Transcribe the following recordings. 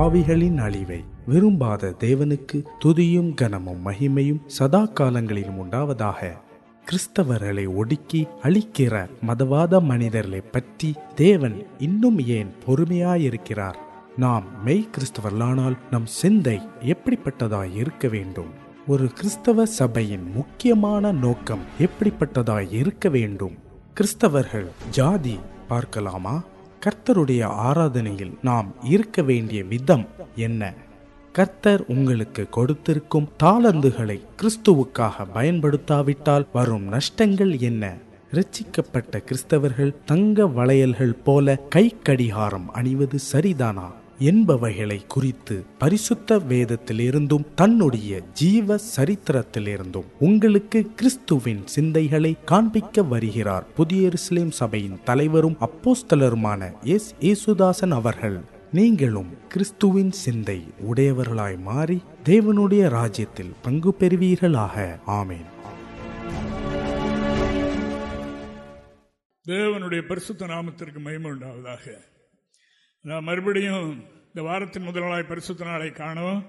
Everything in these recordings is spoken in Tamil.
பாவிகளின் அழிவை விரும்பாத தேவனுக்கு துதியும் கனமும் மகிமையும் சதா காலங்களிலும் உண்டாவதாக கிறிஸ்தவர்களை ஒடுக்கி அழிக்கிற மதவாத மனிதர்களை பற்றி தேவன் இன்னும் ஏன் பொறுமையாயிருக்கிறார்? நாம் மெய் கிறிஸ்தவர்களானால் நம் சிந்தை எப்படிப்பட்டதாய் இருக்க வேண்டும்? ஒரு கிறிஸ்தவ சபையின் முக்கியமான நோக்கம் எப்படிப்பட்டதாய் இருக்க வேண்டும்? கிறிஸ்தவர்கள் ஜாதி பார்க்கலாமா? கர்த்தருடைய ஆராதனையில் நாம் இருக்க வேண்டிய விதம் என்ன? கர்த்தர் உங்களுக்கு கொடுத்திருக்கும் தாளந்துகளை கிறிஸ்துவுக்காக பயன்படுத்தாவிட்டால் வரும் நஷ்டங்கள் என்ன? ரட்சிக்கப்பட்ட கிறிஸ்தவர்கள் தங்க வளையல்கள் போல கை கடிகாரம் அணிவது சரிதானா? என்பவைகளை குறித்து பரிசுத்த வேதத்திலிருந்தும் தன்னுடைய ஜீவ சரித்திரத்திலிருந்தும் உங்களுக்கு கிறிஸ்துவின் சிந்தைகளை காண்பிக்க வருகிறார். புதிய எருசலேம் சபையின் தலைவரும் அப்போஸ்தலருமான எஸ். ஏசுதாசன் அவர்கள் நீங்களும் கிறிஸ்துவின் சிந்தை உடையவர்களாய் மாறி தேவனுடைய ராஜ்யத்தில் பங்கு பெறுவீர்களாக. ஆமேன். தேவனுடைய பரிசுத்த நாமத்திற்கு மகிமை நான் மறுபடியும் இந்த வாரத்தின் முதல் நாளாய் பரிசுத்த நாளை காணவும்.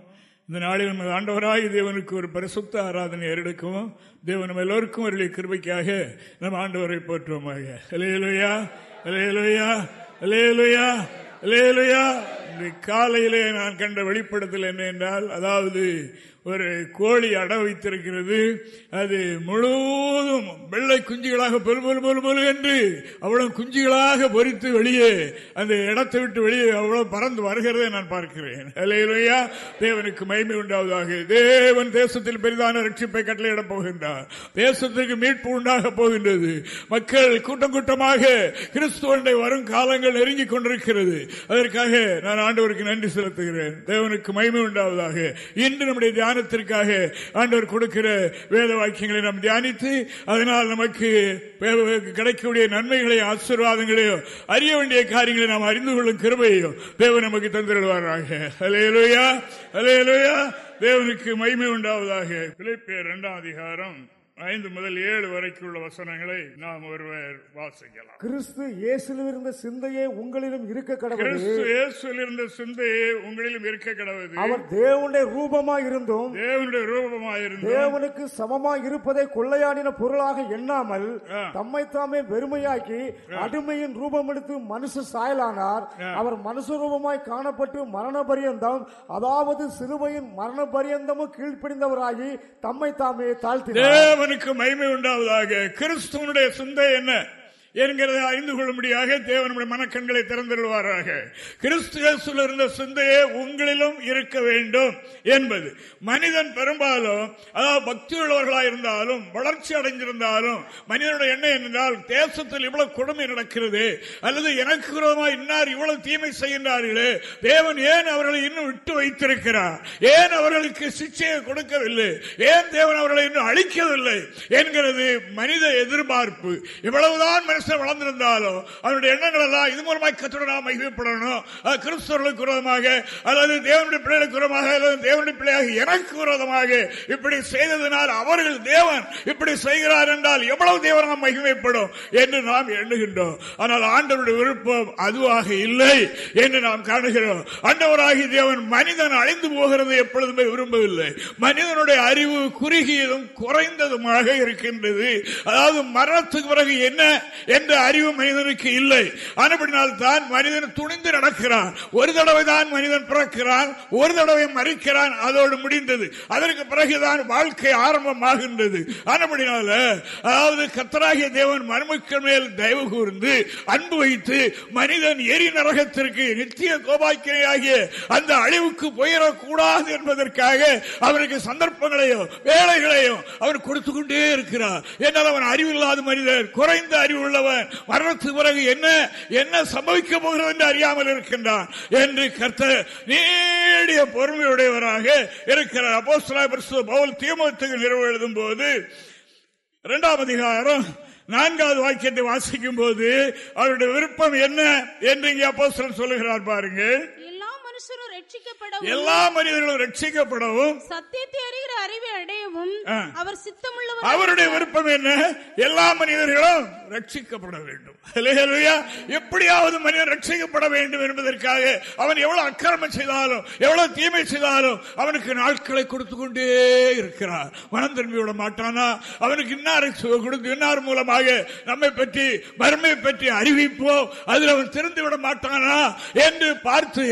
இந்த நாளில் நமது ஆண்டவராய் தேவனுக்கு ஒரு பரிசுத்த ஆராதனை ஏறெடுக்கவும். தேவன் நம்ம எல்லோருக்கும் அவருடைய கிருபைக்காக நம்ம ஆண்டவரை போற்றுவோமாக. அலையலுயா அலையலுயா அலையலுயா அலையலுயா காலையிலே நான் கண்ட வெளிப்படத்தில் என்ன என்றால் அதாவது ஒரு கோழி அட வைத்திருக்கிறது. அது முழுவதும் வெள்ளை குஞ்சுகளாக பொல் பொல் பொல் பொல் என்று அவ்வளவு குஞ்சுகளாக பொறித்து வெளியே அந்த இடத்தை விட்டு வெளியே அவ்வளவு பறந்து வருகிறதை நான் பார்க்கிறேன். அலையிலையா தேவனுக்கு மயிமை உண்டாவதாக. தேவன் தேசத்தில் பெரிதான ரட்சிப்பை கட்டளையிடப் போகின்றார். தேசத்திற்கு மீட்பு உண்டாக போகின்றது. மக்கள் கூட்டம் கூட்டமாக கிறிஸ்துவண்டை வரும் காலங்கள் நெருங்கிக் கொண்டிருக்கிறது. அதற்காக நான் ஆண்டவருக்கு நன்றி செலுத்துகிறேன். தேவனுக்கு மயிமை உண்டாவதாக. இன்று நம்முடைய தியானத்திற்காக ஆண்டவர் கொடுக்கிற வேத வாக்கியங்களை நாம் தியானித்து அதனால் நமக்கு கிடைக்கக்கூடிய நன்மைகளையும் ஆசீர்வாதங்களையும் அறிய வேண்டிய காரியங்களை நாம் அறிந்து கொள்ளும் கிருபையையும் தேவன் நமக்கு தந்திருவாராக. அலையலுயா அலையலுயா தேவனுக்கு மகிமை உண்டாவதாக. பிழைப்பேர் இரண்டாம் அதிகாரம். ஐந்து முதல் ஏழு வரைக்கும் உள்ள வசனங்களை நாம் ஒருவர் வாசிக்கலாம். கிறிஸ்து இயேசுல இருந்த சிந்தையே உங்களிலும் இருக்க கடவுள். கிறிஸ்து இயேசுல இருந்த சிந்தையே உங்களிலும் இருக்க கடவுள். அவர் தேவனுடைய ரூபமா இருந்தும் தேவனுடைய ரூபமா இருந்தும் தேவனுக்கு சமமா இருப்பதை கொள்ளையாடின பொருளாக எண்ணாமல் தம்மை தாமே வெறுமையாக்கி அடிமையின் ரூபம் எடுத்து மனுஷ சாயலானார். அவர் மனுஷ ரூபமாய் காணப்பட்டு மரண பரியந்தம் அதாவது சிலுவையின் மரண பரியந்தமும் கீழ்ப்பிடிந்தவராகி தம்மை தாமே தாழ்த்தினார். தேவனுக்கு மகிமை உண்டாவதாக. கிறிஸ்துவனுடைய சிந்தை என்ன? என்கிறதை அறிந்து கொள்ளும்படியாக தேவனுடைய மனக்கண்களை திறந்துள்ளவாராக கிறிஸ்து இருந்த சிந்தையே உங்களிலும் இருக்க வேண்டும் என்பது. மனிதன் பெரும்பாலும் அதாவது பக்தி உள்ளவர்களாக இருந்தாலும் வளர்ச்சி அடைஞ்சிருந்தாலும் மனிதனுடைய எண்ணம் என்றால் தேசத்தில் இவ்வளவு கொடுமை நடக்கிறது அல்லது எனக்கு விரோதமாக இன்னார் இவ்வளவு தீமை செய்கின்றார்களே தேவன் ஏன் அவர்களை இன்னும் விட்டு வைத்திருக்கிறார்? ஏன் அவர்களுக்கு சிக்ஷையை கொடுக்கவில்லை? ஏன் தேவன் அவர்களை இன்னும் அழிக்கவில்லை? என்கிறது மனித எதிர்பார்ப்பு. இவ்வளவுதான் மனுஷன் வளர்ந்திருந்தாலும் அவனுடைய எண்ணங்கள் எல்லாம் இது மூலமாக கத்துடன் மகிழ்ப்படணும் கிறிஸ்தவர்களுக்கு விரோதமாக அல்லது தேவனுடைய பிள்ளைகளுக்கு விரோதமாக அல்லது தேவனுடைய பிள்ளையாக எனக்கு விரோதமாக இப்படி செய்ததனால் அவர்கள் தேவன் இப்படி செய்கிறார் என்றால் எவ்வளவு தேவனாக மகிமைப்படும் என்று நாம் எண்ணுகின்றோம். ஆனால் ஆண்டவருடைய விருப்பம் அதுவாக இல்லை என்று நாம் காணுகிறோம். ஆண்டவராகி தேவன் மனிதன் அழிந்து போகிறது எப்பொழுதுமே விரும்பவில்லை. மனிதனுடைய அறிவு குறுகியதும் குறைந்ததுமாக இருக்கின்றது. அதாவது மரணத்துக்கு பிறகு என்ன என்ற அறிவு மனிதனுக்கு இல்லை. ஆனப்படினால் தான் மனிதன் துணிந்து நடக்கிறான். ஒரு தடவை தான் மனிதன் பிறக்கிறான். ஒரு தடவை மறிக்கிறான். அதோடு முடிந்தது. அதற்கு பிறகுதான் வாழ்க்கை ஆரம்பமாகின்றது. ஆனப்படினால அதாவது கத்தராகிய தேவன் மருமக்கள் மேல் தயவு கூர்ந்து அன்பு வைத்து மனிதன் எரி நரகத்திற்கு நித்திய கோபாக்கிரையாகிய அந்த அழிவுக்கு போயிடக்கூடாது என்பதற்காக அவருக்கு சந்தர்ப்பங்களையும் வேலைகளையும் அவர் கொடுத்து கொண்டே இருக்கிறார். என்னால் அவன் அறிவில்லாத மனிதன் குறைந்த அறிவு உள்ளவன் மரணத்துக்கு பிறகு என்ன என்ன சம்பவிக்க போகிறது என்று அறியாமல் இருக்கின்றான் என்று கர்த்த நீடிய பொறுமையுடையவராக இருக்கிறார். அப்போ பவுல் தீமத்துக்கு நிறைவு எழுதும் போது இரண்டாம் அதிகாரம் நான்காவது வாக்கியத்தை வாசிக்கும் போது அவருடைய விருப்பம் என்ன என்று இங்கே அப்போ சொல்லுகிறார் பாருங்க எல்லா மனுஷரும் ரட்சிக்கப்படவும் எல்லா மனிதர்களும் ரட்சிக்கப்படவும். சத்தியத்தை அறிகிற அறிவை அடையவும். அவர் சித்தமுள்ளவர் அவருடைய விருப்பம் என்ன? எல்லா மனிதர்களும் ரட்சிக்கப்பட வேண்டும். எப்படியாவது மனிதன் ரட்சிக்கப்பட வேண்டும் என்பதற்காக அவன் எவ்வளவு அக்கிரமம் செய்தாலும் எவ்வளவு தீமை செய்தாலும் அவனுக்கு நாட்களை கொடுத்து கொண்டே இருக்கிறார். மனம் திரும்பி விட மாட்டானா? அவனுக்கு இன்னார் கொடுத்து இன்னார் மூலமாக நம்மை பற்றி மர்மை பற்றி அறிவிப்போம். அதில் அவன் திருந்து விட மாட்டானா? என்று பார்த்து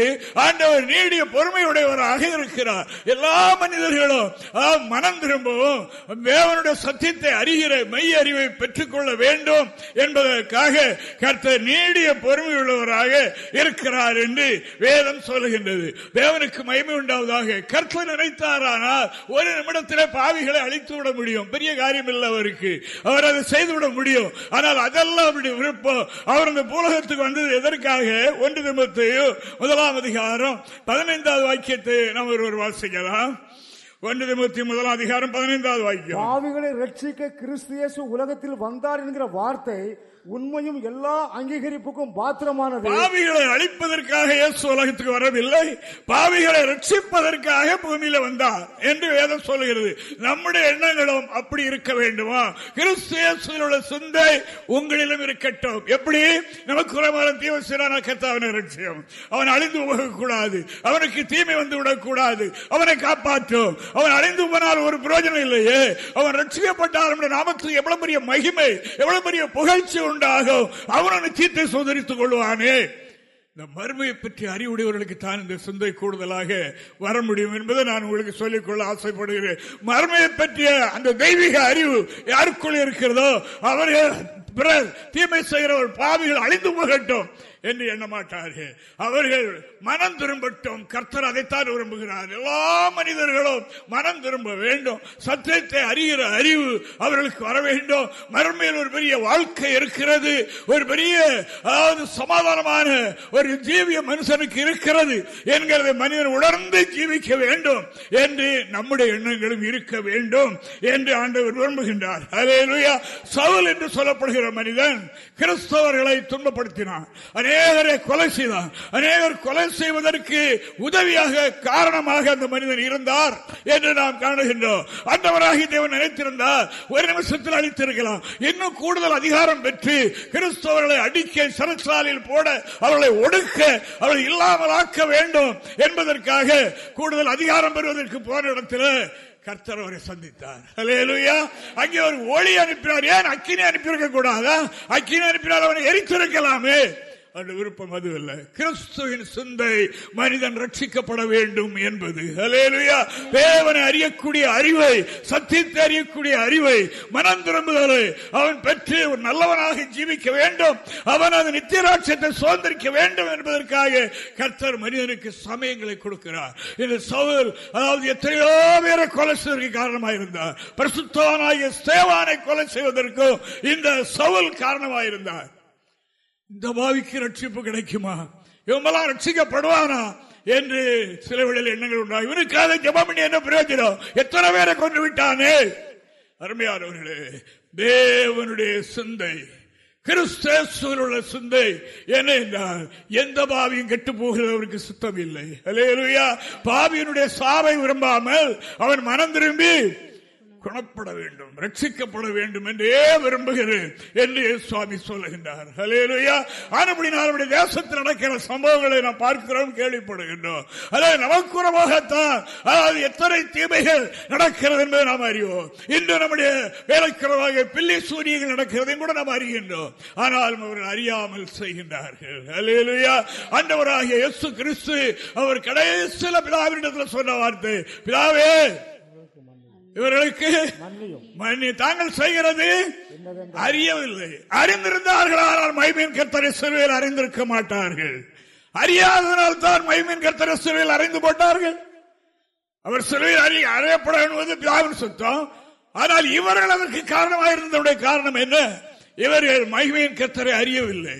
ஆண்டவர் நீடிய பொறுமையுடையவராக இருக்கிறார். எல்லா மனிதர்களும் மனம் திரும்பவும் தேவனுடைய சத்தியத்தை அறிகிற மெய் அறிவை பெற்றுக்கொள்ள வேண்டும் என்பதற்காக கர்த்தர் நீடிய பொறுமை உள்ளவராக இருக்கிறார் என்று வேதம் சொல்லுகின்றது. தேவனுக்கு மகிமை உண்டாவதாக கர்த்தர் நினைத்தாரானால் ஒரு நிமிடத்திலே பாவிகளை அழித்து விட முடியும். பெரிய காரியம் இல்லை அவருக்கு. அவர் அதை செய்துவிட முடியும். ஆனால் அதெல்லாம் அப்படி விருப்பம். அவர் அந்த பூலகத்துக்கு வந்தது எதற்காக? ஒன்று நிமிடத்தையும் முதலாம் அதிகாரம் பதினைந்தாவது வாக்கியத்தை நாம் ஒருவர் வாசிக்கலாம். ஒன்று நிமித்தி முதலாம் அதிகாரம் பதினைந்தாவது வாக்கியம். பாவிகளை ரட்சிக்க கிறிஸ்து உலகத்தில் வந்தார் என்கிற வார்த்தை உண்மையும் எல்லா அங்கீகரிப்புக்கும் பாத்திரமானது. பாவிகளை அழிப்பதற்காக இயேசு உலகத்துக்கு வரவில்லை. பாவிகளை ரட்சிப்பதற்காக பூமியில வந்தார் என்று வேதம் சொல்லுகிறது. நம்முடைய எண்ணங்களும் அப்படி இருக்க வேண்டுமா? கிறிஸ்து சிந்தை உங்களிலும் இருக்கட்டும். எப்படி? நமக்கு குறைவான தீவசீரான கத்தாவின ரட்சியம். அவன் அழிந்து போகக்கூடாது. அவனுக்கு தீமை வந்து விடக்கூடாது. அவனை காப்பாற்றும். அவன் அழிந்து போனால் ஒரு பிரயோஜனம் இல்லையே. அவன் ரட்சிக்கப்பட்டால் நம்முடைய நாமத்துக்கு எவ்வளவு பெரிய மகிமை எவ்வளவு பெரிய புகழ்ச்சி உண்டாகும் அவனு நிச்சயத்தை சுதரித்துக் கொள்வானே இந்த மருமையை பற்றி அறிவுடையவர்களுக்கு தான் இந்த சிந்தை கூடுதலாக வர முடியும் என்பதை நான் உங்களுக்கு சொல்லிக்கொள்ள ஆசைப்படுகிறேன். மருமையை பற்றிய அந்த தெய்வீக அறிவு யாருக்குள் இருக்கிறதோ அவர்கள் பிறர் தீமை செய்கிறவர் பாவிகள் அழிந்து போகட்டும். என்று எண்ண மாட்டார்கள். அவர்கள் மனம் திரும்பட்டும். கர்த்தர் அதைத்தான் விரும்புகிறார். எல்லா மனிதர்களும் மனம் திரும்ப வேண்டும். சத்தியத்தை அறிகிற அறிவு அவர்களுக்கு வர வேண்டும். மறுமையில் ஒரு பெரிய வாழ்க்கை இருக்கிறது. ஒரு பெரிய அதாவது சமாதானமான ஒரு ஜீவிய மனுஷனுக்கு இருக்கிறது என்கிறதை மனிதன் உணர்ந்து ஜீவிக்க வேண்டும் என்று நம்முடைய எண்ணங்களும் இருக்க வேண்டும் என்று ஆண்டவர் விரும்புகின்றார். அதே சவுல் என்று சொல்லப்படுகிற மனிதன் கிறிஸ்தவர்களை துன்பப்படுத்தினான். அநேகரை கொலை செய்தான். அநேகர் கொலை செய்வதற்கு உதவியாக காரணமாக அந்த மனிதன் இருந்தார் என்று நாம் காணுகின்றோம். அந்தவராகி தேவன் நினைத்திருந்தார். ஒரு நிமிஷத்தில் அளித்திருக்கலாம் இன்னும் கூடுதல் அதிகாரம் பெற்று கிறிஸ்தவர்களை அடிக்க சிறைச்சாலையில் போட அவர்களை ஒடுக்க அவர்கள் இல்லாமலாக்க வேண்டும் என்பதற்காக கூடுதல் அதிகாரம் பெறுவதற்கு போன இடத்துல கர்த்தர் அவரை சந்தித்தார். அங்கே ஒரு ஒளி அனுப்பினார். ஏன் அக்கினி அனுப்பியிருக்க கூடாதா அக்கினி அனுப்பினால் அவனை எரித்திருக்கலாமே. அந்த விருப்பம் அது அல்ல கிறிஸ்துவின் சிந்தை மனிதன் ரட்சிக்கப்பட வேண்டும் என்பது. ஹலேலுயா தேவனை அறியக்கூடிய அறிவை சத்தியத்தை அறியக்கூடிய அறிவை மனம் திரும்புதலை அவன் பெற்று ஒரு நல்லவனாக ஜீவிக்க வேண்டும். அவன் அது நித்தியராட்சியத்தை சுதந்திரிக்க வேண்டும் என்பதற்காக கர்த்தர் மனிதனுக்கு சமயங்களை கொடுக்கிறார். இந்த சவுல் அதாவது எத்தனையோ பேரை கொலை செய்வதற்கு காரணமாக இருந்தார். பிரசுத்தவனாகிய சேவானை கொலை செய்வதற்கும் இந்த சவுல் காரணமாயிருந்தார் இந்த பாவிக்கு ரட்சிப்பு கிடைக்குமா? இவங்கெல்லாம் ரட்சிக்கப்படுவானா? என்று சில வேளையில் எண்ணங்கள் உண்டா இவனுக்காக ஜபம் பண்ணி என்ன பிரயோஜனம்? எத்தனை பேரை கொண்டு விட்டானே? அருமையானவர்களே தேவனுடைய சிந்தை கிறிஸ்தேசுவில் சிந்தை என்ன என்றால் எந்த பாவியும் கெட்டு போகிறவருக்கு சுத்தம் இல்லை. பாவியனுடைய சாவை விரும்பாமல் அவன் மனம் திரும்பி குணப்பட வேண்டும் ரட்சிக்கப்பட வேண்டும் என்றே விரும்புகிறேன் என்று சுவாமி சொல்லுகின்றார். ஹலேலுயா ஆனப்படினால் நம்முடைய தேசத்தில் நடக்கிற சம்பவங்களை நாம் பார்க்கிறோம் கேள்விப்படுகின்றோம். அதாவது நமக்குறமாகத்தான் அதாவது எத்தனை தீமைகள் நடக்கிறது என்பதை நாம் அறிவோம். இன்று நம்முடைய வேலைக்குறவாக பில்லி சூரியங்கள் நடக்கிறதையும் கூட நாம் அறிகின்றோம். ஆனாலும் அவர்கள் அறியாமல் செய்கின்றார்கள். ஹலேலுயா ஆண்டவராகிய இயேசு கிறிஸ்து அவர் கடைசியில் பிதாவினிடத்தில் சொன்ன வார்த்தை பிதாவே இவர்களுக்கு மன்னி தாங்கள் செய்கிறது அறியவில்லை. அறிந்திருந்தார்கள்? ஆனால் மைமீன் கர்த்தரை சிறுவையில் அறிந்திருக்க மாட்டார்கள். அறியாததனால் தான் மைமீன் கர்த்தரை சிறுவையில் அறிந்து போட்டார்கள். அவர் சிறுவையில் அறி அறியப்பட என்பது பிதாவின் சுத்தம். ஆனால் இவர்கள் அதற்கு காரணமாக இருந்தவுடைய காரணம் என்ன? இவர்கள் மகிமையின் கர்த்தரை அறியவில்லை.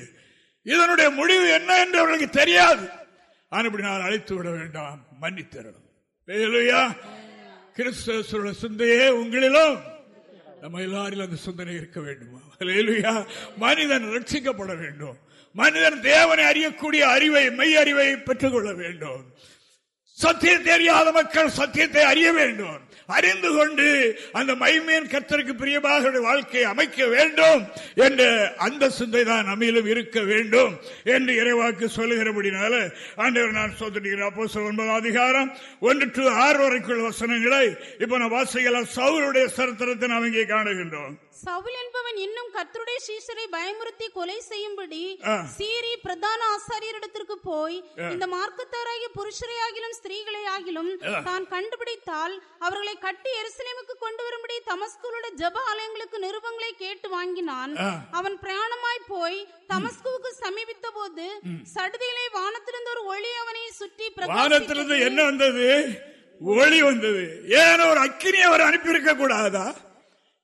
இதனுடைய முடிவு என்ன என்று அவர்களுக்கு தெரியாது. ஆனால் நான் அழைத்து விட வேண்டாம். மன்னித்தரணும். கிறிஸ்தவ சிந்தையே உங்களிலும். நம்ம எல்லாரிலும் அந்த சிந்தனை இருக்க வேண்டுமா. மனிதன் ரட்சிக்கப்பட வேண்டும். மனிதன் தேவனை அறியக்கூடிய அறிவை மெய் அறிவை பெற்றுக் கொள்ள வேண்டும். சத்தியத்தை அறியாத மக்கள் சத்தியத்தை அறிய வேண்டும். அறிந்து கொண்டு அந்த மைமேன் கத்தருக்கு பிரியமாக வாழ்க்கையை அமைக்க வேண்டும் என்ற அந்த சிந்தை தான் நம்மிலும் இருக்க வேண்டும் என்று இறைவாக்கு சொல்லுகிறபடினால ஆண்டவர் நான் சொல்லிருக்கிறேன் அப்போ ஒன்பதாம் அதிகாரம் ஒன்று டு ஆறு வரைக்குள்ள வசனங்களை இப்ப நான் வாசிக்கலாம். சவுளுடைய சரித்திரத்தை நாம் இங்கே காணுகின்றோம். சவுல் என்பவன் இன்னும் கர்த்தருடைய சீஷரை பயமுறுத்தி கொலை செய்யும்படி. சீரி பிரதான ஆசாரியரிடத்திற்கு போய் இந்த மார்க்கத்தாராகிய புருஷரை ஆகிலும் ஸ்திரீகளை ஆகிலும் தான் கண்டுபிடித்தால் அவர்களை கட்டி எருசலேமுக்கு கொண்டு வரும்படி தமஸ்குலுடைய ஜெப ஆலயங்களுக்கு நிருபங்களை கேட்டு வாங்கினான். அவன் பிரயாணமாய் போய் தமஸ்குவுக்கு சமீபித்த போது சடுதியிலே வானத்திலிருந்து ஒரு ஒளி அவனை சுற்றி வானத்திலிருந்து. என்ன வந்தது? ஒளி வந்தது. ஏன் ஒரு அக்கினி அவர் அனுப்பியிருக்க கூடாதா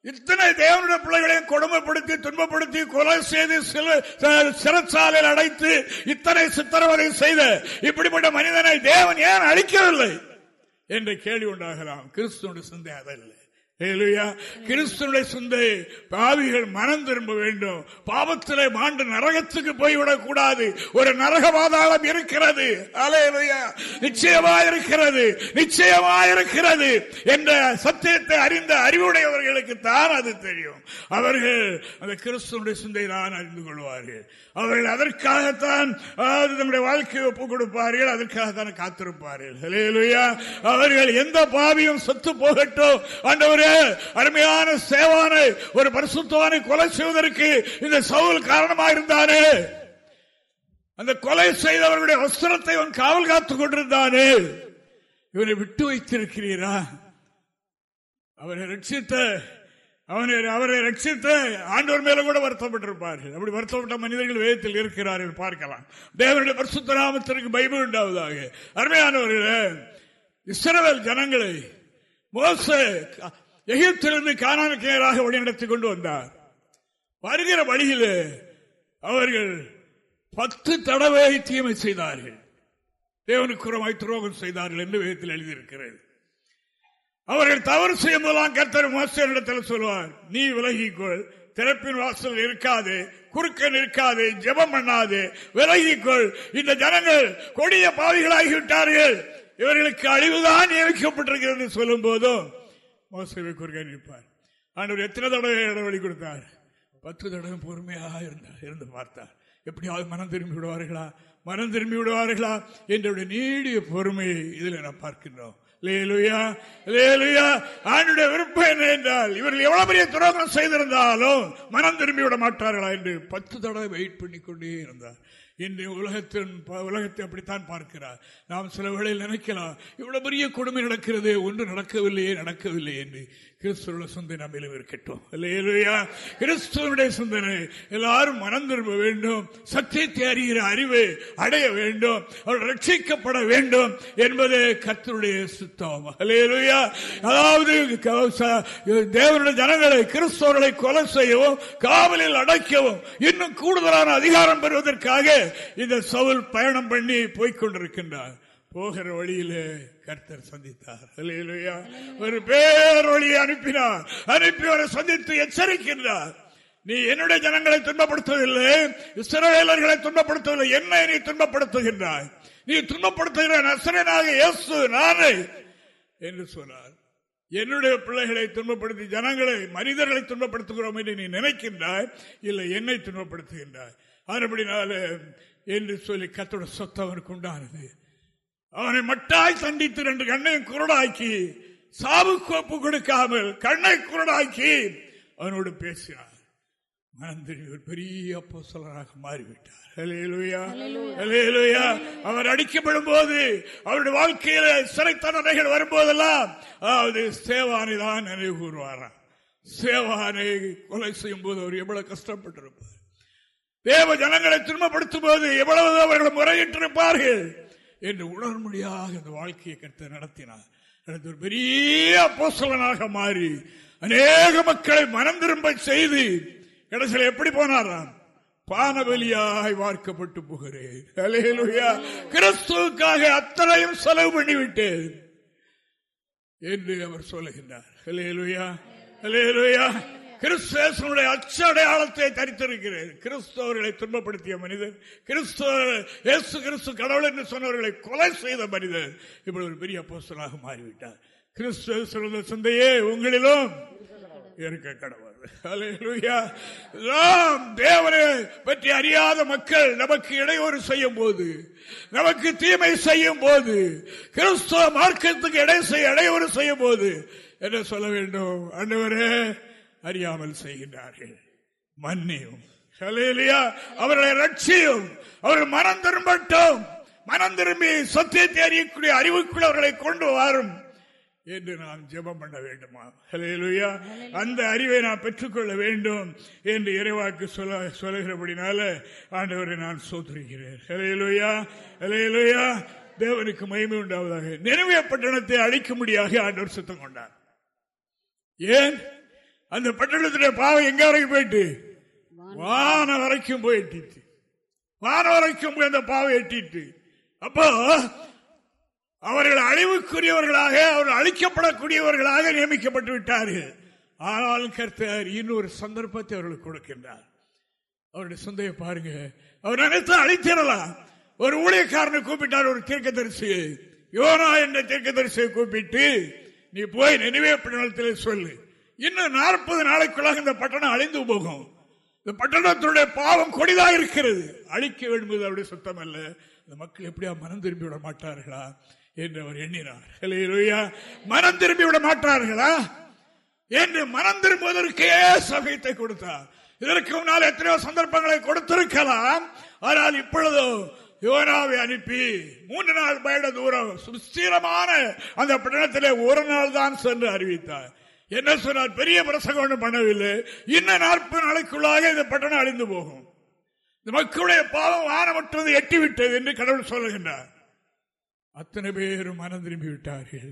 இத்தனை தேவனுடைய பிள்ளைகளையும் கொடுமைப்படுத்தி துன்பப்படுத்தி கொலை செய்து சில- அடைத்து இத்தனை சித்திரவதை செய்த இப்படிப்பட்ட மனிதனை தேவன் ஏன் அழிக்கவில்லை? என்ற கேள்வி உண்டாகலாம் கிறிஸ்துவனுடைய சிந்தை அதல்ல. ஏலுயா சிந்தை பாவிகள் மனம் திரும்ப வேண்டும். பாவத்திலே மாண்டு நரகத்துக்கு போய்விடக் கூடாது ஒரு நரக பாதாளம் இருக்கிறது நிச்சயமா இருக்கிறது. நிச்சயமா இருக்கிறது என்ற சத்தியத்தை அறிந்த அறிவுடையவர்களுக்கு தான் அது தெரியும். அவர்கள் அந்த கிறிஸ்துவனுடைய சிந்தை தான் அறிந்து கொள்வார்கள். அவர்கள் அதற்காகத்தான் நம்முடைய வாழ்க்கையை ஒப்புக் கொடுப்பார்கள். அதற்காகத்தான் காத்திருப்பார்கள். அவர்கள் எந்த பாவியும் சொத்து போகட்டும். ஆண்டவரே அருமையான சேவானை ஒரு பரிசுத்தவானை கொலை செய்வதற்கு இந்த சவுல் காரணமாக இருந்தானே அந்த கொலை செய்தவர்களுடைய வஸ்திரத்தை அவன் காவல் காத்துக் கொண்டிருந்தானே. இவனை விட்டு வைத்திருக்கிறீரா? அவரை ரட்சித்த அவனை அவரை ரட்சித்த ஆண்டோர் மேல கூட வருத்தப்பட்டிருப்பார்கள். அப்படி வருத்தப்பட்ட மனிதர்கள் வேதத்தில் இருக்கிறார்கள் பார்க்கலாம். தேவனுடைய பரிசுத்த நாமத்திற்கு பைபிள் உண்டாவதாக. அருமையானவர்களே இஸ்ரவேல் ஜனங்களை மோச எகிப்திலிருந்து கானானுக்கு நேராக வழிநடத்தி கொண்டு வந்தார். வருகிற வழியிலே அவர்கள் பத்து தடவை தீமை செய்தார்கள். தேவனுக்குறமாய் துரோகம் செய்தார்கள் என்று விதத்தில் எழுதியிருக்கிறது. அவர்கள் தவறு செய்யும் போதெல்லாம் கர்த்தர் மோசனிடத்தில் சொல்வார் நீ விலகிக்கொள் திறப்பின் வாசல் இருக்காது குறுக்க நிற்காது ஜெபம் பண்ணாது விலகிக்கொள். இந்த ஜனங்கள் கொடிய பாவிகளாகிவிட்டார்கள். இவர்களுக்கு அழிவுதான் நியமிக்கப்பட்டிருக்கிறது என்று சொல்லும் போதும் மோசவை குறுக்க நிற்பார். ஆண்டவர் எத்தனை தடவை இடைவெளி கொடுத்தார்? பத்து தடவை பொறுமையாக இருந்தார் இருந்து பார்த்தார். எப்படியாவது மனம் திரும்பி விடுவார்களா? மனம் திரும்பி விடுவார்களா? என்ற நீடிய பொறுமையை இதில் நாம் பார்க்கின்றோம். ஆண்டுடைய விருப்பம் என்ன என்றால் இவர்கள் எவ்வளவு பெரிய துரோகம் செய்திருந்தாலும் மனம் திரும்பி விட மாட்டார்களா என்று பத்து தடவை வெயிட் பண்ணி கொண்டே இருந்தார். இன்று உலகத்தின் உலகத்தை அப்படித்தான் பார்க்கிறார். நாம் சில வேளையில் நினைக்கலாம் இவ்வளவு பெரிய கொடுமை நடக்கிறது ஒன்று நடக்கவில்லையே நடக்கவில்லை என்று கிறிஸ்துவோட சிந்தனை நம்மிலும் இருக்கட்டும் இல்லையா கிறிஸ்துவனுடைய சிந்தனை எல்லாரும் மனம் திரும்ப வேண்டும் சத்தியத்தை அறிகிற அறிவை அடைய வேண்டும் அவர் ரட்சிக்கப்பட வேண்டும் என்பது கத்தருடைய பரிசுத்தம் அதாவது தேவனுடைய ஜனங்களை கிறிஸ்தவர்களை கொலை செய்யவும் காவலில் அடைக்கவும் இன்னும் கூடுதலான அதிகாரம் பெறுவதற்காக இந்த சவுல் பயணம் பண்ணி போய்கொண்டிருக்கின்றார் போகிற வழியிலே கர்த்தர் சந்தித்தார். அல்லேலூயா. ஒரு பேரொழியை அனுப்பினார். அனுப்பி அவரை சந்தித்து எச்சரிக்கின்றார். நீ என்னுடைய ஜனங்களை துன்பப்படுத்தவில்லை இஸ்ரவேலர்களை துன்பப்படுத்தவில்லை என்னை நீ துன்பப்படுத்துகின்றாய். நீ துன்பப்படுத்துகிற நசரனாக இயேசு நானே என்று சொன்னார். என்னுடைய பிள்ளைகளை துன்பப்படுத்தி ஜனங்களை மனிதர்களை துன்பப்படுத்துகிறோம் என்று நீ நினைக்கின்றாய்? இல்லை என்னை துன்பப்படுத்துகின்றாய். அதுபடினால என்று சொல்லி கத்தோட சொத்து அவனுக்கு உண்டானது. அவனை மட்டாய் சந்தித்து ரெண்டு கண்ணையும் குரடாக்கி சாவு கோப்பு கொடுக்காமல் கண்ணை குரடாக்கி அவனோடு பேசினார். மனம் ஒரு பெரிய அப்போஸ்தலராக மாறிவிட்டார். அவர் அடிக்கப்படும் போது அவருடைய வாழ்க்கையில சிறை தண்டனைகள் வரும்போதெல்லாம் அதாவது சேவானை தான் நினைவு கூறுவாராம். சேவானை கொலை செய்யும் போது அவர் எவ்வளவு கஷ்டப்பட்டிருப்பார். தேவ ஜனங்களை துன்பப்படுத்தும் போது எவ்வளவு அவர்கள் முறையிட்டிருப்பார்கள் என்று உணர்முடியாக அந்த வாழ்க்கையை கருத்து நடத்தினார். அடுத்து ஒரு பெரிய அப்போஸ்தலனாக மாறி அநேக மக்களை மனம் திரும்ப செய்து கடைசியில் எப்படி போனாராம்? பானபலியாய் வார்க்கப்பட்டு போகிறேன் அல்லேலூயா. கிறிஸ்துவுக்காக அத்தனையும் செலவு பண்ணிவிட்டேன் என்று அவர் சொல்லுகின்றார் அல்லேலூயா. அல்லேலூயா. கிறிஸ்துவனுடைய அச்ச அடையாளத்தை தரித்திருக்கிறேன் கிறிஸ்தவர்களை துன்பப்படுத்திய மனிதன் கிறிஸ்தவர் இயேசு கிறிஸ்து கடவுள் என்று சொன்னவர்களை கொலை செய்த மனிதன் இப்படி ஒரு பெரிய போஸ்டனாக மாறிவிட்டார் கிறிஸ்துவ சிறந்த சிந்தையே உங்களிலும் இருக்க கடவுள் நாம் தேவனை பற்றி அறியாத மக்கள் நமக்கு இடையூறு செய்யும் போது நமக்கு தீமை செய்யும் போது கிறிஸ்துவ மார்க்கத்துக்கு இடை செய்ய இடையூறு செய்யும் போது என்ன சொல்ல வேண்டும்? அன்னவரே அறியாமல் செய்கின்றார்கள். மன்னியும். அவர்களை ரட்சியும் அவர்கள் மனம் திரும்பட்டும். மனம் திரும்பி சத்தியத்தை அறியக்கூடிய அறிவுக்குள் அவர்களை கொண்டு வரும். என்று நாம் ஜெபம் பண்ண வேண்டுமா? ஹலேலுயா அந்த அறிவை நான் பெற்றுக்கொள்ள வேண்டும் என்று இறைவாக்கு சொல்ல சொல்லுகிறபடினால ஆண்டவரை நான் சோத்துருக்கிறேன் ஹலேலுயா ஹலேலுயா தேவனுக்கு மகிமை உண்டாவதாக. நினைவே பட்டணத்தை அழிக்கும்படியாக ஆண்டவர் சுத்தம் கொண்டார். ஏன்? அந்த பட்டணத்துடைய பாவம் எங்க வரைக்கும் போயிட்டு? வான வரைக்கும் போய் எட்டிட்டு. வான வரைக்கும் போய் அந்த பாவம் எட்டிட்டு. அப்போ அவர்கள் அழிவுக்குரியவர்களாக அவர்கள் அழிக்கப்படக்கூடியவர்களாக நியமிக்கப்பட்டு விட்டார்கள். ஆனாலும் கர்த்தர் இன்னொரு சந்தர்ப்பத்தை அவர்களுக்கு கொடுக்கின்றார். அவருடைய சொந்தைய பாருங்க. அவர் நினைத்து அழித்திடலாம் ஒரு ஊழியக்காரனை கூப்பிட்டார் ஒரு தீர்க்க தரிசியை யோனா என்ற தீர்க்க தரிசியை கூப்பிட்டு நீ போய் நினைவே பட்டணத்தில் சொல்லு. இன்னும் நாற்பது நாளைக்குள்ளாக இந்த பட்டணம் அழிந்து போகும். இந்த பட்டணத்துடைய பாவம் கொடிதாக இருக்கிறது. அழிக்க வேண்டும் அப்படி சுத்தம் அல்ல. இந்த மக்கள் எப்படியா மனம் திரும்பி விட மாட்டார்களா? என்று அவர் எண்ணினார். மனம் திரும்பி விட மாட்டார்களா? என்று மனம் திரும்புவதற்கே சமயத்தை கொடுத்தார். இதற்கு முன்னால் எத்தனையோ சந்தர்ப்பங்களை கொடுத்திருக்கலாம். ஆனால் இப்பொழுதோ யோனாவை அனுப்பி மூன்று நாள் பயண தூரம் சுஸ்திரமான அந்த பட்டணத்திலே ஒரு நாள் தான் சென்று அறிவித்தார். என்ன சொன்னார்? பெரிய பிரசங்கம் ஒன்றும் பண்ணவில்லை. இன்னும் நாற்பது நாளைக்குள்ளாக இந்த பட்டணம் அழிந்து போகும். இந்த மக்களுடைய பாவம் வானமற்றது எட்டிவிட்டது என்று கடவுள் சொல்லுகின்றார். அத்தனை பேரும் மனம் திரும்பி விட்டார்கள்.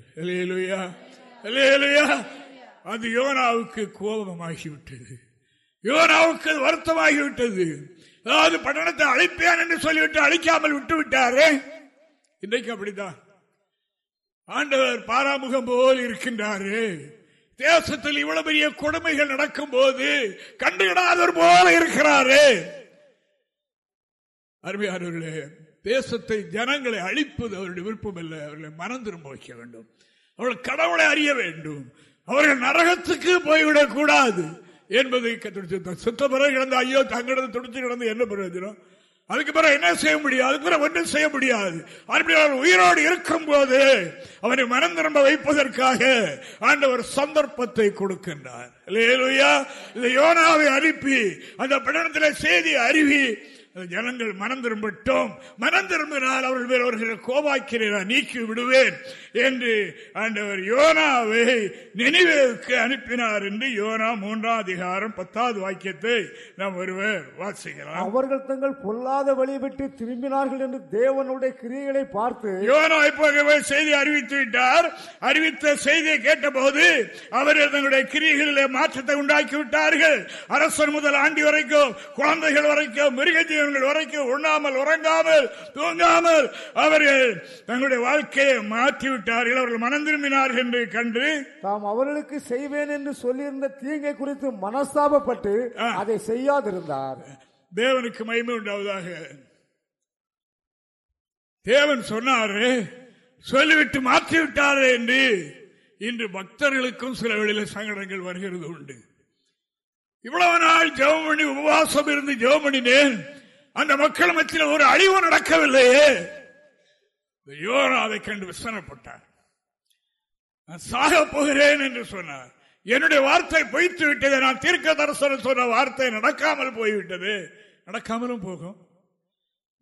அது யோனாவுக்கு கோபமாகிவிட்டது. யோனாவுக்கு வருத்தமாகிவிட்டது. அதாவது பட்டணத்தை அழைப்பேன் என்று சொல்லிவிட்டு அழிக்காமல் விட்டு விட்டாரே இன்றைக்கு அப்படித்தான் ஆண்டவர் பாராமுகம் போல் இருக்கின்றாரு. தேசத்தில் இவ்வளவு பெரிய கொடுமைகள் நடக்கும் போது கண்டுகிடாதவர் போல இருக்கிறாரு. அருமையானவர்களே தேசத்தை ஜனங்களை அழிப்பது அவருடைய விருப்பம் இல்லை. அவர்களை மனம் திரும்ப வைக்க வேண்டும். அவர்கள் கடவுளை அறிய வேண்டும். அவர்கள் நரகத்துக்கு போய்விடக் கூடாது என்பதை சுத்த பிறகு கிடந்த ஐயோ தங்கிடந்து துடிச்சு கிடந்து என்ன பிரயோஜனம் அதுக்கு பிறகு என்ன செய்ய முடியாது? அதுக்கு பிறகு ஒன்றும் செய்ய முடியாது. அவர் உயிரோடு இருக்கும் போது அவனை மனம் திரும்ப வைப்பதற்காக ஆண்டவர் சந்தர்ப்பத்தை கொடுக்கின்றார். யோனாவை அனுப்பி அந்த பட்டணத்தில் செய்தி அறிவி ஜனங்கள் மனம் திரும்பட்டும் மனம் திரும்பினால் அவர்கள் மேல் அவர்கள் கோபாக்கிறேன் நீக்கி விடுவேன் என்று ஆண்டவர் யோனாவை நினைவுக்கு அனுப்பினார் என்று யோனா மூன்றாம் அதிகாரம் பத்தாவது வாக்கியத்தை நாம் ஒருவர் வாசிக்கலாம். அவர்கள் தங்கள் பொல்லாத வழி விட்டு திரும்பினார்கள் என்று தேவனுடைய கிரியைகளை பார்த்து யோனா இப்போவே செய்தி அறிவித்து விட்டார். அறிவித்த செய்தியை கேட்டபோது அவர்கள் தங்களுடைய கிரியைகளிலே மாற்றத்தை உண்டாக்கி விட்டார்கள். அரசர் முதல் ஆண்டி வரைக்கும் குழந்தைகள் வரைக்கும் மிருகஜீவ ஜீவன்கள் வரைக்கும் உண்ணாமல் உறங்காமல் தூங்காமல் அவர்கள் தங்களுடைய வாழ்க்கையை மாற்றிவிட்டார்கள். அவர்கள் மனம் திரும்பினார்கள் என்று கண்டு தாம் அவர்களுக்கு செய்வேன் என்று சொல்லியிருந்த தீங்கை குறித்து மனஸ்தாபப்பட்டு அதை செய்யாதிருந்தார். தேவனுக்கு மகிமை உண்டாவதாக. தேவன் சொன்னாரு சொல்லிவிட்டு மாற்றிவிட்டாரே என்று இன்று பக்தர்களுக்கும் சில வேளையில் சங்கடங்கள் வருகிறது உண்டு. இவ்வளவு நாள் ஜெவம் பண்ணி உபவாசம் இருந்து பண்ணினேன். அந்த மக்கள் மத்தியில் ஒரு அழிவு நடக்கவில்லையே. யோனாவை கண்டு விசனப்பட்டார் நான் சாக போகிறேன் என்று சொன்னார். என்னுடைய வார்த்தை பொய்த்து விட்டது. நான் தீர்க்க தரிசனம் சொன்ன வார்த்தை நடக்காமல் போய்விட்டது. நடக்காமலும் போகும்.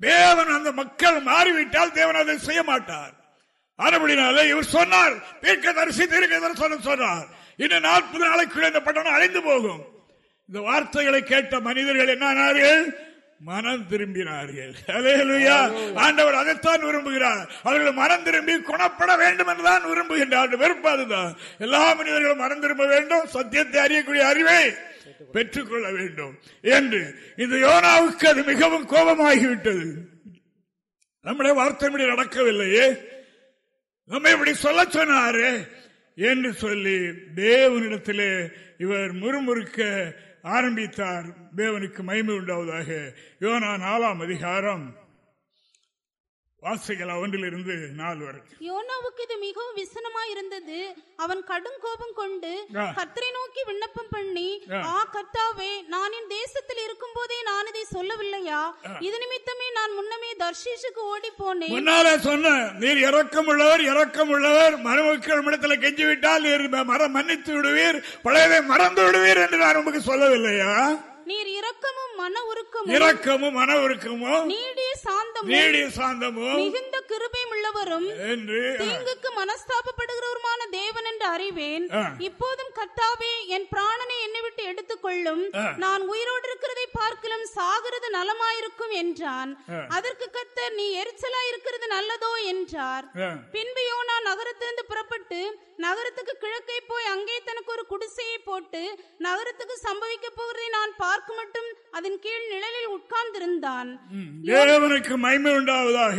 தேவன் அந்த மக்கள் மாறிவிட்டால் தேவன் அதை செய்ய மாட்டார். அதுபடினால இவர் சொன்னார் தீர்க்க தரிசி தீர்க்க தரிசனம் சொன்னார். இன்னும் நாற்பது நாளைக்குள்ள இந்த பட்டணம் அழிந்து போகும். இந்த வார்த்தைகளை கேட்ட மனிதர்கள் என்ன மனம் திரும்பினார்கள். ஆண்டவர் அதைத்தான் விரும்புகிறார். அவர்கள் மனம் திரும்பி குணப்பட வேண்டும் என்றுதான் விரும்புகின்றார் வெறுப்பு அதுதான் எல்லா மனிதர்களும் மனம் திரும்ப வேண்டும். சத்தியத்தை அறியக்கூடிய அறிவை பெற்றுக்கொள்ள வேண்டும். என்று இந்த யோனாவுக்கு அது மிகவும் கோபமாகிவிட்டது. நம்முடைய வார்த்தை நடக்கவில்லையே. நம்ம இப்படி சொல்ல சொன்னாரு என்று சொல்லி தேவனிடத்திலே இவர் முறுமுறுக்க ஆரம்பித்தார். தேவனுக்கு மகிமை உண்டாவதாக. யோனா நாலாம் அதிகாரம் வாசிக்கலாம் ஒன்றிலிருந்து நாலு வரைக்கும் யோனாவுக்கு இது மிகவும் விசனமா இருந்தது அவன் கடும் கோபம் கொண்டு ஆ. கர்த்தரை நோக்கி விண்ணப்பம் பண்ணி ஆ. கர்த்தாவே நான் என் தேசத்தில் இருக்கும் போதே நான் இதை சொல்லவில்லையா? இது நிமித்தமே நான் முன்னமே தர்ஷீஷுக்கு ஓடி போனேன் முன்னாலே சொன்ன நீர் இரக்கம் உள்ளவர் இரக்கம் உள்ளவர் மருமக்கள் இடத்துல கெஞ்சி விட்டால் நீர் மரம் மன்னித்து விடுவீர் பழையதை மறந்து விடுவீர் என்று நான் உங்களுக்கு சொல்லவில்லையா? நீர் இரக்கமும் மன உருக்கமும் இரக்கமும் மன உருக்கமும் நீடிய சாந்தமும் நீடிய சாந்தமும் மிகுந்த கிருபையும் உள்ளவரும் என்று தீங்குக்கு மனஸ்தாபப்படுகிறவருமான தேவன் என்று அறிவேன். இப்போதும் கர்த்தாவே என் பிராணனை விட்டு எடுத்துக்கொள்ளும். நான் உயிரோடு இருக்கிறதை பார்க்கலும் சாகிறது நலமாயிருக்கும் என்றான். அதற்கு கர்த்தர் நீ எரிச்சலா இருக்கிறது நல்லதோ? என்றார். பின்பு யோனா நகரத்திலிருந்து புறப்பட்டு நகரத்துக்கு கிழக்கே போய் அங்கே தனக்கு ஒரு குடிசையை போட்டு நகரத்துக்கு சம்பவிக்க போகிறதை நான் பார்க்க மட்டும் அதன் கீழ் நிழலில் உட்கார்ந்திருந்தான். தேவனுக்கு மகிமை உண்டாவதாக.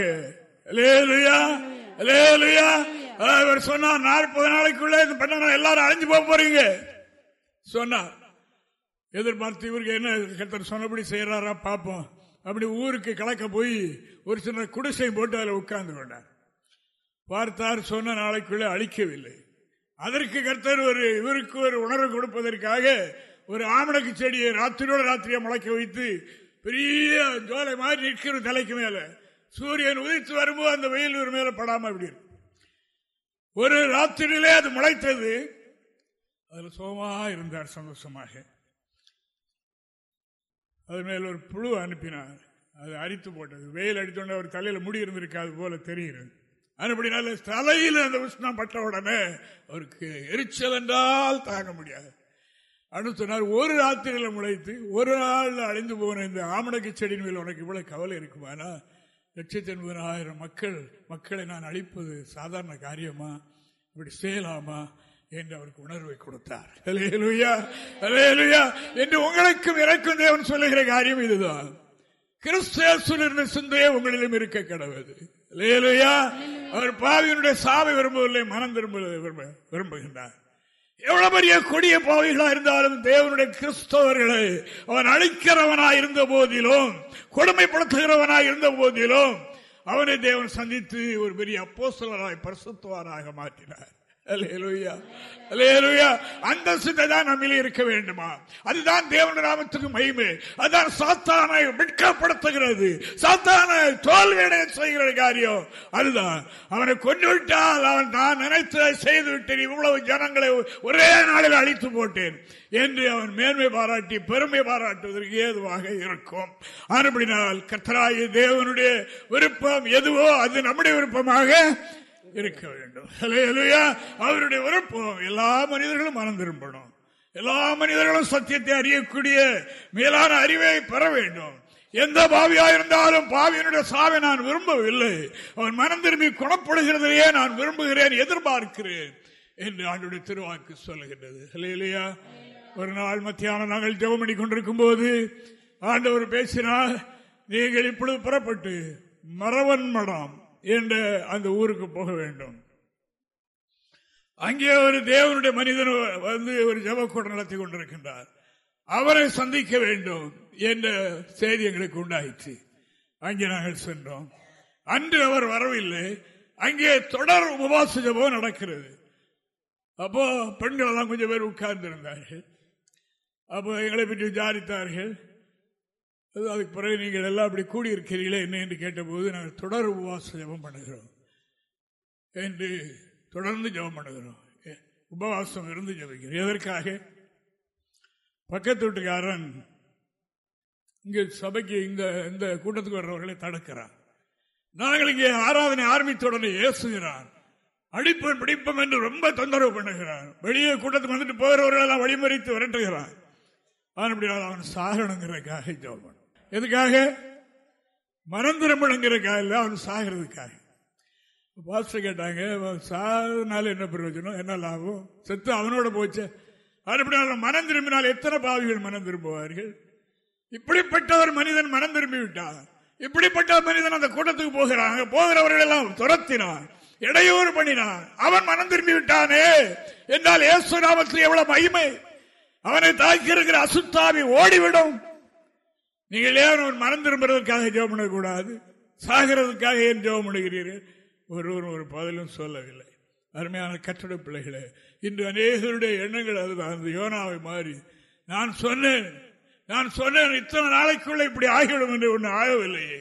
அவர் சொன்னார் நாற்பது நாளைக்குள்ள இந்த பண்ண எல்லாரும் அழிஞ்சு போக போறீங்க. சொன்னார். எதிர்பார்த்து இவருக்கு என்ன கத்தர் சொன்னபடி செய்யறாரா பார்ப்போம் அப்படி ஊருக்கு கலக்க போய் ஒரு சின்ன குடிசை போட்டு அதில் உட்கார்ந்து கொண்டார். பார்த்தார் சொன்ன நாளைக்குள்ள அழிக்கவில்லை. அதற்கு கர்த்தர் ஒரு இவருக்கு ஒரு உணர்வு கொடுப்பதற்காக ஒரு ஆமணக்கு செடியை ராத்திரியோட ராத்திரியா முளைக்க வைத்து பெரிய ஜோலை மாதிரி நிற்கிற தலைக்கு மேல சூரியன் உதித்து வரும்போது அந்த வெயில் ஒரு மேல படாம அப்படி ஒரு ராத்திரியிலே அது முளைத்தது. அதில் சோமா இருந்தார் சந்தோஷமாக. அது மேல ஒரு புழு அனுப்பினார். அது அரித்து போட்டது. வெயில் அடித்தோடனே அவர் தலையில் முடி இருந்திருக்காது போல தெரிகிறது. அதுபடினால தலையில் அந்த உஷ்ணம் பட்ட உடனே அவருக்கு எரிச்சல் என்றால் தாங்க முடியாது. அடுத்த சொன்னார் ஒரு ராத்திரியில முளைத்து ஒரு நாள் அழிந்து போன இந்த ஆமணக்கு செடியின் மேல் உனக்கு இவ்வளவு கவலை இருக்குமானா? லட்சத்தி எண்பதாயிரம் மக்கள் மக்களை நான் அழிப்பது சாதாரண காரியமா? இப்படி செய்யலாமா? என்று அவருக்கு உணர்வை கொடுத்தார். என்று உங்களுக்கும் எனக்கும் தேவன் சொல்லுகிற காரியம் இதுதான். கிறிஸ்தேசுலிருந்து சிந்தையே உங்களிலும் இருக்க கடவுது லேலுயா அவர் பாவியனுடைய சாவை விரும்பவில்லை மனம் திரும்ப விரும்ப- விரும்புகின்றார். எவ்வளவு பெரிய கொடிய பாவிகளா இருந்தாலும் தேவனுடைய கிறிஸ்தவர்களை அவன் அழிக்கிறவனாய் இருந்த போதிலும் கொடுமைப்படுத்துகிறவனாய் இருந்த போதிலும் அவனை தேவன் சந்தித்து ஒரு பெரிய அப்போசலராய் பரிசுத்துவாராக மாற்றினார். அந்த சிந்தை தான் நம்மிலே இருக்க வேண்டுமா? அதுதான் தேவனுடைய நாமத்துக்கு மகிமை. அதுதான் சாத்தானை வெட்கப்படுத்துகிறது. சாத்தானை தோல்வியடைய செய்கிற காரியம். அதுதான். அவனை கொண்டு விட்டால் அவன் நான் நினைத்ததை செய்து விட்டேன் இவ்வளவு ஜனங்களை ஒரே நாளில் அழித்து போட்டேன் என்று அவன் மேன்மை பாராட்டி பெருமை பாராட்டுவதற்கு ஏதுவாக இருக்கும். ஆனப்படினால் கத்தராய தேவனுடைய விருப்பம் எதுவோ அது நம்முடைய விருப்பமாக இருக்க வேண்டும். அவருடைய விருப்பம் எல்லா மனிதர்களும் மனம் திரும்பணும் எல்லா மனிதர்களும் சத்தியத்தை அறியக்கூடிய மேலான அறிவை பெற வேண்டும். எந்த பாவியா இருந்தாலும் பாவியனுடைய சாவை நான் விரும்பவில்லை. அவன் மனம் திரும்பி குணப்படுகிறதையே நான் விரும்புகிறேன் எதிர்பார்க்கிறேன் என்று ஆண்டுடைய திருவாக்கு சொல்லுகின்றது. இல்லையா ஒரு நாள் மத்தியானம் நாங்கள் ஜெபம் பண்ணி கொண்டிருக்கும் போது ஆண்டவர் பேசினால் நீங்கள் இப்பொழுது புறப்பட்டு மரவன் மடம் என்ற அந்த ஊருக்கு போக வேண்டும். அங்கே ஒரு தேவனுடைய மனிதன் வந்து ஒரு ஜபக்கூடம் நடத்தி கொண்டிருக்கின்றார். அவரை சந்திக்க வேண்டும் என்ற செய்தி எங்களுக்கு உண்டாயிற்று. அங்கே நாங்கள் சென்றோம். அன்று அவர் வரவில்லை. அங்கே தொடர் உபவாச ஜபம் நடக்கிறது. அப்போ பெண்கள் எல்லாம் கொஞ்சம் பேர் உட்கார்ந்து இருந்தார்கள் அப்போ எங்களை பற்றி விசாரித்தார்கள். அதுக்கு பிறகு நீங்கள் எல்லாம் அப்படி கூடியிருக்கிறீர்களே என்ன என்று கேட்டபோது நாங்கள் தொடர் உபவாச ஜபம் பண்ணுகிறோம் என்று தொடர்ந்து ஜபம் பண்ணுகிறோம். உபவாசம் இருந்து ஜபிக்கிறோம். எதற்காக? பக்கத்து வீட்டுக்காரன் இங்கே சபைக்கு இந்த இந்த கூட்டத்துக்கு வர்றவர்களை தடுக்கிறான். நாங்கள் இங்கே ஆராதனை ஆரம்பித்தோடனே ஏசுகிறான். அடிப்பன் பிடிப்பம் என்று ரொம்ப தொந்தரவு பண்ணுகிறான். வெளியே கூட்டத்துக்கு வந்துட்டு போகிறவர்களெல்லாம் வழிமுறைத்து வழிமறித்து விரட்டுகிறான் அவன் அப்படி அவன் சாகணுங்கிறக்காக ஜெபம் எதுக்காக? மனம் திரும்பணுங்கிறதுக்காக இல்லை அவன் சாகிறதுக்காக. பாஸ்டர் கேட்டாங்க சாகுனால என்ன பிரயோஜனம்? என்ன லாபம்? செத்து அவனோட போச்சு. அப்படினால் மனம் திரும்பினால் எத்தனை பாவிகள் மனம் திரும்புவார்கள்? இப்படிப்பட்ட ஒரு மனிதன் மனம் திரும்பி விட்டான் இப்படிப்பட்ட மனிதன் அந்த கூட்டத்துக்கு போகிறான். போகிறவர்கள் எல்லாம் துரத்தினான் இடையூறு பண்ணினான் அவன் மனம் திரும்பி விட்டானே என்றால் ஏசுராமத்தில் எவ்வளவு மகிமை. அவனை தாக்கி இருக்கிற அசுத்தாவி ஓடிவிடும். நீங்கள் ஏன் அவன் மனம் ஜெபம் பண்ணக்கூடாது? சாகிறதுக்காக ஏன் ஜெபம் பண்ணுகிறீர்கள்? ஒருவரும் ஒரு பதிலும் சொல்லவில்லை. அருமையான கட்டட பிள்ளைகளே இன்று அநேகருடைய எண்ணங்கள் அதுதான். அந்த யோனாவை மாறி நான் சொன்னேன் நான் சொன்னேன் இத்தனை நாளைக்குள்ள இப்படி ஆகிவிடும் என்று ஒன்று ஆகவில்லையே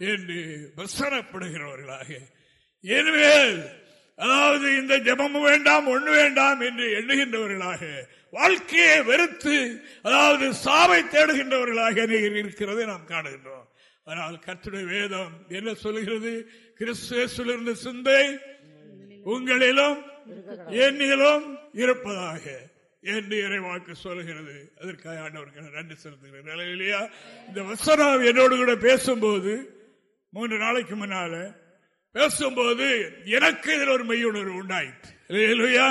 என்று வசனப்படுகிறவர்களாக. இனிமேல் அதாவது இந்த ஜபமும் வேண்டாம் ஒன்று வேண்டாம் என்று எண்ணுகின்றவர்களாக வாழ்க்கையை வெறுத்து அதாவது சாவை தேடுகின்றவர்களாக இருக்கிறதை நாம் காணுகின்றோம். ஆனால் கத்துடைய வேதம் என்ன சொல்லுகிறது? கிறிஸ்துவிலிருந்து சிந்தை உங்களிலும் என்னிலும் இருப்பதாக என்று இறைவாக்கு சொல்லுகிறது. அதற்காக ஆண்டவர்கள் நன்றி செலுத்துகிறேன். இல்லையா இந்த வசனம் என்னோடு கூட பேசும்போது மூன்று நாளைக்கு முன்னால பேசும்போது எனக்கு இதில் ஒரு மெய்யுணர்வு உண்டாயிற்று. இல்லையா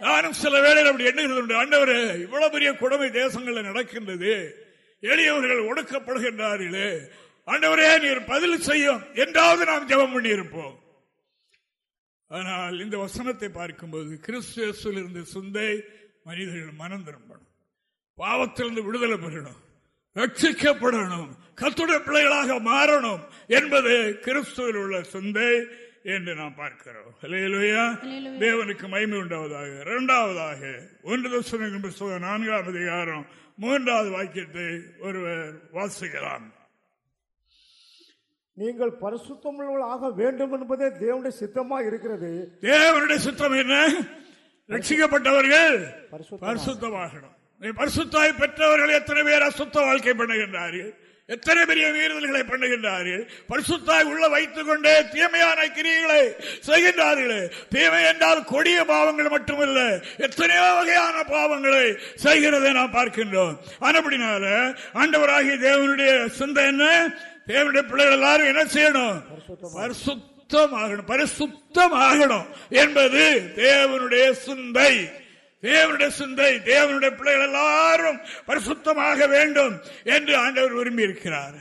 நானும் சில வேளையில் அப்படி எண்ணுகிறது ஆண்டவர் இவ்வளவு பெரிய கொடுமை தேசங்களில் நடக்கின்றது. எளியவர்கள் ஒடுக்கப்படுகின்றார்களே. ஆண்டவரே நீர் பதில் செய்யும். என்றாவது நாம் ஜபம் பண்ணியிருப்போம். ஆனால் இந்த வசனத்தை பார்க்கும்போது கிறிஸ்துவில் இருந்த சுந்தை மனிதர்கள் மனம் திரும்பணும். பாவத்திலிருந்து விடுதலை பெறணும். ரட்சிக்கப்படணும். கத்துடைய பிள்ளைகளாக மாறணும் என்பது கிறிஸ்துவில் உள்ள சிந்தை. என்று நாம் பார்க்கிறோம். தேவனுக்கு மய்மை உண்டாவதாக. இரண்டாவதாக ஒன்று தசனம் நான்காம் அதிகாரம் மூன்றாவது வாக்கியத்தை ஒருவர் வாசிக்கலாம். நீங்கள் பரிசுத்தமுள்ளவர்களாக வேண்டும் என்பதே தேவனுடைய சித்தமா இருக்கிறது. தேவனுடைய சித்தம் என்ன? ரட்சிக்கப்பட்டவர்கள் பரிசுத்தமாகணும். பரிசுத்தாய் பெற்றவர்கள் எத்தனை பேர் அசுத்த வாழ்க்கை பண்ணுகின்றார்கள்? எத்தனை பெரிய மீறுதல்களை பண்ணுகின்றார்கள்? பரிசுத்தாய் உள்ள வைத்துக் கொண்டே தீமையான கிரிகளை செய்கின்றார்களே. தீமை என்றால் கொடிய பாவங்கள் மட்டுமல்ல எத்தனையோ வகையான பாவங்களை செய்கிறதை நாம் பார்க்கின்றோம். ஆனப்படினால ஆண்டவராகிய தேவனுடைய சிந்தை என்ன? தேவனுடைய பிள்ளைகள் எல்லாரும் என்ன செய்யணும்? பரிசுத்தமாகணும் பரிசுத்தமாகணும் என்பது தேவனுடைய சிந்தை. தேவனுடைய சிந்தை தேவனுடைய பிள்ளைகள் எல்லாரும் பரிசுத்தமாக வேண்டும் என்று ஆண்டவர் விரும்பி இருக்கிறார்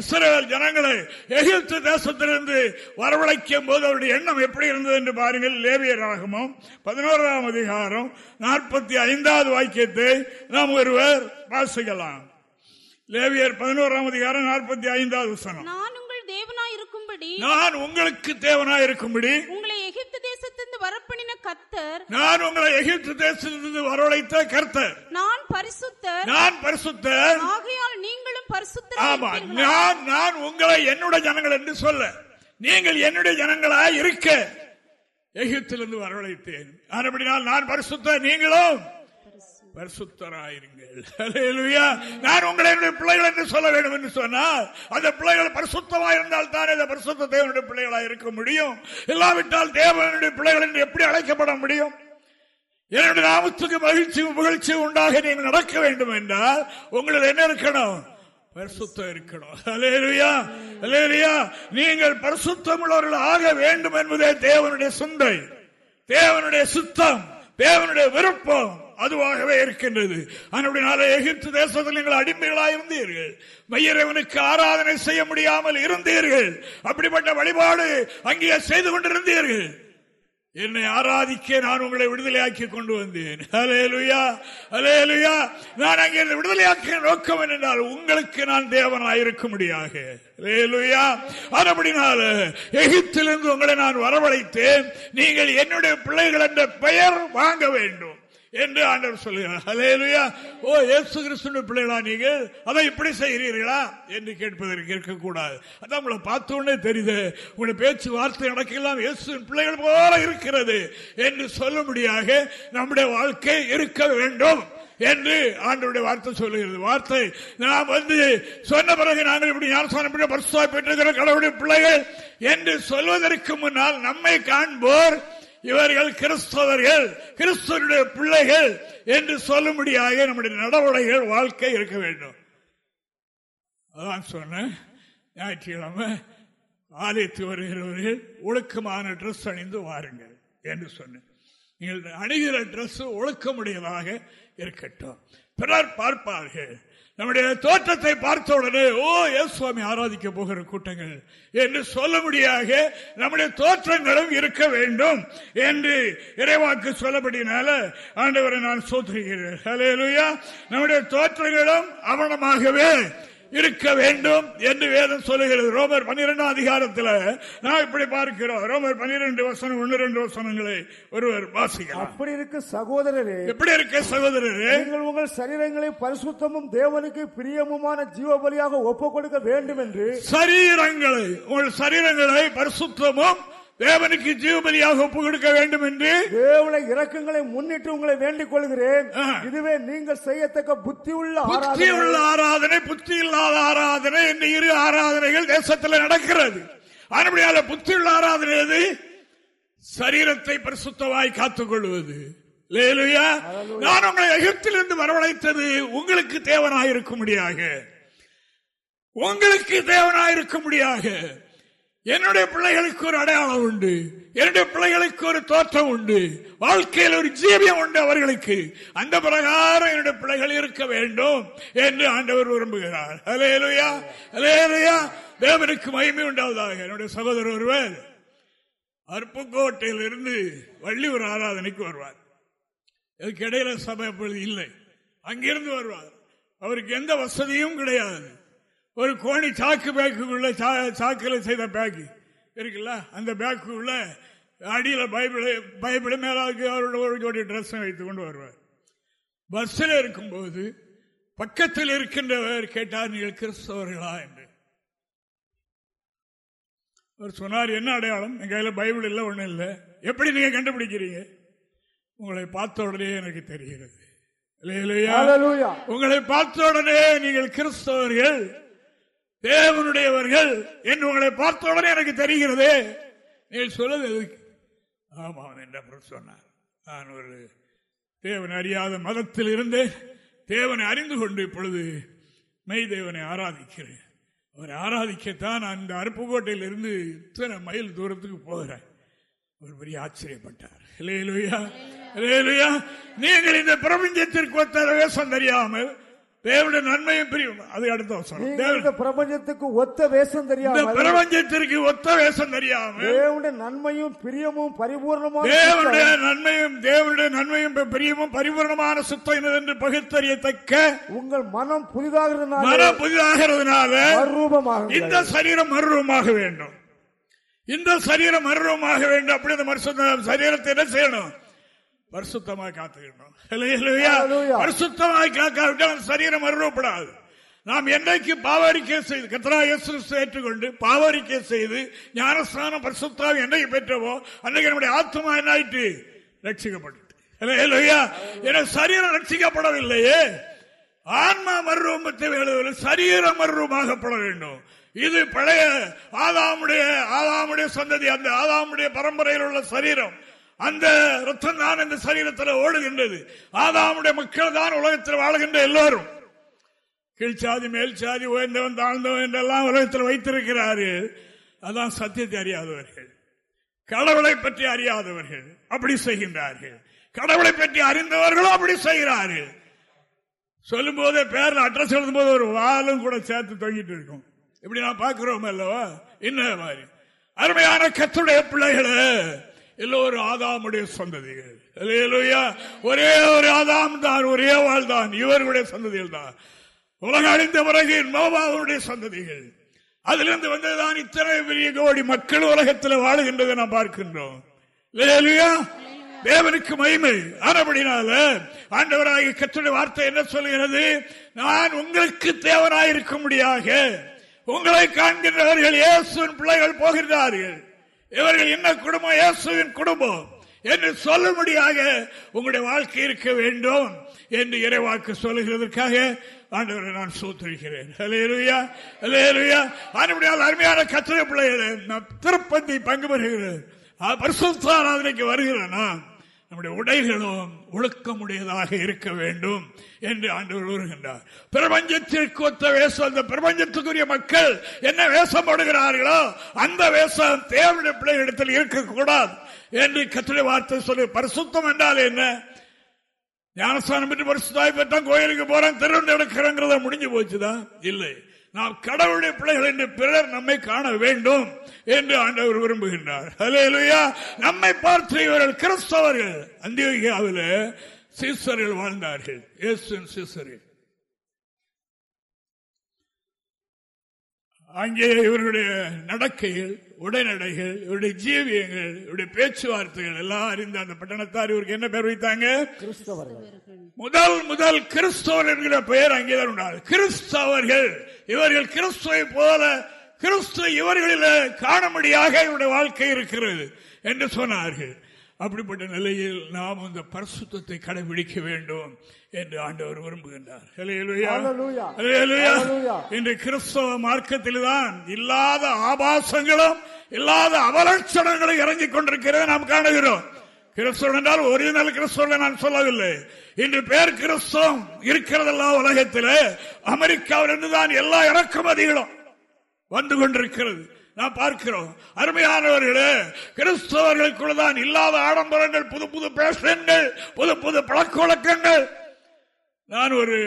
இஸ்ரேல் ஜனங்களை எகிப்து தேசத்திலிருந்து வரவழைக்கும் போது அவருடைய எண்ணம் எப்படி இருந்தது என்று பாருங்கள். லேவியராகமும் பதினோராம் அதிகாரம் நாற்பத்தி ஐந்தாவது வாக்கியத்தை நாம் ஒருவர் வாசிக்கலாம். லேவியர் பதினோராம் அதிகாரம் நாற்பத்தி ஐந்தாவது வசனம். நான் உங்கள் தேவனாய் இருக்கும்படி நான் உங்களுக்கு தேவனாய் இருக்கும்படி வரப்பணின கத்தர் நான் உங்களை எகிப்து தேசத்திலிருந்து வரவழைத்த கர்த்தர். நான் பரிசுத்தர். நான் பரிசுத்தர். ஆகையால் நீங்களும் பரிசுத்தர் ஆமா நான் நான் உங்களை என்னுடைய ஜனங்கள் என்று சொல்ல நீங்கள் என்னுடைய ஜனங்களாய் இருக்க எகிப்திலிருந்து வரவழைத்தேன். அப்படினால் நான் பரிசுத்த நீங்களும். பரிசுத்தராயிருங்கள். நான் உங்களை என்னுடைய பிள்ளைகள் என்று சொல்ல வேண்டும் என்று சொன்னால் அந்த பிள்ளைகள் பரிசுத்தமாக இருந்தால் தான் இந்த பரிசுத்த தேவனுடைய பிள்ளைகளாக இருக்க முடியும். இல்லாவிட்டால் தேவனுடைய பிள்ளைகள் என்று எப்படி அழைக்கப்பட முடியும்? என்னுடைய நாமத்துக்கு மகிழ்ச்சி புகழ்ச்சியும் உண்டாக நீங்கள் நடக்க வேண்டும் என்றால் உங்களுக்கு என்ன இருக்கணும்? பரிசுத்தம் இருக்கணும். அலேலுயா அலேலுயா நீங்கள் பரிசுத்தம் உள்ளவர்கள் ஆக வேண்டும் என்பதே தேவனுடைய சிந்தை. தேவனுடைய சுத்தம் தேவனுடைய விருப்பம். அதுவாகவே இருக்கின்றது. அதனுடைய எகிப்து தேசத்தில் நீங்கள் அடிமைகளாக இருந்தீர்கள். மையரவனுக்கு ஆராதனை செய்ய முடியாமல் இருந்தீர்கள். அப்படிப்பட்ட வழிபாடு அங்கே செய்து கொண்டிருந்தீர்கள். என்னை ஆராதிக்க நான் உங்களை விடுதலையாக்கி கொண்டு வந்தேன். அலேலுயா அலேலுயா நான் அங்கே விடுதலையாக்க நோக்கம் என்றால் உங்களுக்கு நான் தேவனாக இருக்க முடியாக அதுபடினால எகிப்திலிருந்து உங்களை நான் வரவழைத்தேன். நீங்கள் என்னுடைய பிள்ளைகள் என்ற பெயர் வாங்க வேண்டும். என்று ஆண்டவர் சொல்லுகிறார். ஓ ஏசு கிறிஸ்துவ பிள்ளைகளா நீங்கள்? அதை இப்படி செய்கிறீர்களா? என்று கேட்பதற்கு இருக்கக்கூடாது. அதான் உங்களை பார்த்த உடனே தெரியுது. உங்களுடைய பேச்சு வார்த்தை நடக்கலாம் இயேசு பிள்ளைகள் போல இருக்கிறது என்று சொல்லும்படியாக நம்முடைய வாழ்க்கை இருக்க வேண்டும் என்று ஆண்டருடைய வார்த்தை சொல்லுகிறது. வார்த்தை நாம் வந்து சொன்ன பிறகு நாங்கள் இப்படி ஞானசானம் பெற்றிருக்கிற கடவுளுடைய பிள்ளைகள் என்று சொல்வதற்கு முன்னால் நம்மை காண்போர் இவர்கள் கிறிஸ்தவர்கள் கிறிஸ்தவருடைய பிள்ளைகள் என்று சொல்லும்படியாக நம்முடைய நடவடிக்கைகள் வாழ்க்கை இருக்க வேண்டும். அதான் சொன்னேன். ஞாயிற்றுக்கிழமை ஆலயத்து வருகிறவர்கள் ஒழுக்கமான ட்ரெஸ் அணிந்து வாருங்கள் என்று சொன்னேன். நீங்கள் அணிகிற ட்ரெஸ் ஒழுக்கமுடையதாக இருக்கட்டும். பிறர் பார்ப்பார்கள். நம்முடைய தோற்றத்தை பார்த்த உடனே ஓ எஸ் சுவாமி ஆராதிக்க போகிற கூட்டங்கள். என்று சொல்ல முடியாத நம்முடைய தோற்றங்களும் இருக்க வேண்டும் என்று இறைவாக்கு சொல்லப்படினால ஆண்டவரை நான் சோத்துகிறேன். நம்முடைய தோற்றங்களும் அவனமாகவே இருக்க வேண்டும் என்று வேதம் சொல்லுகிறது. ரோமர் பன்னிரெண்டாம் அதிகாரத்தில் நான் இப்படி பார்க்கிறோம். ரோமர் பன்னிரெண்டு வசனம் ஒன்னு ரெண்டு வசனங்களை ஒருவர் வாசிக்கலாம். அப்படி இருக்க சகோதரரே எப்படி இருக்க சகோதரரே? நீங்கள் உங்கள் சரீரங்களை பரிசுத்தமும் தேவனுக்கு பிரியமுமான ஜீவபலியாக ஒப்புக் கொடுக்க வேண்டும் என்று சரீரங்களை உங்கள் சரீரங்களை பரிசுத்தமும் தேவனுக்கு ஜீவபலியாக ஒப்பு கொடுக்க வேண்டும் என்று தேவனை இறக்கங்களை முன்னிட்டு உங்களை வேண்டிக் கொள்கிறேன். இதுவே நீங்கள் செய்யத்தக்க புத்தி உள்ள புத்தி உள்ள ஆராதனை புத்தி இல்லாத ஆராதனை இந்த இரு ஆராதனைகள் தேசத்தில் நடக்கிறது. அதுபடியால புத்தி உள்ள ஆராதனை எது? சரீரத்தை பரிசுத்தமாய் காத்துக் கொள்வது நான் உங்களை எகிப்திலிருந்து வரவழைத்தது உங்களுக்கு தேவனாயிருக்கும்படியாக. உங்களுக்கு தேவனாயிருக்கும்படியாக. என்னுடைய பிள்ளைகளுக்கு ஒரு அடையாளம் உண்டு. என்னுடைய பிள்ளைகளுக்கு ஒரு தோற்றம் உண்டு. வாழ்க்கையில் ஒரு ஜீவியம் உண்டு அவர்களுக்கு. அந்த பிரகாரம் என்னுடைய பிள்ளைகள் இருக்க வேண்டும் என்று ஆண்டவர் விரும்புகிறார். அலேலுயா அலேலுயா தேவனுக்கு மகிமை உண்டாவதாக. என்னுடைய சகோதரர் ஒருவர் அருப்புக்கோட்டையில் இருந்து வள்ளியூர் ஆராதனைக்கு வருவார். இதுக்கு இடையில சபை அப்பொழுது இல்லை. அங்கிருந்து வருவார். அவருக்கு எந்த வசதியும் கிடையாது. ஒரு கோணி சாக்கு பேக்குள்ள சாக்கில் செய்த பேக்கு. இருக்குல்ல? அந்த பேக்குள்ள அடியில பைபிள் பைபிள் மேலாக்கு அவரோட ஒரு ஜோடி ட்ரெஸ் வைத்துக் கொண்டு வருவார். பஸ்ஸில் இருக்கும்போது பக்கத்தில் இருக்கின்றவர் கேட்டார் நீங்கள் கிறிஸ்தவர்களா? என்று. அவர் சொன்னார் என்ன அடையாளம்? என் கையில் பைபிள் இல்லை ஒன்றும் இல்லை. எப்படி நீங்க கண்டுபிடிக்கிறீங்க? உங்களை பார்த்த உடனே எனக்கு தெரிகிறது. உங்களை பார்த்த உடனே நீங்கள் கிறிஸ்தவர்கள். தேவனுடையவர்கள் என்று உங்களை பார்த்தவுடனே எனக்கு தெரிகிறதே. நீங்கள் சொல்லுது எதுக்கு? ஆமாம் என்று சொன்னார். நான் ஒரு தேவன் அறியாத மதத்தில் இருந்து தேவனை அறிந்து கொண்டு இப்பொழுது மெய் தேவனை ஆராதிக்கிறேன். அவரை ஆராதிக்கத்தான் நான் இந்த அருப்புக்கோட்டையில் இருந்து இத்தனை மைல் தூரத்துக்கு போகிறேன். ஒரு பெரிய ஆச்சரியப்பட்டார். இல்லையா இல்லையா நீங்கள் இந்த பிரபஞ்சத்திற்கு ஒத்த வேஷம் தெரியாமல் தேவனுடைய நன்மையும் பிரியும். அது அடுத்த வசனம். பிரபஞ்சத்துக்கு ஒத்த வேஷம் இந்த தெரியாமல் பிரபஞ்சத்திற்கு ஒத்த வேஷம் தெரியாமல் தேவனுடைய நன்மையும் பிரியமும் பரிபூர்ணமான தேவனுடைய நன்மையும் தேவனுடைய நன்மையும் பிரியமும் பரிபூர்ணமான சுத்தம் என்று பகுத்தறியத்தக்க உங்கள் மனம் புதிதாகிறதுனால மனம் புதிதாகிறதுனால மறுரூபமாக இந்த சரீரம் மறுரூபமாக வேண்டும். இந்த சரீரம் மறுரூபமாக வேண்டும். அப்படி அந்த மறுசுத்த சரீரத்தை என்ன செய்யணும்? பரிசுத்தமாக காத்துக்கணும். பரிசுத்தமாக காக்காவிட்டால் சரீரம் மறுரூபப்படாது. நாம் என்னைக்கு பாவரிக்கை செய்து கத்ரா இயேசு ஏற்றுக்கொண்டு பாவரிக்கை செய்து ஞானஸ்தானம் பரிசுத்தாவை என்னைக்கு பெற்றவோ அன்னைக்கு நம்முடைய ஆத்மா என்ன ஆயிட்டு ரட்சிக்கப்பட்டு என சரீரம் ரட்சிக்கப்படவில்லையே. ஆன்மா மறுரூபத்தை வேண்டுவதில்லை சரீரம் மறுரூபமாகப்பட வேண்டும். இது பழைய ஆதாமுடைய ஆதாமுடைய சந்ததி அந்த ஆதாமுடைய பரம்பரையில் உள்ள சரீரம். அந்த ரத்தம் தான் இந்த சரீரத்தில் ஓடுகின்றது. ஆதாமுடைய மக்கள் தான் உலகத்தில் வாழ்கின்ற எல்லோரும். கீழ்ச்சாதி மேல் சாதி உயர்ந்தவன் தாழ்ந்தவன் என்றெல்லாம் உலகத்தில் வைத்திருக்கிறாரு. அதான் சத்தியத்தை அறியாதவர்கள். கடவுளை பற்றி அறியாதவர்கள். அப்படி செய்கின்றார்கள். கடவுளை பற்றி அறிந்தவர்களும் அப்படி செய்கிறார்கள். சொல்லும் போதே பேர்ல அட்ரஸ் எழுதும் போது ஒரு வாலும் கூட சேர்த்து தொங்கிட்டு இருக்கும். இப்படி நான் பார்க்கிறோம் அல்லவா என்ன மாதிரி? அருமையான கத்துடைய பிள்ளைகளை எல்லோரும் ஆதாமுடைய சந்ததிகள். ஒரே ஒரு ஆதாம் தான் ஒரே வாழ் தான். இவர்களுடைய சந்ததிகள் தான். உலகம் அழிந்த பிறகு நோபாவுடைய சந்ததிகள். அதிலிருந்து வந்ததுதான் இத்தனை பெரிய கோடி மக்கள் உலகத்தில் வாழுகின்றதை நாம் பார்க்கின்றோம். அல்லேலூயா. தேவனுக்கு மகிமை. ஆனபடினால ஆண்டவராக கத்துடைய வார்த்தை என்ன சொல்கிறது நான் உங்களுக்கு தேவனாயிருக்கும்படியாக உங்களை காண்கின்றவர்கள் இயேசுவின் பிள்ளைகள் போகின்றார்கள். இவர்கள் என்ன குடும்பம்? இயேசுவின் குடும்பம். என்று சொல்லும்படியாக உங்களுடைய வாழ்க்கை இருக்க வேண்டும் என்று இறைவாக்கு சொல்லுகிறதற்காக ஆண்டவரை நான் சூத்திருக்கிறேன். அருமையான கத்திரை பிள்ளைகளை நான் திருப்பந்தி பங்கு பெறுகிறேன். பரிசுத்த ஆராதனைக்கு நம்முடைய உடைகளும் ஒழுக்கமுடையதாக இருக்க வேண்டும் என்று ஆண்டவர் கூறுகின்றார். பிரபஞ்சத்திற்கு ஒத்த வேஷம் அந்த பிரபஞ்சத்துக்குரிய மக்கள் என்ன வேஷம் போடுகிறார்களோ அந்த வேஷம் தேவனுடைய பிள்ளைகளிடத்தில் இருக்கக்கூடாது என்று கத்திரை வார்த்தை சொல்லி. பரிசுத்தம் என்றால் என்ன? ஞானஸ்தானம் பெற்று பரிசுத்தாய் பெற்றான் கோயிலுக்கு போறான் திறந்து எடுக்கிறோங்கிறத முடிஞ்சு போச்சுதான் இல்லை. நாம் கடவுளுடைய பிள்ளைகள் என்று பிறர் நம்மை காண வேண்டும் என்று ஆண்டவர் விரும்புகின்றார். ஹalleluya. நம்மை பார்த்து இவர்கள் கிறிஸ்தவர்கள். அந்தியோகியாவில் சீசர்கள் வாழ்ந்தார்கள். இயேசுவின் சீசர்கள். அங்கே இவருடைய நடக்கைகள் உடைநடைகள் இவருடைய ஜீவியங்கள் இவருடைய பேச்சுவார்த்தைகள் எல்லாம் அறிந்த அந்த பட்டணத்தார் இவருக்கு என்ன பேர் வைத்தாங்க? கிறிஸ்தவர்கள். முதல் முதல் கிறிஸ்தவர் என்கிற பெயர் அங்கேதான் உண்டாது கிறிஸ்தவர்கள் இவர்கள் கிறிஸ்துவை போல கிறிஸ்து இவர்களில் காணும்படியாக இவருடைய வாழ்க்கை இருக்கிறது என்று சொன்னார்கள். அப்படிப்பட்ட நிலையில் நாம் அந்த பரிசுத்தத்தை கடைபிடிக்க வேண்டும் என்று ஆண்டவர் விரும்புகின்றார். இன்று கிறிஸ்தவ மார்க்கத்தில் தான் இல்லாத ஆபாசங்களும் இல்லாத அவலட்சணங்களும் இறங்கிக் கொண்டிருக்கிறத நாம் காணுகிறோம். கிறிஸ்தவன் என்றால் ஒரிஜினல் கிறிஸ்தவன் நான் சொல்லவில்லை. இன்று பேர் கிறிஸ்தவம் இருக்கிறதெல்லாம் உலகத்தில்? அமெரிக்காவில் இருந்துதான் எல்லா இறக்குமதிகளும் வந்து கொண்டிருக்கிறது. நாம் பார்க்கிறோம் அருமையானவர்களே கிறிஸ்தவர்களுக்குள்ளதான் இல்லாத ஆடம்பரங்கள் புது புது பேஷன்கள் புது புது பழக்க வழக்கங்கள். நான் ஒரு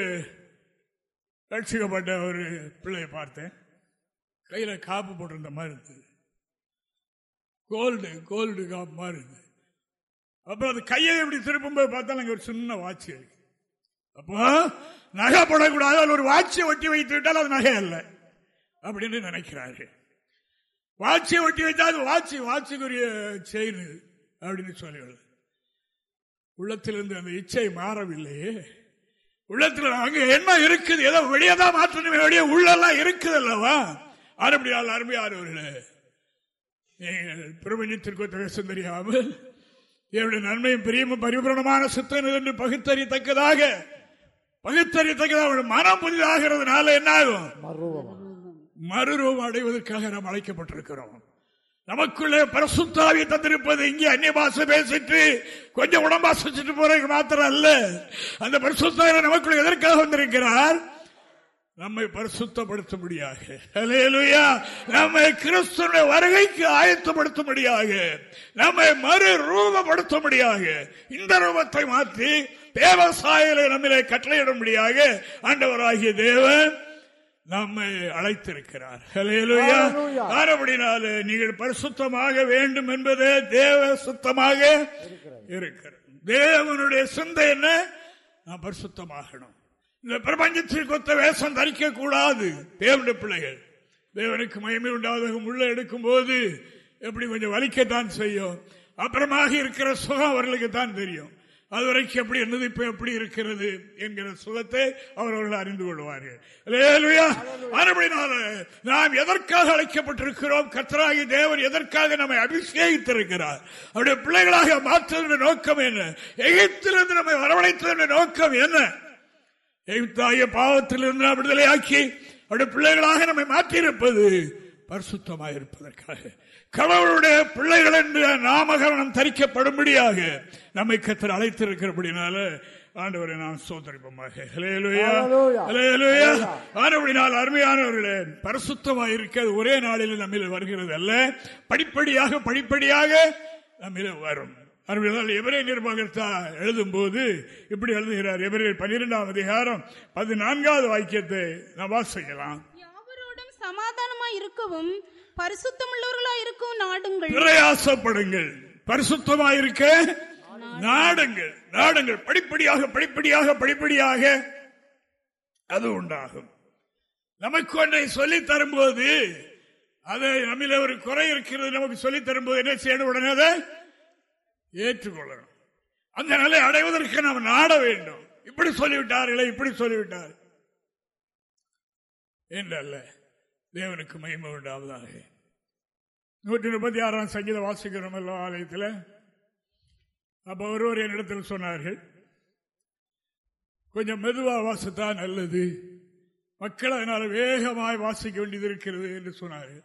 ரட்சிக்கப்பட்ட ஒரு பிள்ளையை பார்த்தேன். கையில காப்பு போட்டிருந்த மாதிரி இருந்தது. கோல்டு கோல்டு காப்பு மாதிரி இருந்தது. அப்புறம் அது கையை எப்படி திருப்பும்போது பார்த்தா அங்கே ஒரு சின்ன வாட்சி இருக்கு. அப்போ நகை போடக்கூடாது ஒரு வாட்சியை ஒட்டி வைத்து விட்டால் அது நகை அல்ல அப்படின்னு நினைக்கிறார்கள். வாட்சியை ஒட்டி வைத்தா அது வாட்சி வாட்சிக்குரிய செயின் அப்படின்னு சொல்லுகிறது. உள்ளத்திலிருந்து அந்த இச்சை மாறவில்லையே. உள்ளத்தில் அங்க என்ன இருக்குது? ஏதோ வெளியே தான் மாற்றணுமே வெளியே உள்ளெல்லாம் இருக்குது அல்லவா? அருமையால் அருமையானவர்களே பிரபஞ்சத்திற்கு தேசம் தெரியாமல் என்னுடைய நன்மையும் பிரியமும் பரிபூரணமான சுத்தம் என்று பகுத்தறியத்தக்கதாக பகுத்தறியத்தக்கதாக மனம் புதிதாகிறதுனால என்ன ஆகும் மறுரூபம் அடைவதற்காக நாம் அழைக்கப்பட்டிருக்கிறோம். நமக்குள்ளே பரசுத்தாவி தந்திருப்பது இங்கே அந்நிய பாசை பேசிட்டு கொஞ்சம் உடம்பாசிட்டு போறதுக்கு மாத்திரம் அல்ல. அந்த பரிசுத்தாவி நமக்குள்ள எதற்காக வந்திருக்கிறார்? நம்மை பரிசுத்தப்படுத்த முடியாக நம்மை கிறிஸ்துவ வருகைக்கு ஆயத்தப்படுத்த முடியாக நம்மை மறு ரூபப்படுத்த முடியாக இந்த ரூபத்தை மாற்றி தேவசாயலை நம்மளை கட்டளையிட முடியாக ஆண்டவராகிய தேவன் நம்மை அழைத்திருக்கிறார். அப்படினால நீங்கள் பரிசுத்தமாக வேண்டும் என்பதே தேவ சுத்தமாக இருக்கிறது. தேவனுடைய சிந்தை என்ன? நான் பரிசுத்தமாகணும். இந்த பிரபஞ்சத்திற்கு கொத்த வேஷம் தரிக்க கூடாது தேவனுடைய பிள்ளைகள் தேவனுக்கு மயமே உண்டாவது உள்ள எடுக்கும் போது எப்படி கொஞ்சம் வலிக்கத்தான் செய்யும். அப்புறமாக இருக்கிற சுகம் அவர்களுக்கு தான் தெரியும். அதுவரைக்கும் எப்படி என்னது இப்ப எப்படி இருக்கிறது என்கிற சுகத்தை அவர்கள் அறிந்து கொள்வார்கள். நாம் எதற்காக அழைக்கப்பட்டிருக்கிறோம்? கத்தராகி தேவன் எதற்காக நம்மை அபிஷேகித்திருக்கிறார்? அவருடைய பிள்ளைகளாக மாற்றுவதன் நோக்கம் என்ன? எகிப்திலிருந்து நம்மை வரவழைத்ததன் நோக்கம் என்ன? எகிப்தாகிய பாவத்திலிருந்து விடுதலையாக்கி அவருடைய பிள்ளைகளாக நம்மை மாற்றியிருப்பது பரிசுத்தமாக இருப்பதற்காக கடவுளுடைய பிள்ளைகள் என்று நாமகரணம் தரிக்கப்படும்படியாக நம்மை கத்தர் அழைத்திருக்கிறபடினால ஆண்டவரை நான் சோதரிப்பமாக. அருமையானவர்களே பரிசுத்தமாக இருக்க ஒரே நாளில் நம்மில் வருகிறது அல்ல. படிப்படியாக படிப்படியாக நம்மில் வரும். அருமையால் எவரே நிர்வாகத்தா எழுதும் போது இப்படி எழுதுகிறார். எவரே பனிரெண்டாம் அதிகாரம் பதினான்காவது வாக்கியத்தை நான் வாசிக்கலாம். சமாதானமா இருக்கவும் பரிசுத்தமுள்ளவர்களா இருக்கும் நாடுங்கள். பிரயாசப்படுங்கள். பரிசுத்தமா இருக்க நாடுங்கள். நாடுங்கள். படிப்படியாக படிப்படியாக படிப்படியாக அது உண்டாகும். நமக்கு ஒன்றை சொல்லி தரும்போது அதை நம்மில ஒரு குறை இருக்கிறது. நமக்கு சொல்லி தரும்போது என்ன செய்யணும்? உடனே அதை ஏற்றுக்கொள்ளணும். அந்த நிலை அடைவதற்கு நாம் நாட வேண்டும். இப்படி சொல்லிவிட்டார்களே இப்படி சொல்லிவிட்டார். என்றல்ல தேவனுக்கு மகிமை உண்டாவதாக. நூற்றி முப்பத்தி ஆறாம் சங்கீத வாசிக்கிறோம் அல்ல ஆலயத்தில். அப்போ ஒருவர் என்னிடத்தில் சொன்னார்கள் கொஞ்சம் மெதுவாக வாசித்தா நல்லது. மக்கள் அதனால் வேகமாய் வாசிக்க வேண்டியது இருக்கிறது என்று சொன்னார்கள்.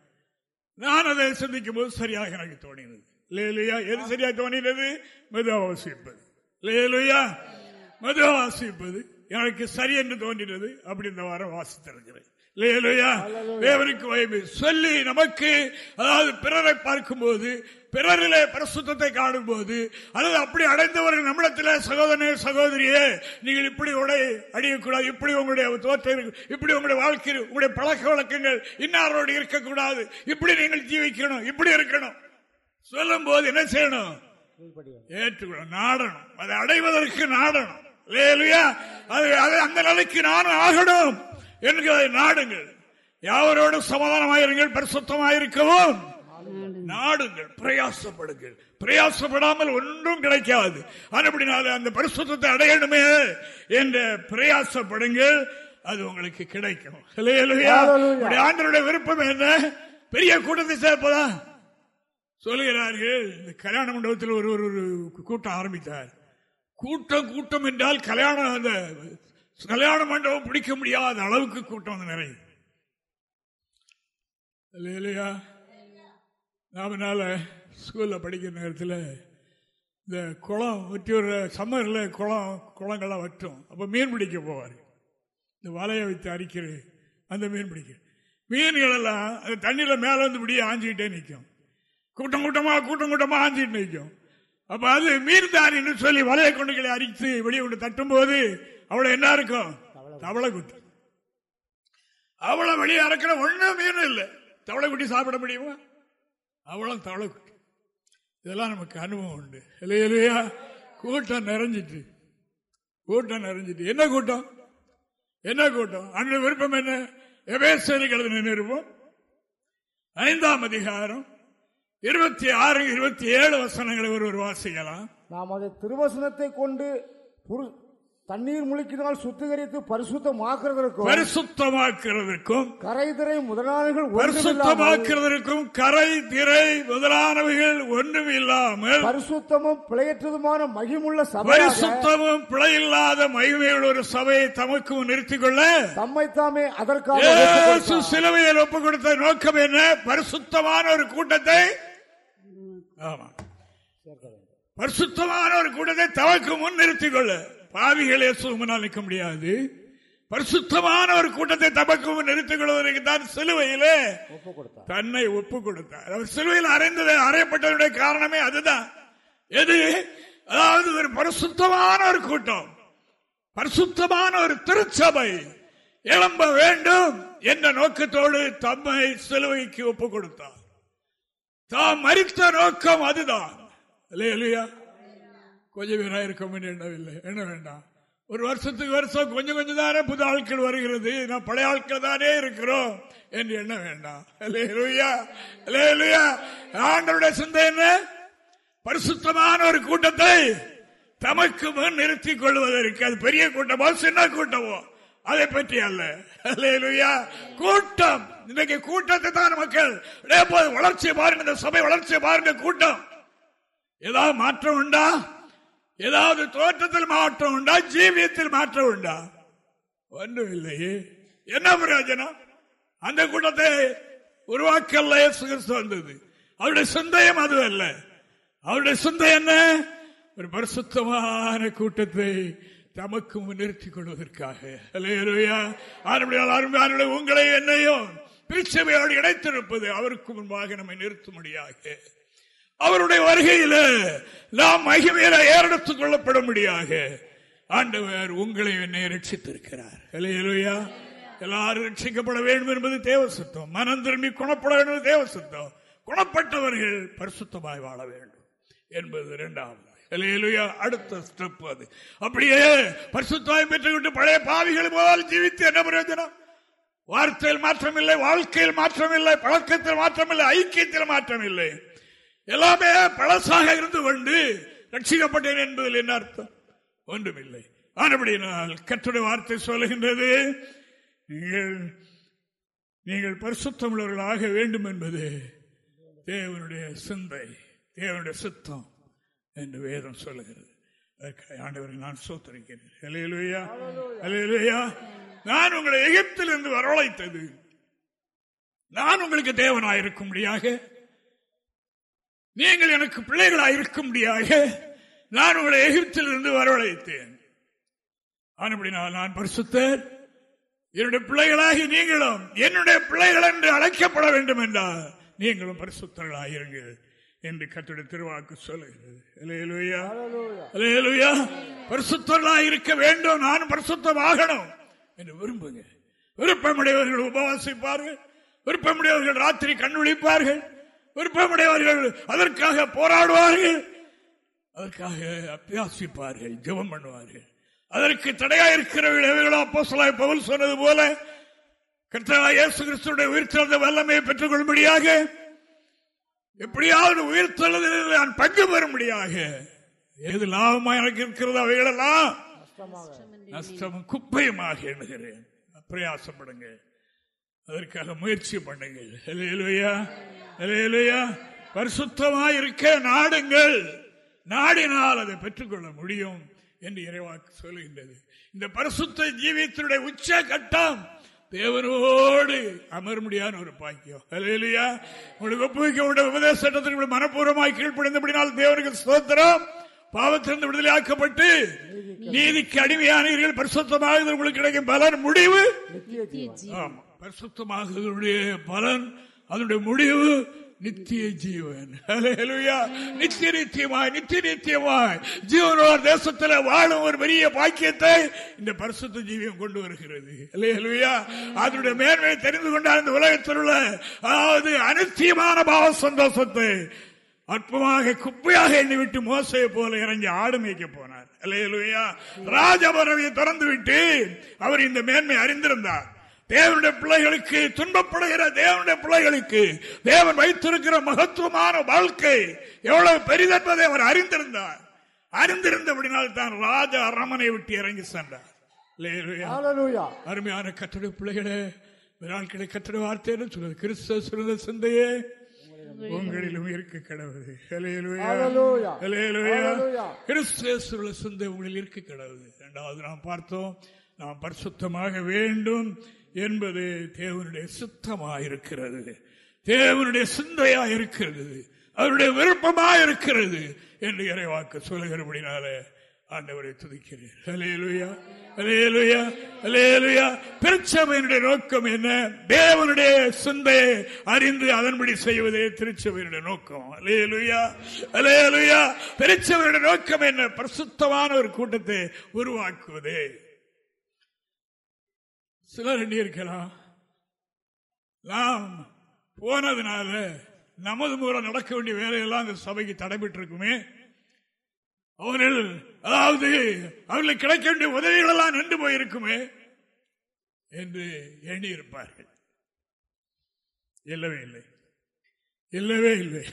நான் அதை சிந்திக்கும் போது சரியாக எனக்கு தோணினது லேலுயா எது சரியாக தோணினது மெதுவா வாசிப்பது லேலுயா மெதுவா வாசிப்பது எனக்கு சரி என்று தோன்றினது அப்படி இந்த வாரம் வாசித்திருக்கிறேன் தேவனுக்கு வயமை சொல்லி நமக்கு அதாவது பிறரை பார்க்கும் போது பிறரிலே பிரசுத்தத்தை காணும் போது அல்லது அப்படி அடைந்தவர்கள் நம்மிடத்தில் சகோதரனே சகோதரியே நீங்கள் இப்படி உடை அடியக்கூடாது இப்படி உங்களுடைய தோற்றம் இப்படி உங்களுடைய வாழ்க்கை உங்களுடைய பழக்க வழக்கங்கள் இன்னாரோடு இருக்கக்கூடாது இப்படி நீங்கள் ஜீவிக்கணும் இப்படி இருக்கணும் சொல்லும் போது என்ன செய்யணும்? ஏற்றுக்கணும் நாடணும். அதை அடைவதற்கு நாடணும். அது அந்த நிலைக்கு நானும் ஆகணும் என்கிறதை நாடுங்கள். யாவரோடும் சமாதானமாயிருங்கள் பரிசுத்தமாயிருக்கவும் நாடுங்கள். பிரயாசப்படுங்கள். பிரயாசப்படாமல் ஒன்றும் கிடைக்காது. அப்படினால அந்த பரிசுத்தத்தை அடையணுமே என்ற பிரயாசப்படுங்கள். அது உங்களுக்கு கிடைக்கும். ஆண்டருடைய விருப்பம் என்ன? பெரிய கூட்டத்தை சேர்ப்பதா? சொல்லுகிறார்கள் இந்த கல்யாண மண்டபத்தில் ஒரு ஒரு கூட்டம் ஆரம்பித்தார். கூட்டம் கூட்டம் என்றால் கல்யாணம் அந்த கல்யாண மண்டபம் பிடிக்க முடியாத அளவுக்கு கூட்டம் வந்து நிறைய இல்லையா நாமனால ஸ்கூலில் படிக்கிற நேரத்தில் இந்த குளம் வெட்டி ஒரு சம்மரில் குளம் குளங்கள்லாம் வட்டும். அப்போ மீன் பிடிக்க போவார். இந்த வலையை வைத்து அரிக்கிறது அந்த மீன் பிடிக்க. மீன்கள் எல்லாம் அந்த தண்ணியில் மேலே வந்து இப்படியே ஆஞ்சிக்கிட்டே நிற்கும். கூட்டம் கூட்டமாக கூட்டம் கூட்டமாக ஆஞ்சிட்டு நிற்கும். அப்ப அது மீன் தானின்னு சொல்லி வலையை கொண்டுகளை அரித்து வெளியே கொண்டு தட்டும் போது அவளை என்ன இருக்கும்? தவளை குட்டி அவளை வெளியே அறக்கிற ஒன்றும் மீன் இல்லை. தவளை குட்டி சாப்பிட முடியுமா? அவளும் தவளை குட்டி. இதெல்லாம் நமக்கு அனுபவம் உண்டு. இல்லையா கூட்டம் நிறைஞ்சிட்டு. கூட்டம் நிறைஞ்சிட்டு. என்ன கூட்டம்? என்ன கூட்டம்? அன்று விருப்பம் என்ன? எவேசரிகள் நிருப்பம் ஐந்தாம் அதிகாரம். இருபத்தி ஆறு இருபத்தி ஏழு வசனங்களை ஒருவர் வாசிக்கலாம். நாம் அதை திருவசனத்தை கொண்டு தண்ணீர் முழுக்கினால் சுத்திகரித்து பரிசுத்தமாக்குறதற்கும் பரிசுத்தமாக்குறதற்கும் கரை திரை முதலானவைகள் பரிசுத்தமாக்குறதற்கும் கரை திரை முதலானவைகள் ஒன்றும் இல்லாமல் பரிசுத்தமும் பிழையற்றதுமான மகிமுள்ள சபை பரிசுத்தமும் பிழையில்லாத மகிமையுள்ள ஒரு சபையை தமக்கு நிறுத்திக் கொள்ள தம்மை தாமே அதற்காக சிலுவையில் ஒப்புக் கொடுத்த நோக்கம் என்ன? பரிசுத்தமான ஒரு கூட்டத்தை பரிசுத்தமான ஒரு கூட்டத்தை தமக்கு முன் நிறுத்திக் கொள்ள பாவிகளே சுகமனால் நிற்க முடியாது. பரிசுத்தமான ஒரு கூட்டத்தை தமக்கு நிறுத்திக் கொள்வதற்கு தான் சிலுவையிலே தன்னை ஒப்பு கொடுத்தார் அவர் சிலுவையில் அறைந்தது அறையப்பட்டதனுடைய காரணமே அதுதான். எது? அதாவது ஒரு பரிசுத்தமான ஒரு கூட்டம். பரிசுத்தமான ஒரு திருச்சபை. எழும்ப வேண்டும் என்ற நோக்கத்தோடு தம்மை சிலுவைக்கு ஒப்பு கொடுத்தார் தாம் மறித்த நோக்கம் அதுதான். இல்லையா கொஞ்சம் பேராக இருக்கும் எண்ணவில்லை. என்ன வேண்டாம். ஒரு வருஷத்துக்கு வருஷம் கொஞ்சம் கொஞ்சம் தானே புது ஆட்கள் வருகிறது. நான் பழைய ஆட்கள் தானே இருக்கிறோம் என்று எண்ண வேண்டாம். ஆண்டருடைய சிந்தை என்ன? பரிசுத்தமான ஒரு கூட்டத்தை தமக்கு முன் நிறுத்திக் கொள்வதற்கு. அது பெரிய கூட்டமோ சின்ன கூட்டமோ? அதை பற்றி அல்ல. கூட்டம். இன்னைக்கு கூட்டத்தை தான் மக்கள். வளர்ச்சியை பாருங்க இந்த சபை வளர்ச்சியை பாருங்க கூட்டம். ஏதாவது மாற்றம் உண்டா? ஏதாவது தோற்றத்தில் மாற்றம் உண்டா? ஜீவியத்தில் மாற்றம் உண்டா? ஒன்றும் இல்லையே. என்ன பிரயோஜனம்? அந்த கூட்டத்தை உருவாக்கல்ல வந்தது. அவருடைய சிந்தையும் அது அல்ல. அவருடைய சிந்தை என்ன? ஒரு பரிசுத்தமான கூட்டத்தை தமக்கு நிறுத்திக் கொள்வதற்காக. உங்களை என்னையும் பிரிச்சவையோடு இணைத்திருப்பது அவருக்கு முன்பாக நம்மை நிறுத்தும்படியாக. அவருடைய வருகையில நாம் மகிமையில ஏறெடுத்துக் கொள்ளப்படும்படியாக ஆண்டவர் உங்களை என்னை ரட்சித்திருக்கிறார். எல்லாரும் ரட்சிக்கப்பட வேண்டும் என்பது தேவ சுத்தம். மனம் திரும்பி குணப்பட வேண்டும் தேவ சுத்தம். குணப்பட்டவர்கள் பரிசுத்தமாய் வாழ வேண்டும் என்பது இரண்டாவது. அடுத்த ஸ்டெப் அது. அப்படியே பரிசுத்தாய் பெற்றுக்கொண்டு பழைய பாவிகள் போல் ஜீவித்து என்ன பிரயோஜனம்? வார்த்தையில் மாற்றம் இல்லை வாழ்க்கையில் மாற்றம் இல்லை பழக்கத்தில் மாற்றம் இல்லை ஐக்கியத்தில் மாற்றம் இல்லை எல்லாமே பழசாக இருந்து கொண்டு ரட்சிக்கப்பட்டேன் என்பதில் என்ன அர்த்தம்? ஒன்றுமில்லை. ஆனபடியினால் கற்றுடைய வார்த்தை சொல்லுகின்றது நீங்கள் நீங்கள் பரிசுத்தமுள்ளவர்களாக வேண்டும் என்பது தேவனுடைய சிந்தை தேவனுடைய சுத்தம். என்று வேதம் சொல்லுகிறது. ஆண்டவரை நான் சோத்தரிக்கிறேன். நான் உங்களை எகிப்தில் இருந்து வரவழைத்தது. நான் உங்களுக்கு தேவனாயிருக்கும்படியாக நீங்கள் எனக்கு பிள்ளைகளாக இருக்கும்படியாக நான் உங்களை எகிப்தில் இருந்து வரவழைத்தேன் நான் பரிசுத்தர். என்னுடைய பிள்ளைகளாகி நீங்களும் என்னுடைய பிள்ளைகள் என்று அழைக்கப்பட வேண்டும் என்றால் நீங்களும் பரிசுத்தர்களாயிருங்கள். என்று கத்துடைய திருவாக்கு சொல்லுகிறது. பரிசுத்தர்களாக இருக்க வேண்டும். நான் பரிசுத்தமாகணும் என்று விரும்புங்க. விருப்பமுடையவர்கள் உபவாசிப்பார்கள். விருப்பமுடையவர்கள் ராத்திரி கண்ணுழிப்பார்கள் விருப்பமுடையவர்கள் அதற்காக போராடுவார்கள். அதற்காக அபியாசிப்பார்கள். ஜெபம் பண்ணுவார்கள். அதற்கு தடையா இருக்கிறவர்களோ அப்போ பவுல் சொன்னது போல கர்த்தரா இயேசு கிறிஸ்துடைய உயிர்த்தெழுந்த வல்லமையை பெற்றுக் கொள்ளும்படியாக எப்படியாவது உயிர்த்தெழுதலில் நான் பங்கு பெறும்படியாக எது லாபமா எனக்கு இருக்கிறது அவைகளெல்லாம். நஷ்டமும் குப்பையுமாக எண்ணுகிறேன். பிரயாசப்படுங்க. அதற்காக முயற்சி பண்ணுங்கள் இல்லையா இல்லையா பரிசுத்தமாக இருக்க நாடுங்கள். நாடினால் அதை பெற்றுக்கொள்ள முடியும் என்று இறைவாக்கு சொல்லுகின்றது. இந்த பரிசுத்த ஜீவியத்தினுடைய உச்ச கட்டம் தேவனோடு அமர முடியாத ஒரு பாக்கியம். இல்லையா உங்களுக்கு ஒப்புவிக்க உபதேச சட்டத்திற்கு மனப்பூர்வமாய் கீழ்ப்படிந்தபடினால் தேவனுக்கு சுதந்திரம் பாவத்திலிருந்து விடுதலை ஆக்கப்பட்டு நீதிக்கு அடிமையானீர்கள். பரிசுத்தமாக உங்களுக்கு கிடைக்கும் பலன் முடிவு. ஆமா. பரிசுத்தமாக பலன் அதனுடைய முடிவு நித்திய ஜீவன். நித்திய நித்தியமாய் நித்திய நித்தியமாய். ஜீவனோர் தேசத்தில் வாழும் ஒரு பெரிய பாக்கியத்தை இந்த பரிசுத்த ஜீவியம் கொண்டு வருகிறது. அதனுடைய மேன்மையை தெரிந்து கொண்டால் இந்த உலகத்தில் உள்ள அதாவது அனித்தியமான பாவ சந்தோஷத்தை அற்பமாக குப்பையாக எண்ணிவிட்டு மோசையை போல இறங்கி ஆடு மேய்க்க போனார். ராஜபரவியை திறந்து விட்டு அவர் இந்த மேன்மை அறிந்திருந்தார். தேவனுடைய பிள்ளைகளுக்கு துன்பப்படுகிற தேவனுடைய பிள்ளைகளுக்கு தேவன் வைத்திருக்கிற மகத்துவமான வாழ்க்கை எவ்வளவு பெரிதென்பதை அவர் அறிந்திருந்தார். அறிந்திருந்தபடினால் தான் ராஜ அரமனை விட்டு இறங்கி சென்றார். அருமையான கட்டட பிள்ளைகளே நாட்களை கட்டட வார்த்தை சொல்லுது. கிறிஸ்தவ சிறந்த சிந்தையே உங்களிலும் இருக்க கடவுது கிறிஸ்தவ சிந்தை உங்களில் இருக்க கடவுது இரண்டாவது நாம் பார்த்தோம் நாம் பரிசுத்தமாக வேண்டும். என்பது தேவனுடைய சுத்தமாயிருக்கிறது. தேவனுடைய சிந்தையாயிருக்கிறது. அவருடைய விருப்பமா இருக்கிறது என்று இறைவாக்கு சொல்லுகிறபடினால ஆண்டவரை துதிக்கிறேன். திருச்சபையினுடைய நோக்கம் என்ன? தேவனுடைய சிந்தையை அறிந்து அதன்படி செய்வதே திருச்சபையினுடைய நோக்கம். அலையலுயா அலையலுயா திருச்சபையுடைய நோக்கம் என்ன? பிரசுத்தமான ஒரு கூட்டத்தை உருவாக்குவதே. சிலர் இருக்கலாம் நாம் போனதுனால நமது மூலம் நடக்க வேண்டிய வேலையெல்லாம் அந்த சபைக்கு தடைபட்டு இருக்குமே அவர்கள் அதாவது அவர்களுக்கு கிடைக்க வேண்டிய உதவிகள் எல்லாம் நின்று போயிருக்குமே என்று எண்ணியிருப்பார்கள். இல்லவே இல்லை. இல்லவே இல்லை.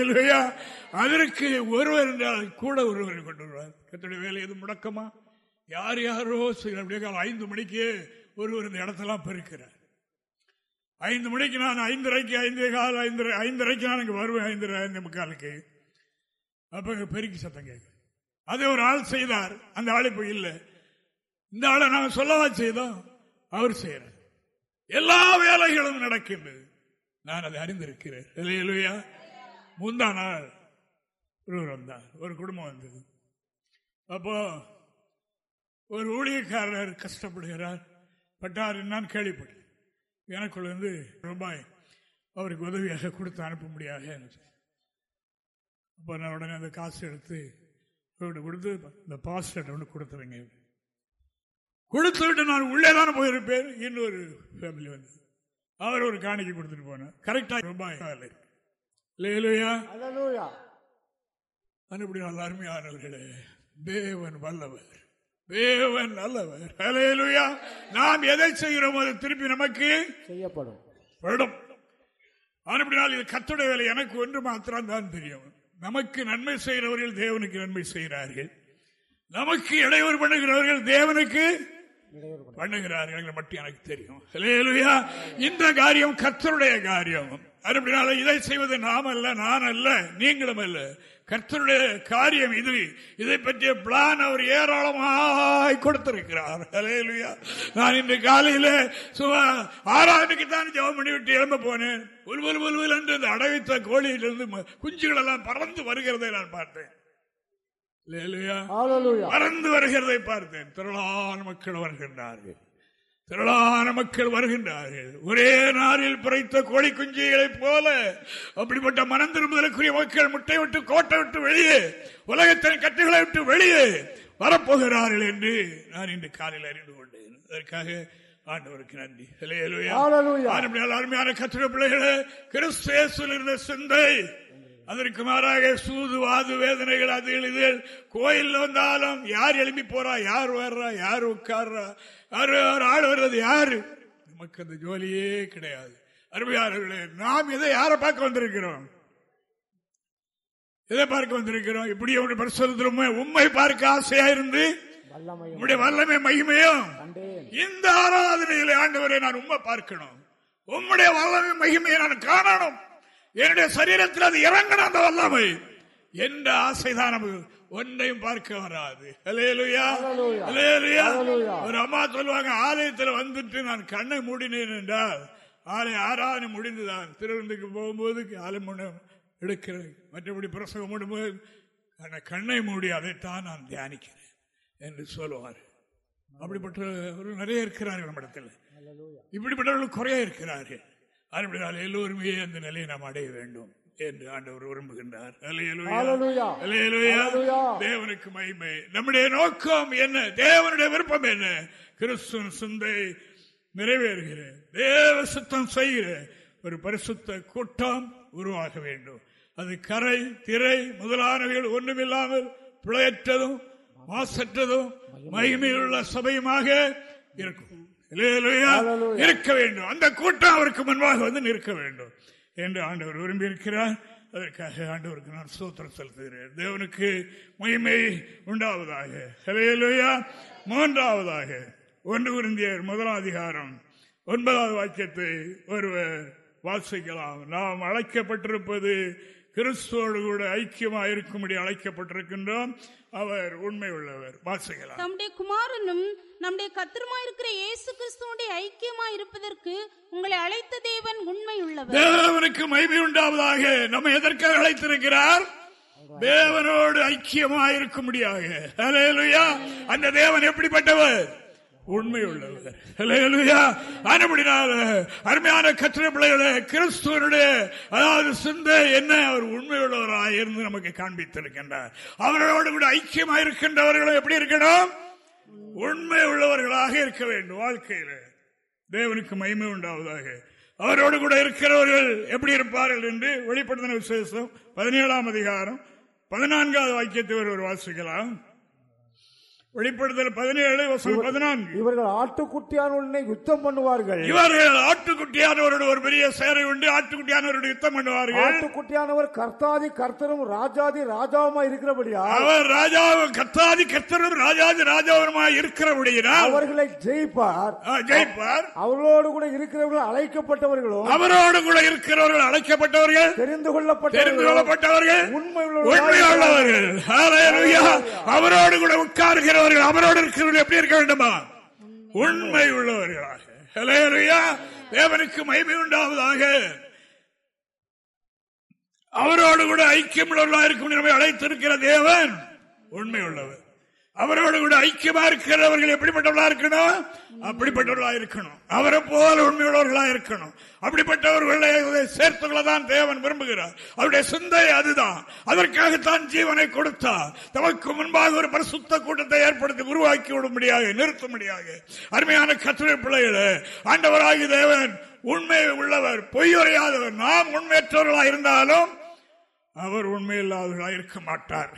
இல்லையா அதற்கு ஒருவர் என்றால் கூட ஒருவர் கொண்டு வருவார். கத்துடைய வேலை எதுவும் முடக்கமா? யார் யாரோ அப்படியே ஐந்து மணிக்கு ஒருவர் இந்த இடத்தெல்லாம் பெருக்கிறார். ஐந்து மணிக்கு நான் ஐந்தரைக்கு ஐந்து கால் ஐந்து ஐந்தரைக்கு நான் இங்கே வருவேன் ஐந்து ஐந்து முக்காலுக்கு. அப்போ பெருக்கி சத்தம் கேட்கு அதை ஒரு ஆள் செய்தார். அந்த ஆள் இப்போ இல்லை. இந்த ஆளை நாங்கள் சொல்லவா செய்தோம்? அவர் செய்கிறார் எல்லா வேலைகளும் நடக்கின்றது. நான் அதை அறிந்திருக்கிறேன். இல்லையா முந்தா நாள் ஒருவர் வந்தார் ஒரு குடும்பம் வந்தது. அப்போ ஒரு ஊழியக்காரர் கஷ்டப்படுகிறார். பட்டார் நான் கேள்விப்பட்டேன். எனக்குள்ள இருந்து ரூபாய் அவருக்கு உதவியாக கொடுத்து அனுப்ப முடியாது அப்போ நான் உடனே அந்த காசு எடுத்து கொடுத்து இந்த பாஸ்டர் ஒன்று கொடுத்துருங்க. கொடுத்து விட்டு நான் உள்ளே தானே போயிருப்பேன் இன்னொரு ஃபேமிலி வந்து அவர் ஒரு காணிக்கை கொடுத்துட்டு போனேன் கரெக்டா ரூபாய் இல்லையா அனுப்படி நல்ல அருமையானவர்களே தேவன் வல்லவர். தேவன் நல்லவர். நாம் எதை செய்கிறோம் அது திருப்பி நமக்கு செய்யப்படும். படும். அப்படினால் இது கத்துடைய வேலை எனக்கு ஒன்று மாத்திரம் தான் தெரியும். நமக்கு நன்மை செய்கிறவர்கள் தேவனுக்கு நன்மை செய்கிறார்கள். நமக்கு இடையூறு பண்ணுகிறவர்கள் தேவனுக்கு பண்ணுகிறார்கள் மட்டும் எனக்கு தெரியும். இந்த காரியம் கத்தருடைய காரியம். அப்படினால இதை செய்வது நாம் அல்ல நான் அல்ல நீங்களும் அல்ல. கர்த்தருடைய காரியம் இது. இதை பற்றிய பிளான் அவர் ஏராளமாய் கொடுத்திருக்கிறார். நான் இன்று காலையில ஆறாண்டுக்கு தான் ஜெபம் பண்ணிவிட்டு எழும்ப போனேன். உல்வல் உல்வல் என்று இந்த அடைவித்த கோழியிலிருந்து குஞ்சுகள் எல்லாம் பறந்து வருகிறதை நான் பார்த்தேன். பறந்து வருகிறதை பார்த்தேன். திரளான மக்கள் வருகின்றார்கள். திரளான மக்கள் வருகின்றார்கள். ஒரே நாளில் பிறத்த கோழி குஞ்சிகளை போல அப்படிப்பட்ட மனம் திரும்புதலுக்குரிய மக்கள் முட்டை விட்டு கோட்டை விட்டு வெளியே உலகத்தின் கட்டுகளை விட்டு வெளியே வரப்போகிறார்கள் என்று நான் இன்று காலையில் அறிந்து கொண்டேன். அதற்காக ஆண்டவருக்கு நன்றி. அருமையான கத்திர பிள்ளைகளே கிறிஸ்தேசில் இருந்த சிந்தை அதற்கு மாறாக சூது வாது வேதனைகள் அது இது கோயில் வந்தாலும் யார் எழுப்பி போறா யார் வர்றா யார் உட்கார்றா யாரு ஆள் வர்றது யாரு? நமக்கு அந்த ஜோலியே கிடையாது. அருமையாளர்களே நாம் இதை யாரை பார்க்க வந்திருக்கிறோம்? எதை பார்க்க வந்திருக்கிறோம்? இப்படி ஒரு பரிசுத்திலும் உண்மை பார்க்க ஆசையா இருந்து? உம்முடைய வல்லமை மகிமையும்? இந்த ஆராதனையில் ஆண்டவரை நான் உண்மை பார்க்கணும். உம்முடைய வல்லமை மகிமையை நான் காணணும். என்னுடைய சரீரத்தில் அது இறங்கணும் அந்த வல்லமை என்ற ஆசைதான் நமக்கு. ஒன்றையும் பார்க்க வராது. ஒரு அம்மா சொல்லுவாங்க ஆலயத்தில் வந்துட்டு நான் கண்ணை மூடினேன் என்றால் ஆலய ஆராதனை முடிந்துதான். திருவிருந்துக்கு போகும்போது ஆலயம் எடுக்கிறேன். மற்றபடி பிரசவம் முடியும்போது அந்த கண்ணை மூடி அதைத்தான் நான் தியானிக்கிறேன் என்று சொல்லுவார் அப்படிப்பட்டவர்கள் நிறைய இருக்கிறார்கள் நம்மிடத்தில். இப்படிப்பட்டவர்கள் குறைய இருக்கிறார்கள். அப்படினால் எல்லோருமே அந்த நிலையை நாம் அடைய வேண்டும் என்று ஆண்டவர் விரும்புகின்றார். தேவனுக்கு மகிமை. நம்முடைய நோக்கம் என்ன? தேவனுடைய விருப்பம் என்ன? கிறிஸ்துவின் சிந்தை நிறைவேறுகிற தேவ சுத்தம் செய்கிற ஒரு பரிசுத்த கூட்டம் உருவாக வேண்டும். அது கரை திரை முதலானவைகள் ஒன்றுமில்லாமல் பிழையற்றதும் மாசற்றதும் மகிமையுள்ள சபையுமாக இருக்கும். இருக்க வேண்டும். அந்த கூட்டம் அவருக்கு முன்பாக வந்து நிற்க வேண்டும். என்று ஆண்டவர் விரும்பி இருக்கிறார் அதற்காக ஆண்டவருக்கு நான் சூத்திரம் செலுத்துகிறேன். தேவனுக்கு மகிமை உண்டாவதாக. ஹalleluya. மூன்றாவதாக ஒன்று குருந்தியர் முதலாம் அதிகாரம் ஒன்பதாவது வாக்கியத்தை ஒருவர் வாசிக்கலாம். நாம் அழைக்கப்பட்டிருப்பது கிறிஸ்துவோடு கூட ஐக்கியமாக இருக்கும்படி அழைக்கப்பட்டிருக்கின்றோம். அவர் உண்மை உள்ளவர். வாசிக்கலாம். தம்முடைய குமாரனும் நம்முடைய கத்திரமா இருக்கிற இயேசு கிறிஸ்துவோடைய ஐக்கியமா இருப்பதற்கு உங்களை அழைத்த தேவன் உண்மை உள்ளவர். தேவனுக்கு மகிமை உண்டாவதாக நம்ம எதற்காக அழைத்திருக்கிறார்? தேவனோடு ஐக்கியமாக இருக்கும்படியாக. அந்த தேவன் எப்படிப்பட்டவர்? உண்மை உள்ளவர் அருமையான கத்திர பிள்ளைகளே கிறிஸ்துவனுடைய அதாவது சிந்தை என்ன? அவர் உண்மை உள்ளவராக இருந்து நமக்கு காண்பித்திருக்கின்றார். அவர்களோடு கூட ஐக்கியமாக இருக்கின்றவர்களும் எப்படி இருக்கணும்? உண்மை உள்ளவர்களாக இருக்க வேண்டும் வாழ்க்கையில. தேவனுக்கு மகிமை உண்டாவதாக. அவரோடு கூட இருக்கிறவர்கள் எப்படி இருப்பார்கள் என்று வெளிப்படுத்தின விசேஷம் பதினேழாம் அதிகாரம் பதினான்காவது வாக்கியத்தை ஒருவர் வாசிக்கலாம். வெளிப்படுத்தல் பதினேழு பதினான்கு. இவர்கள் ஆட்டுக்குட்டியானுடனே யுத்தம் பண்ணுவார்கள். இவர்கள் ஆட்டுக்குட்டியானவரோடு ஒரு பெரிய சேரை உண்டு ஆட்டுக்குட்டியானவரோடு யுத்தம் பண்ணுவார்கள். ஆட்டுக்குட்டியானவர் கர்த்தாதி கர்த்தரும் ராஜாதி ராஜாவுமா இருக்கிறபடியா அவர் ராஜாவும் கத்தாதி கத்தரும் ராஜாதி ராஜாவுமாய் இருக்கிறபடியினால் அவர்களை ஜெயிப்பார். ஜெயிப்பார். அவர்களோடு கூட இருக்கிறவர்கள் அழைக்கப்பட்டவர்களும் அவரோடு கூட இருக்கிறவர்கள் அழைக்கப்பட்டவர்கள் தெரிந்து தெரிந்து கொள்ளப்பட்டவர்களும் கொள்ளப்பட்டவர்கள் உண்மை ஹalleluya. அவரோடு கூட உள்ளவர்கள் அவரோடு இருக்கிறவர்கள் எப்படி இருக்க வேண்டுமா? உண்மை உள்ளவர்களாக. தேவனுக்கு மகிமை உண்டாவதாக. அவரோடு கூட ஐக்கியம் உள்ளவர்களாக இருக்கும் அழைத்திருக்கிற தேவன் உண்மை உள்ளவர். அவரோடு கூட ஐக்கியமா இருக்கிறவர்கள் எப்படிப்பட்டவர்களா இருக்கணும்? அப்படிப்பட்டவர்களா இருக்கணும். அவரை போல உண்மையுள்ளவர்களா இருக்கணும். அப்படிப்பட்டவர்களை சேர்த்துக் தான் தேவன் விரும்புகிறார். அவருடைய சிந்தை அதுதான். அதற்காகத்தான் ஜீவனை கொடுத்தார். தமக்கு முன்பாக ஒரு பரிசுத்த கூட்டத்தை ஏற்படுத்தி உருவாக்கி விடும்படியாக நிறுத்தும்படியாக. அருமையான கத்திரை பிள்ளைகளே ஆண்டவராகி தேவன் உண்மை உள்ளவர் பொய்யுரையாதவர் நாம் உண்மையற்றவர்களாக இருந்தாலும் அவர் உண்மையில்லாதவர்களாக இருக்க மாட்டார்.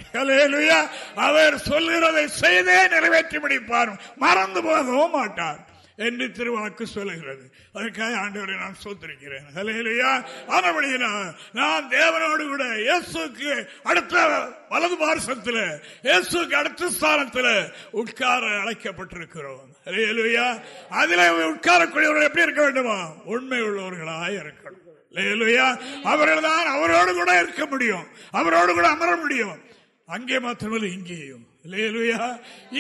அவர் சொல்கிறதை செய்தே நிறைவேற்றி முடிப்பார். மறந்து போகவும் மாட்டார். என்று திருவாக்கு சொல்லுகிறது. அதற்காக ஆண்டவரை நான் சோத்திருக்கிறேன். ஹalleluya. ஆனபடியினால் நான் தேவனோடு கூட இயேசுக்கு அடுத்த வலது பார்சத்தில் இயேசுக்கு அடுத்த ஸ்தானத்தில் உட்கார அழைக்கப்பட்டிருக்கிறோம். ஹalleluya. அதிலே உட்காரக்கூடியவர்கள் எப்படி இருக்க வேண்டுமா? உண்மை உள்ளவர்களாக இருக்கணும். அவர்கள் தான் அவரோடு கூட இருக்க முடியும். அவரோடு கூட அமர முடியும். அங்கே மாத்திரமல்ல இங்கேயும். லேலுயா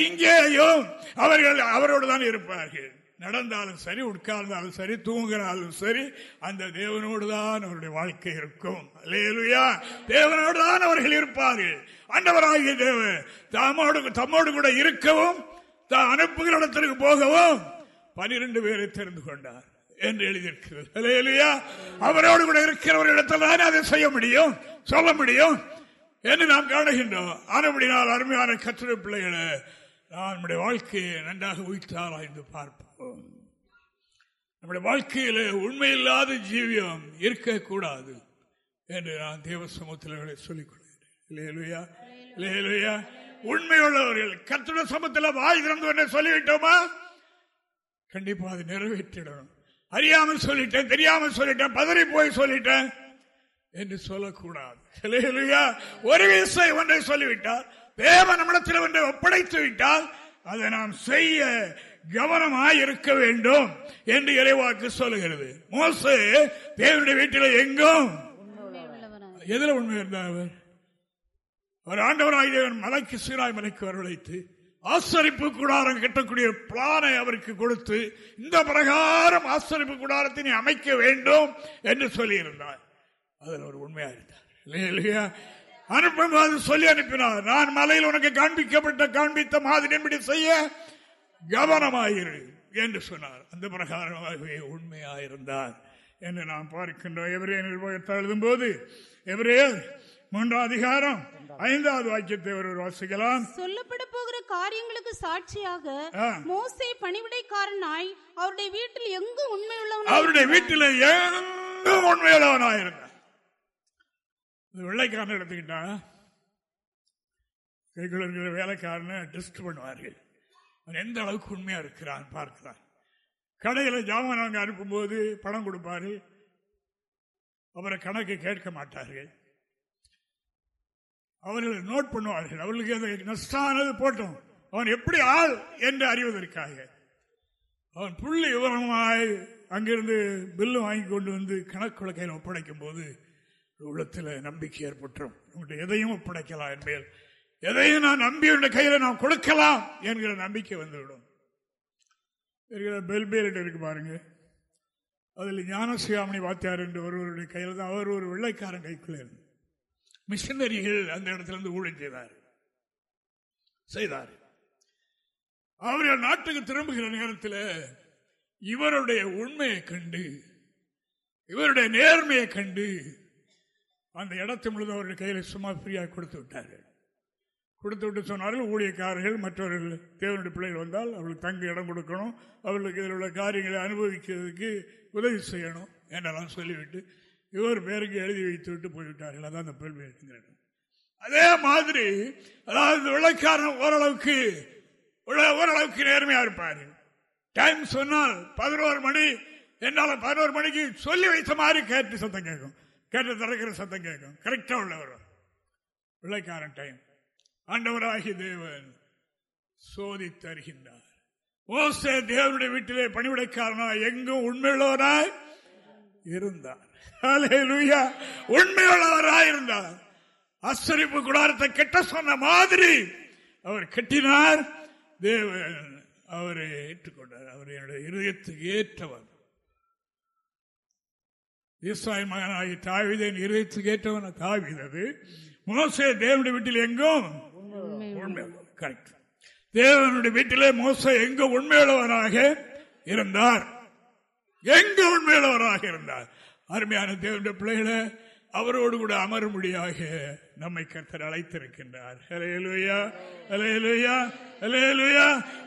இங்கேயும் அவர்கள் அவரோடு தான் இருப்பார்கள். நடந்தாலும் சரி உட்கார்ந்தாலும் சரி தூங்கினாலும் சரி அந்த தேவனோடு தான் அவருடைய வாழ்க்கை இருக்கும். லேலுயா தேவனோடு தான் அவர்கள் இருப்பார்கள். அண்டவராகிய தேவன் தம்மோடு தம்மோடு கூட இருக்கவும் தான் அனுப்புகிற இடத்திற்கு போகவும் பனிரெண்டு பேரை தெரிந்து கொண்டார். என்று எழுதியிருக்கிறது. அவரோடு கூட இருக்கிறவர்களிடத்தில் தானே அதை செய்ய முடியும் சொல்ல முடியும் என்று நாம் காணுகின்றோம். ஆனபடினால் அருமையான கத்திர பிள்ளைகளை நான் நம்முடைய வாழ்க்கையை நன்றாக உயிர்த்தாரா என்று பார்ப்போம். நம்முடைய வாழ்க்கையில் உண்மையில்லாத ஜீவியம் இருக்கக்கூடாது என்று நான் தேவ சமூகத்தில் சொல்லிக் கொள்கிறேன். இல்லையா இல்லையா உண்மையுள்ளவர்கள் கத்திர சமூகத்தில் வாய் திறந்து சொல்லிவிட்டோமா? கண்டிப்பாக அதை நிறைவேற்றிடணும் அறியாமல் சொல்லிட்டேன் தெரியாமல் சொல்லிட்டேன் பதறி போய் சொல்லிட்டேன் என்று சொல்லக்கூடாது. ஒரு விசை ஒன்றை சொல்லிவிட்டால் தேவ நம்மிடத்தில் ஒன்றை ஒப்படைத்து விட்டால் அதை நாம் செய்ய கவனமாய் இருக்க வேண்டும் என்று இறைவாக்கு சொல்லுகிறது. மோச தேவனுடைய வீட்டில் எங்கும்? எதில் உண்மை இருந்தார் அவர். அவர் ஆண்டவராக மலைக்கு சீராய் மலைக்கு வரவழைத்து ஆசரிப்பு கூடாரம் கட்டக்கூடிய பிளானை அவருக்கு கொடுத்து இந்த பிரகாரம் ஆசரிப்பு கூடாரத்தினை அமைக்க வேண்டும் என்று சொல்லியிருந்தார். அதில் ஒரு உண்மையா இருந்தார். இல்லையா அனுப்பும்போது சொல்லி அனுப்பினார். நான் மலையில் உனக்கு காண்பிக்கப்பட்ட காண்பித்த மாதிரி செய்ய கவனமாயிரு என்று சொன்னார். அந்த பிரகாரமாகவே உண்மையாயிருந்தார் என்று நாம் பார்க்கின்றோம் எவரே நிர்வாகத்தை எழுதும் போது எவரே மூன்றாம் அதிகாரம் ஐந்தாவது வாக்கியத்தை ஒரு வாசிக்கலாம். சொல்லப்பட போகிற காரியங்களுக்கு சாட்சியாக மோசை பணிவிடைக்காரனாய் அவருடைய வீட்டில் எங்கும் உண்மை உள்ளவன் அவருடைய வீட்டில் எங்கும் உண்மையுள்ளவனாயிருந்தார் வெள்ளைக்காரன் எடுத்துக்கிட்டா இருக்கிற வேலைக்காரனை டெஸ்ட் பண்ணுவார்கள். அவன் எந்த அளவுக்கு உண்மையா இருக்கிறான் பார்க்கிறான். கடையில் ஜாமான் அவங்க அனுப்பும்போது பணம் கொடுப்பாரு. அவரை கணக்கு கேட்க மாட்டார்கள். அவர்கள் நோட் பண்ணுவார்கள். அவர்களுக்கு அந்த நஷ்டானது போட்டோம். அவன் எப்படி ஆள் என்று அறிவதற்காக. அவன் புள்ளி விவரமாய் அங்கிருந்து பில்லு வாங்கி கொண்டு வந்து கணக்கு கையில் ஒப்படைக்கும் போது உள்ளத்தில் நம்பிக்கை ஏற்பட்டுரும். எதையும் ஒப்படைக்கலாம் என்பேர் எதையும் நான் நம்பி கையில் நான் கொடுக்கலாம் என்கிற நம்பிக்கை வந்துவிடும். பெல்பேரிட்ட இருக்கு பாருங்க. அதில் ஞானசியாமணி வாத்தியார் என்று ஒருவருடைய கையில் தான் அவர் ஒரு வெள்ளைக்காரன் கைக்குள்ளே இருந்து. மிஷினரிகள் அந்த இடத்துல இருந்து ஊழல் செய்தார் செய்தார். அவர்கள் நாட்டுக்கு திரும்புகிற நேரத்தில் இவருடைய உண்மையை கண்டு இவருடைய நேர்மையை கண்டு அந்த இடத்தை முழுதும் அவர்கள் கையில் சும்மா ஃப்ரீயாக கொடுத்து விட்டார்கள். கொடுத்து விட்டு சொன்னார்கள் ஊழியக்காரர்கள் மற்றவர்கள் தேவனுடைய பிள்ளைகள் வந்தால் அவர்களுக்கு தங்க இடம் கொடுக்கணும் அவர்களுக்கு இதில் உள்ள காரியங்களை அனுபவிக்கிறதுக்கு உதவி செய்யணும் என்றெல்லாம் சொல்லிவிட்டு இவர் பேருக்கு எழுதி வைத்து விட்டு போய்விட்டார்கள். அதான் அந்த பெருமை அதே மாதிரி அதாவது விளக்காரன் ஓரளவுக்கு ஓரளவுக்கு நேர்மையா இருப்பாரு. டைம் சொன்னால் பதினோரு மணி என்னால பதினோரு மணிக்கு சொல்லி வைத்த மாதிரி கேட்டு சத்தம் கேட்கும். கேட்டு திறக்கிற சத்தம் கேட்கும். கரெக்டா உள்ளவர். விளைக்காரன் டைம் ஆண்டவராகி தேவன் சோதித்தருகின்றார் ஓசே தேவனுடைய வீட்டிலே பணிவிடைக்காரனா எங்கும் உண்மையுள்ளவராய் இருந்தார். உண்மையுள்ளவராய் இருந்தார் அசரிப்பு குடாரத்தை கெட்ட சொன்ன மாதிரி அவர் கட்டினார். தேவன் அவரை ஏற்றுக்கொண்டார். அவர் என்னுடைய இருதயத்துக்கு ஏற்றவர். ஈசாய் மகனாகி தாவிதன் இருதயத்துக்கு ஏற்றவன் தாவிதது மோசே தேவனுடைய வீட்டில் எங்கும்? கரெக்ட் தேவனுடைய வீட்டிலே மோச எங்க உண்மையுள்ளவராக இருந்தார்? எங்க உண்மையுள்ளவராக இருந்தார்? அருமையான தேவனுடைய பிள்ளைகளை அவரோடு கூட அமரும்படியாக நம்மை கர்த்தர் அழைத்திருக்கின்றார்.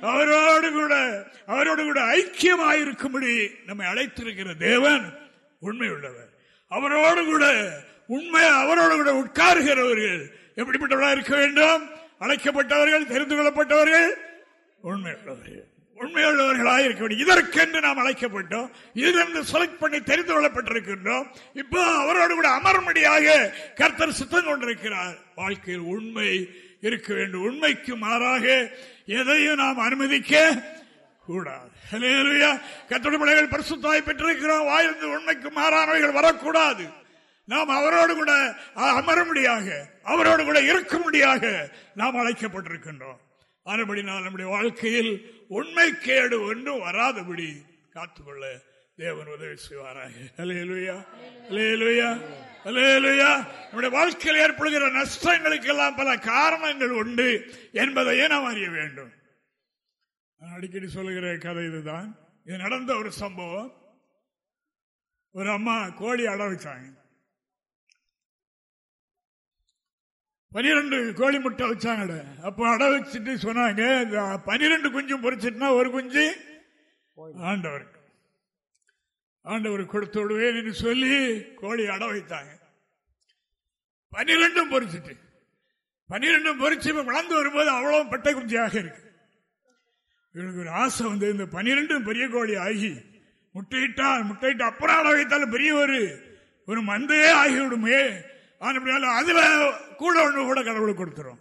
அவரோடு கூட அவரோடு கூட ஐக்கியமாயிருக்கும்படி நம்மை அழைத்திருக்கிற தேவன் உண்மை உள்ளவர் அவரோடு கூட உண்மை அவரோடு கூட உட்காருகிறவர்கள் எப்படிப்பட்டவர்களாக இருக்க வேண்டும்? அழைக்கப்பட்டவர்கள் தெரிந்து கொள்ளப்பட்டவர்கள் உண்மை உள்ளவர்கள் உண்மையுள்ளவர்களாக இருக்க வேண்டும். இதற்கென்று நாம் அழைக்கப்பட்டோம் இதிலிருந்து செலக்ட் பண்ணி தெரிந்து கொள்ளப்பட்டிருக்கின்றோம். இப்போ அவரோடு கூட அமரும்படியாக கர்த்தர் சுத்தம் கொண்டிருக்கிறார். வாழ்க்கையில் உண்மை இருக்க வேண்டும். உண்மைக்கு மாறாக எதையும் நாம் அனுமதிக்க கூடாது. கத்தோடு பரிசுத்தாய் பெற்றிருக்கிறோம். வாயிலிருந்து உண்மைக்கு மாறானவைகள் வரக்கூடாது. நாம் அவரோடு கூட அமரும்படியாக அவரோடு கூட இருக்கும்படியாக நாம் அழைக்கப்பட்டிருக்கின்றோம். அதுபடினால் நம்முடைய வாழ்க்கையில் உண்மை கேடு ஒன்றும் வராதபடி காத்துக்கொள்ள தேவன் உதவி செய்வாராக. நம்முடைய வாழ்க்கையில் ஏற்படுகிற நஷ்டங்களுக்கெல்லாம் பல காரணங்கள் உண்டு என்பதையே நாம் அறிய வேண்டும். நான் அடிக்கடி சொல்லுகிற கதை இதுதான். இது நடந்த ஒரு சம்பவம். ஒரு அம்மா கோழி அட வச்சாங்க. பனிரெண்டு கோழி முட்டை வச்சாங்க அப்போ அடை வச்சுட்டு சொன்னாங்க பனிரெண்டு குஞ்சும் பொறிச்சிட்டுனா ஒரு குஞ்சு ஆண்டவருக்கு. ஆண்டவர் கொடுத்து விடுவேன் சொல்லி கோழி அடை வைத்தாங்க. பனிரெண்டும் பொறிச்சிட்டு. பனிரெண்டும் பொறிச்சு வளர்ந்து வரும்போது அவ்வளவு பட்டை குஞ்சியாக இருக்கு. இவனுக்கு ஒரு ஆசை வந்து இந்த பனிரெண்டும் பெரிய கோழி ஆகி முட்டையிட்டால் முட்டையிட்டு அப்புறம் அட வைத்தாலும் பெரிய ஒரு ஒரு மந்தையே ஆகிவிடுமே. அப்படினாலும் அதுல கூட ஒன்று கூட கடவுளுக்கு கொடுத்துரும்.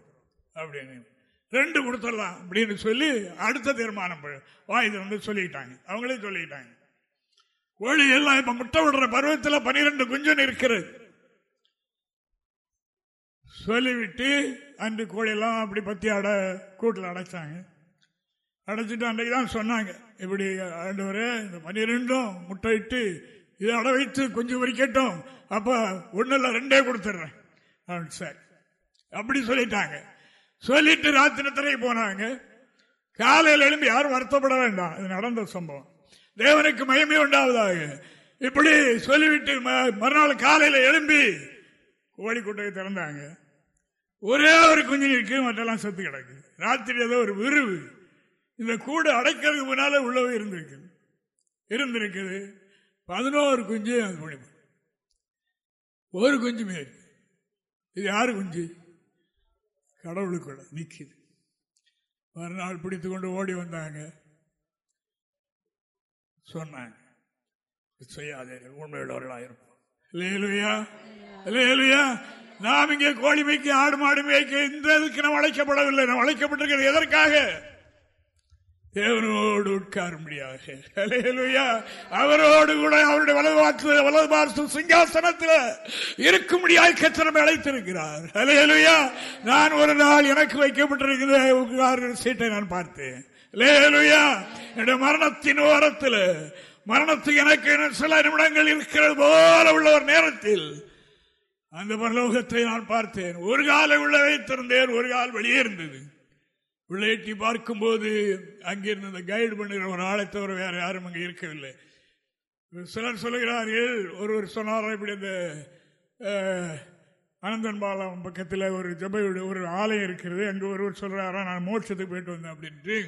அப்படின்னு. ரெண்டு கொடுத்துடலாம் அப்படின்னு சொல்லி அடுத்த தீர்மானம் வாய்து வந்து சொல்லிட்டாங்க. அவங்களே சொல்லிட்டாங்க. கோழி எல்லாம் இப்ப முட்டை விடுற பருவத்தில் பனிரெண்டு குஞ்சன் இருக்கிறது சொல்லிவிட்டு அன்று கோழியெல்லாம் அப்படி பத்தி அட கூட்டில் அடைச்சாங்க. அடைச்சிட்டு அன்றைக்கு தான் சொன்னாங்க. இப்படி ஆண்டவரே இந்த பனிரெண்டும் முட்டையிட்டு இதை அடை வைத்து கொஞ்சம் வரைக்கட்டும் அப்ப ஒன்னும் ரெண்டே கொடுத்துட்றேன். சார். அப்படி சொல்லிட்டாங்க. சொல்லிட்டு ராத்திரி போனாங்க. காலையில் எழும்பி யாரும் வருத்தப்பட வேண்டாம். இது நடந்த சம்பவம். தேவனுக்கு மயமே உண்டாவதாக. இப்படி சொல்லிவிட்டு மறுநாள் காலையில் எழும்பி கோழி கூட்டையை திறந்தாங்க. ஒரே ஒரு குஞ்சு இருக்கு மற்றெல்லாம் செத்து கிடக்கு. ராத்திரி ஏதோ ஒரு விரிவு இந்த கூடு அடைக்கிறதுக்கு முன்னால உள்ளவே இருந்திருக்குது இருந்திருக்குது. பதினோரு குஞ்சு அது ஒரு குஞ்சுமே இது யாரு குஞ்சு? கடவுளுக்குள்ள நிற்கிது மறுநாள் பிடித்து கொண்டு ஓடி வந்தாங்க. சொன்னாங்க செய்யாதே உண்மையுள்ளவர்களாயிருப்போம் இல்லையா இல்லையா நாம் இங்கே கோழி மேய்க்க ஆடு மாடு மேய்க்க இந்த இதுக்கு நம்ம அழைக்கப்படவில்லை? நம்ம அழைக்கப்பட்டிருக்கிறது எதற்காக? தேவனோடு உட்கார முடியாது. அவரோடு கூட அவருடைய வலது வலது பார்த்து சிங்காசனத்தில் இருக்கும்படியாக கத்திரமை அழைத்திருக்கிறார். அலையலுயா நான் ஒரு நாள் எனக்கு வைக்கப்பட்டிருக்கிற உட்கார சீட்டை நான் பார்த்தேன். லேலுயா என்னுடைய மரணத்தின் ஓரத்தில் மரணத்துக்கு எனக்கு சில நிமிடங்கள் இருக்கிறது போல உள்ள ஒரு நேரத்தில் அந்த பரலோகத்தை நான் பார்த்தேன். ஒரு காலை உள்ள வைத்திருந்தேன் ஒரு கால் வெளியே இருந்தது. உள்ளேட்டி பார்க்கும்போது போது அங்கிருந்து அந்த கைடு பண்ணுகிற ஒரு ஆளை தவிர வேற யாரும் அங்கே இருக்கவில்லை. சிலர் சொல்லுகிறார்கள் ஒருவர் சொன்னார் இப்படி அந்த அனந்தன் பாலம் பக்கத்தில் ஒரு ஜபையுடைய ஒரு ஆலயம் இருக்கிறது அங்கே ஒருவர் சொல்கிறாரா நான் மோட்சத்துக்கு போயிட்டு வந்தேன் அப்படின்ட்டு.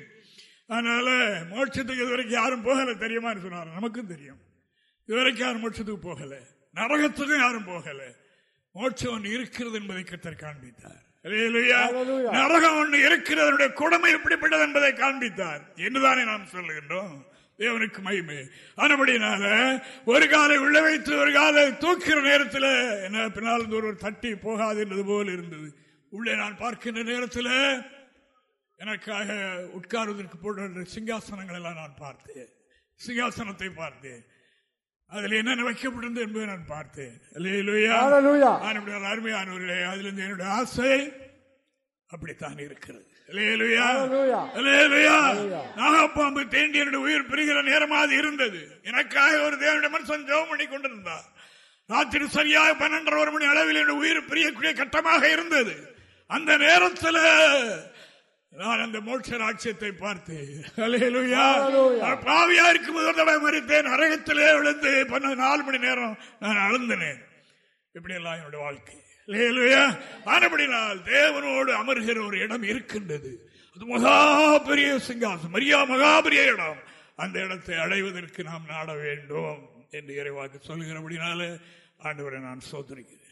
அதனால் மோட்சத்துக்கு இதுவரைக்கும் யாரும் போகலை தெரியுமான்னு சொன்னார். நமக்கும் தெரியும். இதுவரைக்கும் யாரும் மோட்சத்துக்கு போகலை. நரகத்துக்கும் யாரும் போகலை. மோட்சம் ஒன்று இருக்கிறது என்பதை கத்தர் காண்பித்தார். நரகம் ஒன்று இருக்கிறது கொடுமை எப்படிப்பட்டது என்பதை காண்பித்தார். என்றுதானே நாம் சொல்லுகின்றோம்? தேவனுக்கு மகிமை. ஆனபடினால ஒரு காலை உள்ள வைத்து ஒரு காலை தூக்கிற நேரத்தில் என்ன பின்னால் ஒரு தட்டி போகாது என்பது போல் இருந்தது. உள்ளே நான் பார்க்கின்ற நேரத்தில் எனக்காக உட்காருவதற்கு போடுற சிங்காசனங்கள் எல்லாம் நான் பார்த்தேன். சிங்காசனத்தை பார்த்தேன். அதில் என்னென்ன வைக்கப்பட்டிருந்தது என்பதை நான் பார்த்தேன். அருமையானவர்களே அதிலிருந்து என்னுடைய ஆசை அப்படித்தான் இருக்கிறது. நாகப்பாம்பு தேண்டி என்னுடைய உயிர் பிரிகிற நேரமாக இருந்தது. எனக்காக ஒரு தேவனுடைய மனுஷன் ஜெபம் பண்ணி கொண்டிருந்தார். ராத்திரி சரியாக பன்னெண்டரை ஒரு மணி அளவில் என்னுடைய உயிர் பிரியக்கூடிய கட்டமாக இருந்தது. அந்த நேரத்தில் நான் அந்த மோட்ச ராட்சியத்தை பார்த்தேன். பாவியா இருக்கும் முதல் தடவை மறித்தேன். அரகத்திலே விழுந்து நாலு மணி நேரம் நான் அழுந்தினேன். இப்படி எல்லாம் என்னுடைய வாழ்க்கை. ஆனபடினால் தேவனோடு அமர்கிற ஒரு இடம் இருக்கின்றது. அது மகா பெரிய சிங்காசம் மரியா மகா பெரிய இடம். அந்த இடத்தை அடைவதற்கு நாம் நாட வேண்டும் என்று இறைவாக்கு சொல்கிறபடினால ஆண்டவரை நான் சோதரிக்கிறேன்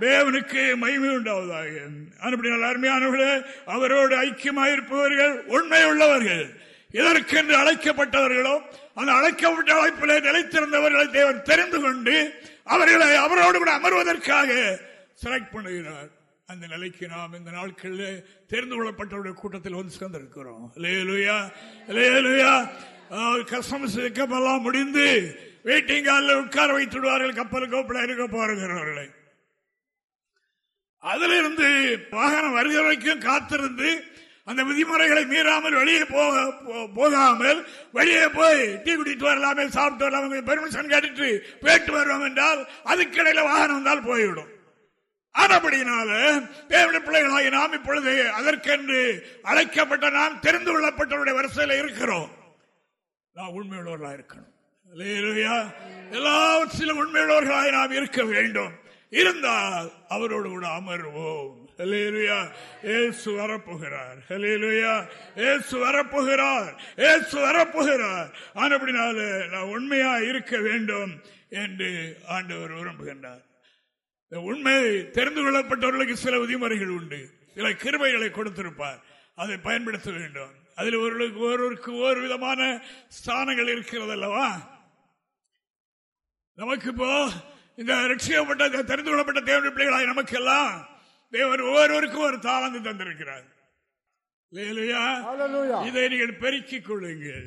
தேவனுக்கு மகிமை உண்டாவதாக. அப்படினால் அருமையானவர்களே அவரோடு ஐக்கியமாயிருப்பவர்கள் உண்மை உள்ளவர்கள் எதற்கென்று அழைக்கப்பட்டவர்களோ அந்த அழைக்கப்பட்ட அழைப்பிலே நிலைத்திருந்தவர்களை தேவன் தெரிந்து கொண்டு அவர்களை அவரோடு கூட அமர்வதற்காக செலக்ட் பண்ணுகிறார் அந்த நிலைக்கு நாம் இந்த நாட்களில் தெரிந்து கொள்ளப்பட்டவருடைய கூட்டத்தில் வந்து சேர்ந்திருக்கிறோம். லேலுயா லேலுயா கஸ்டமர்ஸ் கப்பெல்லாம் முடிந்து வெயிட்டிங் காலில் உட்கார வைத்துடுவார்கள் கப்பலுக்கோ கோப்பில் இருக்க அதுல இருந்து வாகனம் வருகிற வரைக்கும் காத்திருந்து அந்த விதிமுறைகளை மீறாமல் வெளியே போக போகாமல் வெளியே போய் டீ குடிட்டு வரலாமே சாப்பிட்டு வரலாமே பெர்மிஷன் கேட்டுட்டு போயிட்டு வருவோம் என்றால் அதுக்கிடையில வாகனம் வந்தால் போய்விடும். ஆனபடினால தேவனுடைய பிள்ளைகளாகி நாம் இப்பொழுது அதற்கென்று அழைக்கப்பட்ட நாம் தெரிந்து கொள்ளப்பட்டவருடைய வரிசையில் இருக்கிறோம். நான் உண்மையுள்ளவர்களாக இருக்கணும். எல்லாவற்றிலும் உண்மையுள்ளவர்களாக நாம் இருக்க வேண்டும். இருந்தால் அவரோடு கூட அமர்வோம். ஏசு வரப்போகிறார். ஏசு வரப்போகிறார். ஏசு வரப்போகிறார். ஆனப்படினால நான் உண்மையா இருக்க வேண்டும் என்று ஆண்டவர் விரும்புகின்றார். உண்மை தெரிந்து கொள்ளப்பட்டவர்களுக்கு சில விதிமுறைகள் உண்டு. சில கிருமைகளை கொடுத்திருப்பார். அதை பயன்படுத்த வேண்டும். அதில் ஒருவருக்கு ஒருவருக்கு ஒரு விதமான ஸ்தானங்கள் இருக்கிறது அல்லவா நமக்கு இப்போ இந்த ரட்சிக்கப்பட்ட தெரிந்து கொள்ளப்பட்ட தேவனுடைய பிள்ளைகளாய் நமக்கு எல்லாம் தேவன் ஒவ்வொருவருக்கும் ஒரு தாளந்து தந்திருக்கிறார். இதை நீங்கள் பெருக்கிக் கொள்ளுங்கள்.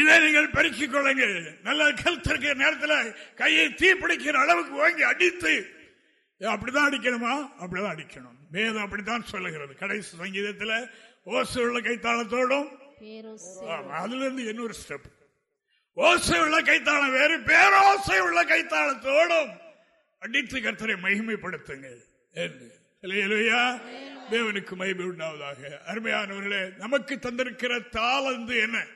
இதை நீங்கள் பெருக்கிக் கொள்ளுங்கள். நல்ல கருத்திருக்கிற நேரத்தில் கையை தீப்பிடிக்கிற அளவுக்கு வாங்கி அடித்து அப்படிதான் அடிக்கணுமா? அப்படிதான் அடிக்கணும். வேதம் அப்படித்தான் சொல்லுகிறது. கடைசி சங்கீதத்தில் ஓசை உள்ள கைத்தாளத்தோடும் அதுல இருந்து இன்னொரு ஸ்டெப் ஓசை உள்ள கைத்தாளம் வேறு பேரோசை உள்ள கைத்தாளத்தோடும் அடித்து கர்த்தரை மகிமைப்படுத்துங்கள் என்று. அல்லேலூயா. தேவனுக்கு மகிமை உண்டாவதாக. அருமையானவர்களே நமக்கு தந்திருக்கிற தாளந்து என்ன?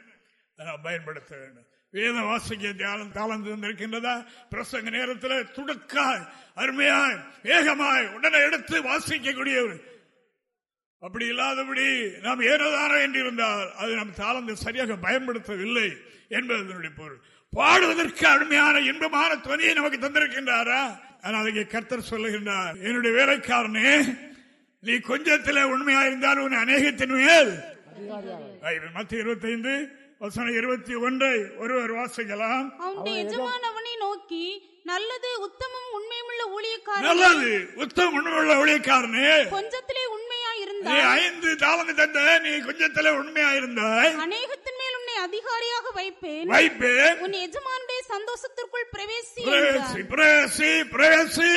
நாம் பயன்படுத்த வேண்டும். வேத வாசிக்க தியானம் தாளந்து தந்திருக்கின்றதா? பிரசங்க நேரத்தில் துடுக்காய் அருமையாய் வேகமாய் உடனே எடுத்து வாசிக்கக்கூடியவர். அப்படி இல்லாதபடி நாம் ஏனதானோ என்றிருந்தால் அது நம் தாளந்து சரியாக பயன்படுத்தவில்லை. என்பது அதனுடைய பொருள். பாடுவதற்கு அருமையான இன்பமான துணியை நமக்கு தந்திருக்கின்றாரா? ஆனால் இங்கே கர்த்தர் சொல்லுகின்றார் என்னுடைய வேலைக்காரனே நீ கொஞ்சத்தில் உண்மையாயிருந்தால் உன் அநேகத்தின் மேல் மத்திய இருபத்தி ஐந்து வசனம் இருபத்தி ஒன்றை ஒருவர் வாசிக்கலாம். அவனுடைய நோக்கி நல்லது உத்தமம் உண்மையுமுள்ள ஊழியக்காரன். நல்லது உத்தம உண்மையுள்ள ஊழியக்காரனே. கொஞ்சத்திலே உண்மையா நீ இருந்தால் ஐந்து தாளந்து தந்த நீ கொஞ்சத்துல உண்மையாயிருந்தாய் அநேகத்தின் மேல் உன்னை அதிகாரியாக வைப்பேன். வைப்பேன். உன் எஜமானுடைய சந்தோஷத்திற்குள் பிரவேசி பிரவேசி என்றார். பிரவேசி பிரவேசி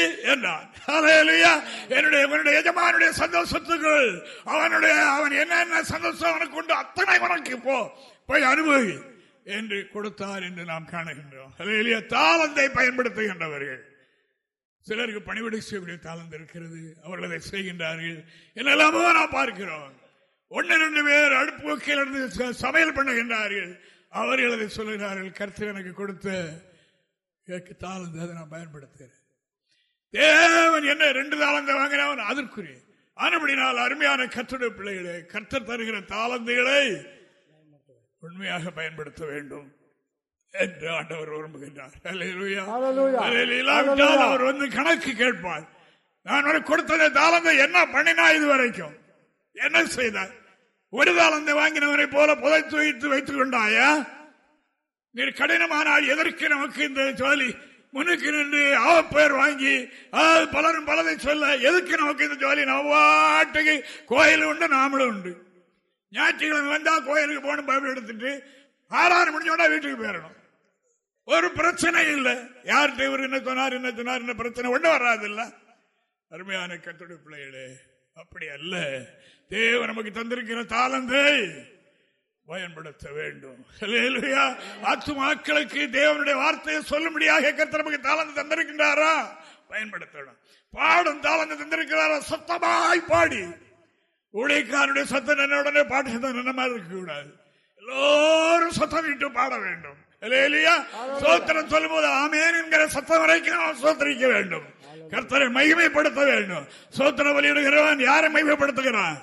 ஹalleluya. என்னுடைய என்னுடைய எஜமானுடைய சந்தோஷத்துக்குள் அவனுடைய அவன் என்னென்ன சந்தோஷம் அவனுக்கு உண்டு அத்தனை உனக்கு போ போய் அனுபவி என்று கொடுத்தார் என்று நாம் காணுகின்றோம். ஹalleluya. தாளந்தை பயன்படுத்துகின்றவர்கள். சிலருக்கு பணிவிடை செய்யக்கூடிய தாளந்து இருக்கிறது. அவர்கள் அதை செய்கின்றார்கள். என்னெல்லாமோ நாம் பார்க்கிறோம். ஒன்னு ரெண்டு பேர் அடுப்பு வைக்கையில் இருந்து சமையல் பண்ணுகின்றார்கள். அவர்கள் அதை சொல்லுகிறார்கள் கருத்து எனக்கு கொடுத்த தாளந்து அதை நான் பயன்படுத்துகிறேன். தேவன் என்ன ரெண்டு தாளந்த வாங்கினவன் அதற்குரிய. ஆனபடினால் அருமையான கத்துடைய பிள்ளைகளே கர்த்தர் தருகிற தாளந்துகளை உண்மையாக பயன்படுத்த வேண்டும் என்று ஆண்டவர் விரும்புகின்றார். அவர் வந்து கணக்கு கேட்பார். நான் கொடுத்ததை தாளந்தை என்ன பண்ணினா இது வரைக்கும்? என்ன செய்தார் ஒரு தாளந்தை வாங்கினவரை போல புதைத்து வைத்து வைத்துக் கொண்டாயா? நீர் கடினமானால் எதற்கு நமக்கு இந்த ஜோலி? முன்னுக்கு நின்று அவ பேர் வாங்கி அதாவது பலரும் பலதை சொல்ல எதுக்கு நமக்கு இந்த ஜோலி? நவ்வாட்டுக்கு கோயில் உண்டு நாமளும் உண்டு. ஞாயிற்றுக்கிழமை வந்தா கோயிலுக்கு போகணும் பைபிள் எடுத்துட்டு ஆறாறு முடிஞ்சோடா வீட்டுக்கு போயிடணும். ஒரு பிரச்சனை இல்லை. யார்கிட்ட இவர் என்ன சொன்னார் என்ன சொன்னார் என்ன பிரச்சனை? ஒன்றும் வராதில்ல. அருமையான கத்துடைய பிள்ளைகளே அப்படி அல்ல. தேவ நமக்கு தந்திருக்கிற தாளந்தை பயன்படுத்த வேண்டும். ஆத்துமாக்களுக்கு தேவனுடைய வார்த்தையை சொல்லும்படியாக கர்த்தர் நமக்கு தாளந்து தந்திருக்கின்றாரா? பயன்படுத்தணும் பாடும் தாளந்து தந்திருக்கிறாரா? சத்தமாய் பாடி. ஊழியக்காரனுடைய சத்தம் என்ன உடனே பாட்டு சத்தம் என்ன மாதிரி இருக்க கூடாது. எல்லோரும் சத்தம் விட்டு பாட வேண்டும். இல்லையா சோத்திரம் சொல்லும் போது ஆமேன் என்கிற சத்தம் வரைக்கும் நாம் சோத்தரிக்க வேண்டும். கர்த்தரை மகிமைப்படுத்த வேண்டும். சோத்திர வலியிடுகிறவன் யாரை மகிமைப்படுத்துகிறான்?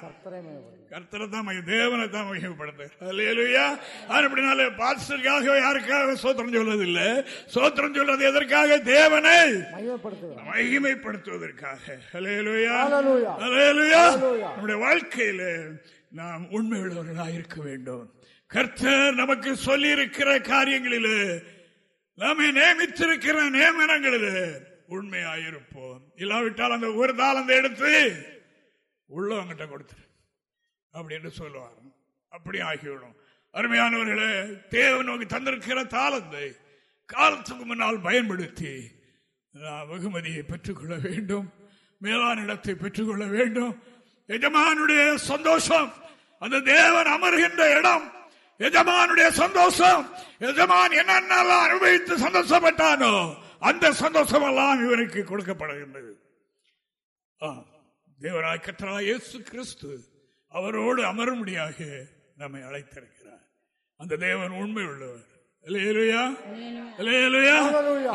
கர்த்தரை தான் தேவனை தான் மகிமைப்படுத்துகிறார். பாஸ்டருக்காக யாருக்காக சோத்திரம் சொல்வதில்லை? சோத்திரம் சொல்றது எதற்காக? தேவனை மகிமைப்படுத்துவதற்காக. நம்முடைய வாழ்க்கையில நாம் உண்மை உள்ளவர்களாக இருக்க வேண்டும். கர்த்தர் நமக்கு சொல்லி இருக்கிற காரியங்களிலே நம்மை நியமித்திருக்கிற நியமனங்களிலே உண்மையாயிருப்போம். இல்லாவிட்டால் அந்த ஒரு தாளந்தை எடுத்து உள்ளவங்கிட்ட கொடுத்துரு. அப்படின்னு சொல்லுவார். அப்படி ஆகிவிடும். அருமையானவர்களே தேவன் நோக்கி தந்திருக்கிற தாளந்தை காலத்துக்கு முன்னால் பயன்படுத்தி நாம் வெகுமதியை பெற்றுக்கொள்ள வேண்டும். மேலான இடத்தை பெற்றுக்கொள்ள வேண்டும். எஜமானுடைய சந்தோஷம் அந்த தேவன் அமர்கின்ற இடம் எஜமானுடைய சந்தோஷம் எஜமான் என்னென்னலாம் அனுபவித்து சந்தோஷப்பட்டானோ அந்த சந்தோஷம் எல்லாம் இவனுக்கு கொடுக்கப்படுகின்றது. தேவராய் கற்றா இயேசு கிறிஸ்து அவரோடு அமரும்படியாக நம்மை அழைத்திருக்கிறார். அந்த தேவன் உண்மை உள்ளவர்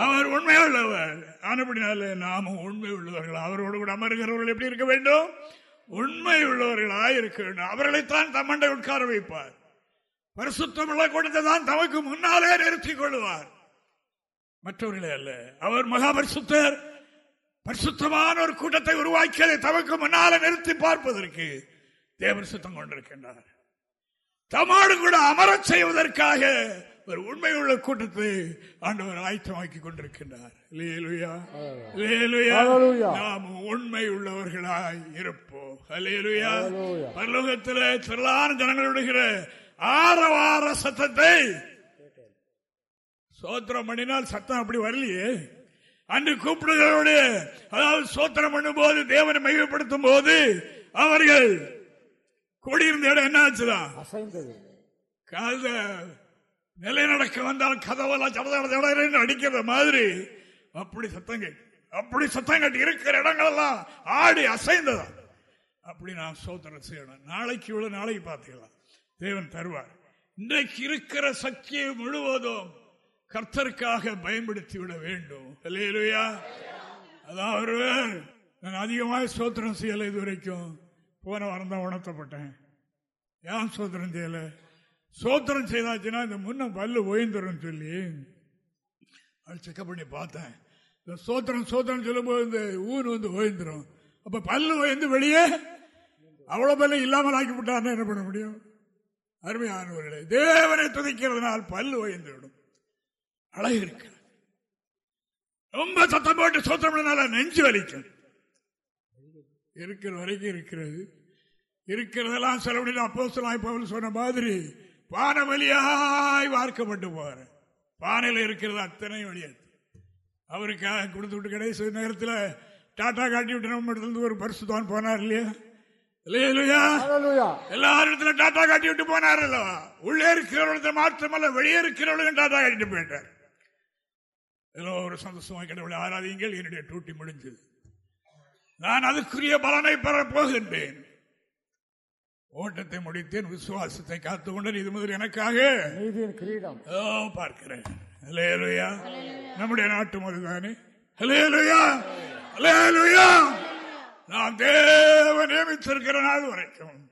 அவர் உண்மை உள்ளவர் ஆனபடினால நாமும் உண்மை உள்ளவர்கள் அவரோடு கூட அமருகிறவர்கள் எப்படி இருக்க வேண்டும்? உண்மை உள்ளவர்களாய் இருக்க வேண்டும். அவர்களைத்தான் தம்மண்டை உட்கார வைப்பார். பரிசுத்தம் உள்ள கூட்டத்தை தான் தமக்கு முன்னாலே நிறுத்திக் கொள்வார். மற்றவர்களே அல்ல. அவர் மகாபரிசுத்தர் பரிசுத்தமான ஒரு கூட்டத்தை உருவாக்கியதை தமக்கு முன்னால நிறுத்தி பார்ப்பதற்கு தேவர் சுத்தம் கொண்டிருக்கின்றார். தமாடு கூட அமரச் செய்வதற்காக ஒரு உண்மை உள்ள கூட்டத்தை ஆண்டவர் ஆயத்தமாக்கி கொண்டிருக்கின்றார். நாம் உண்மை உள்ளவர்களாய் இருப்போம். Hallelujah. பரலோகத்தில் திரளான ஜனங்கள் விடுகிற ஆரவார சத்தத்தை சோத்திரம் பண்ணினால் சத்தம் அப்படி வரலையே? அன்று கூப்பிடுகளோடு அதாவது சோத்திரம் பண்ணும் போது தேவனை மையப்படுத்தும் போது அவர்கள் கூடியிருந்த இடம் என்ன ஆச்சுதான் கால நிலைநடக்க வந்தால் கதவெல்லாம் சடதட சடன்னு அடிக்கிற மாதிரி அப்படி சத்தம் கேட்டு அப்படி சத்தம் கேட்டு இருக்கிற இடங்களெல்லாம் ஆடி அசைந்ததா? அப்படி நான் சோதனை செய்யணும். நாளைக்கு இவ்வளவு நாளைக்கு பார்த்துக்கலாம். தேவன் தருவார். இன்றைக்கு இருக்கிற சக்தியை முழுவதும் கர்த்தருக்காக பயன்படுத்தி விட வேண்டும். இல்லையா அதான் ஒருவர். நான் அதிகமாக சோத்திரம் செய்யலை இது வரைக்கும் போன வாரம் தான் உணர்த்தப்பட்டேன். ஏன் சோத்திரம் செய்யலை? சோத்திரம் செய்தாச்சுன்னா இந்த முன்ன பல்லு ஓய்ந்துரும் சொல்லி அது செக்கப் பண்ணி பார்த்தேன். இந்த சோத்திரம் சோத்திரம் சொல்லும்போது இந்த ஊன் வந்து ஓய்ந்துரும். அப்ப பல்லு ஓய்ந்து வெளியே அவ்வளோ பல்லு இல்லாமல் ஆக்கி விட்டாருன்னா என்ன பண்ண முடியும்? அருமையானவர்களே தேவனை துதிக்கிறதுனால் பல்லு ஓய்ந்து விடும் அழகு இருக்கு ரொம்ப சத்தம் போட்டு சோத்திரம் பண்ணனால நெஞ்சு வலிக்கும். இருக்கிற வரைக்கும் இருக்கிறது. இருக்கிறதெல்லாம் செலவு அப்போ பவுல் சொன்ன மாதிரி பானை வழியாய் வார்க்கப்பட்டு போற. பானையில் இருக்கிறது அத்தனை வழியாது அவருக்காக கொடுத்து விட்டு கடைசி நேரத்தில் டாட்டா காட்டி விட்டு நம்ம இடத்துல ஒரு பரிசு தான் போனார் இல்லையா? இல்லையா இல்லையா. எல்லா இடத்துல டாட்டா காட்டி விட்டு போனார் அல்லவா? உள்ளே இருக்கிறவர்களுக்கு மாத்திரமல்ல வெளியே இருக்கிறவர்களுக்கும் டாட்டா காட்டிட்டு போயிட்டார். ஏதோ ஒரு சந்தோஷமா கடவுளை ஆராதியுங்கள் என்னுடைய டூட்டி முடிஞ்சது. நான் அதுக்குரிய பலனை பெறப் போகின்றேன். ஓட்டத்தை முடித்தேன் விசுவாசத்தை காத்துக் கொண்டேன். இது முதல் எனக்காக. கிரீடம். ஓ, பார்க்கிறேன். நம்முடைய நாட்டு மதுதானே. நாம் தேவ நியமித்திருக்கிற நாள் வரைக்கும்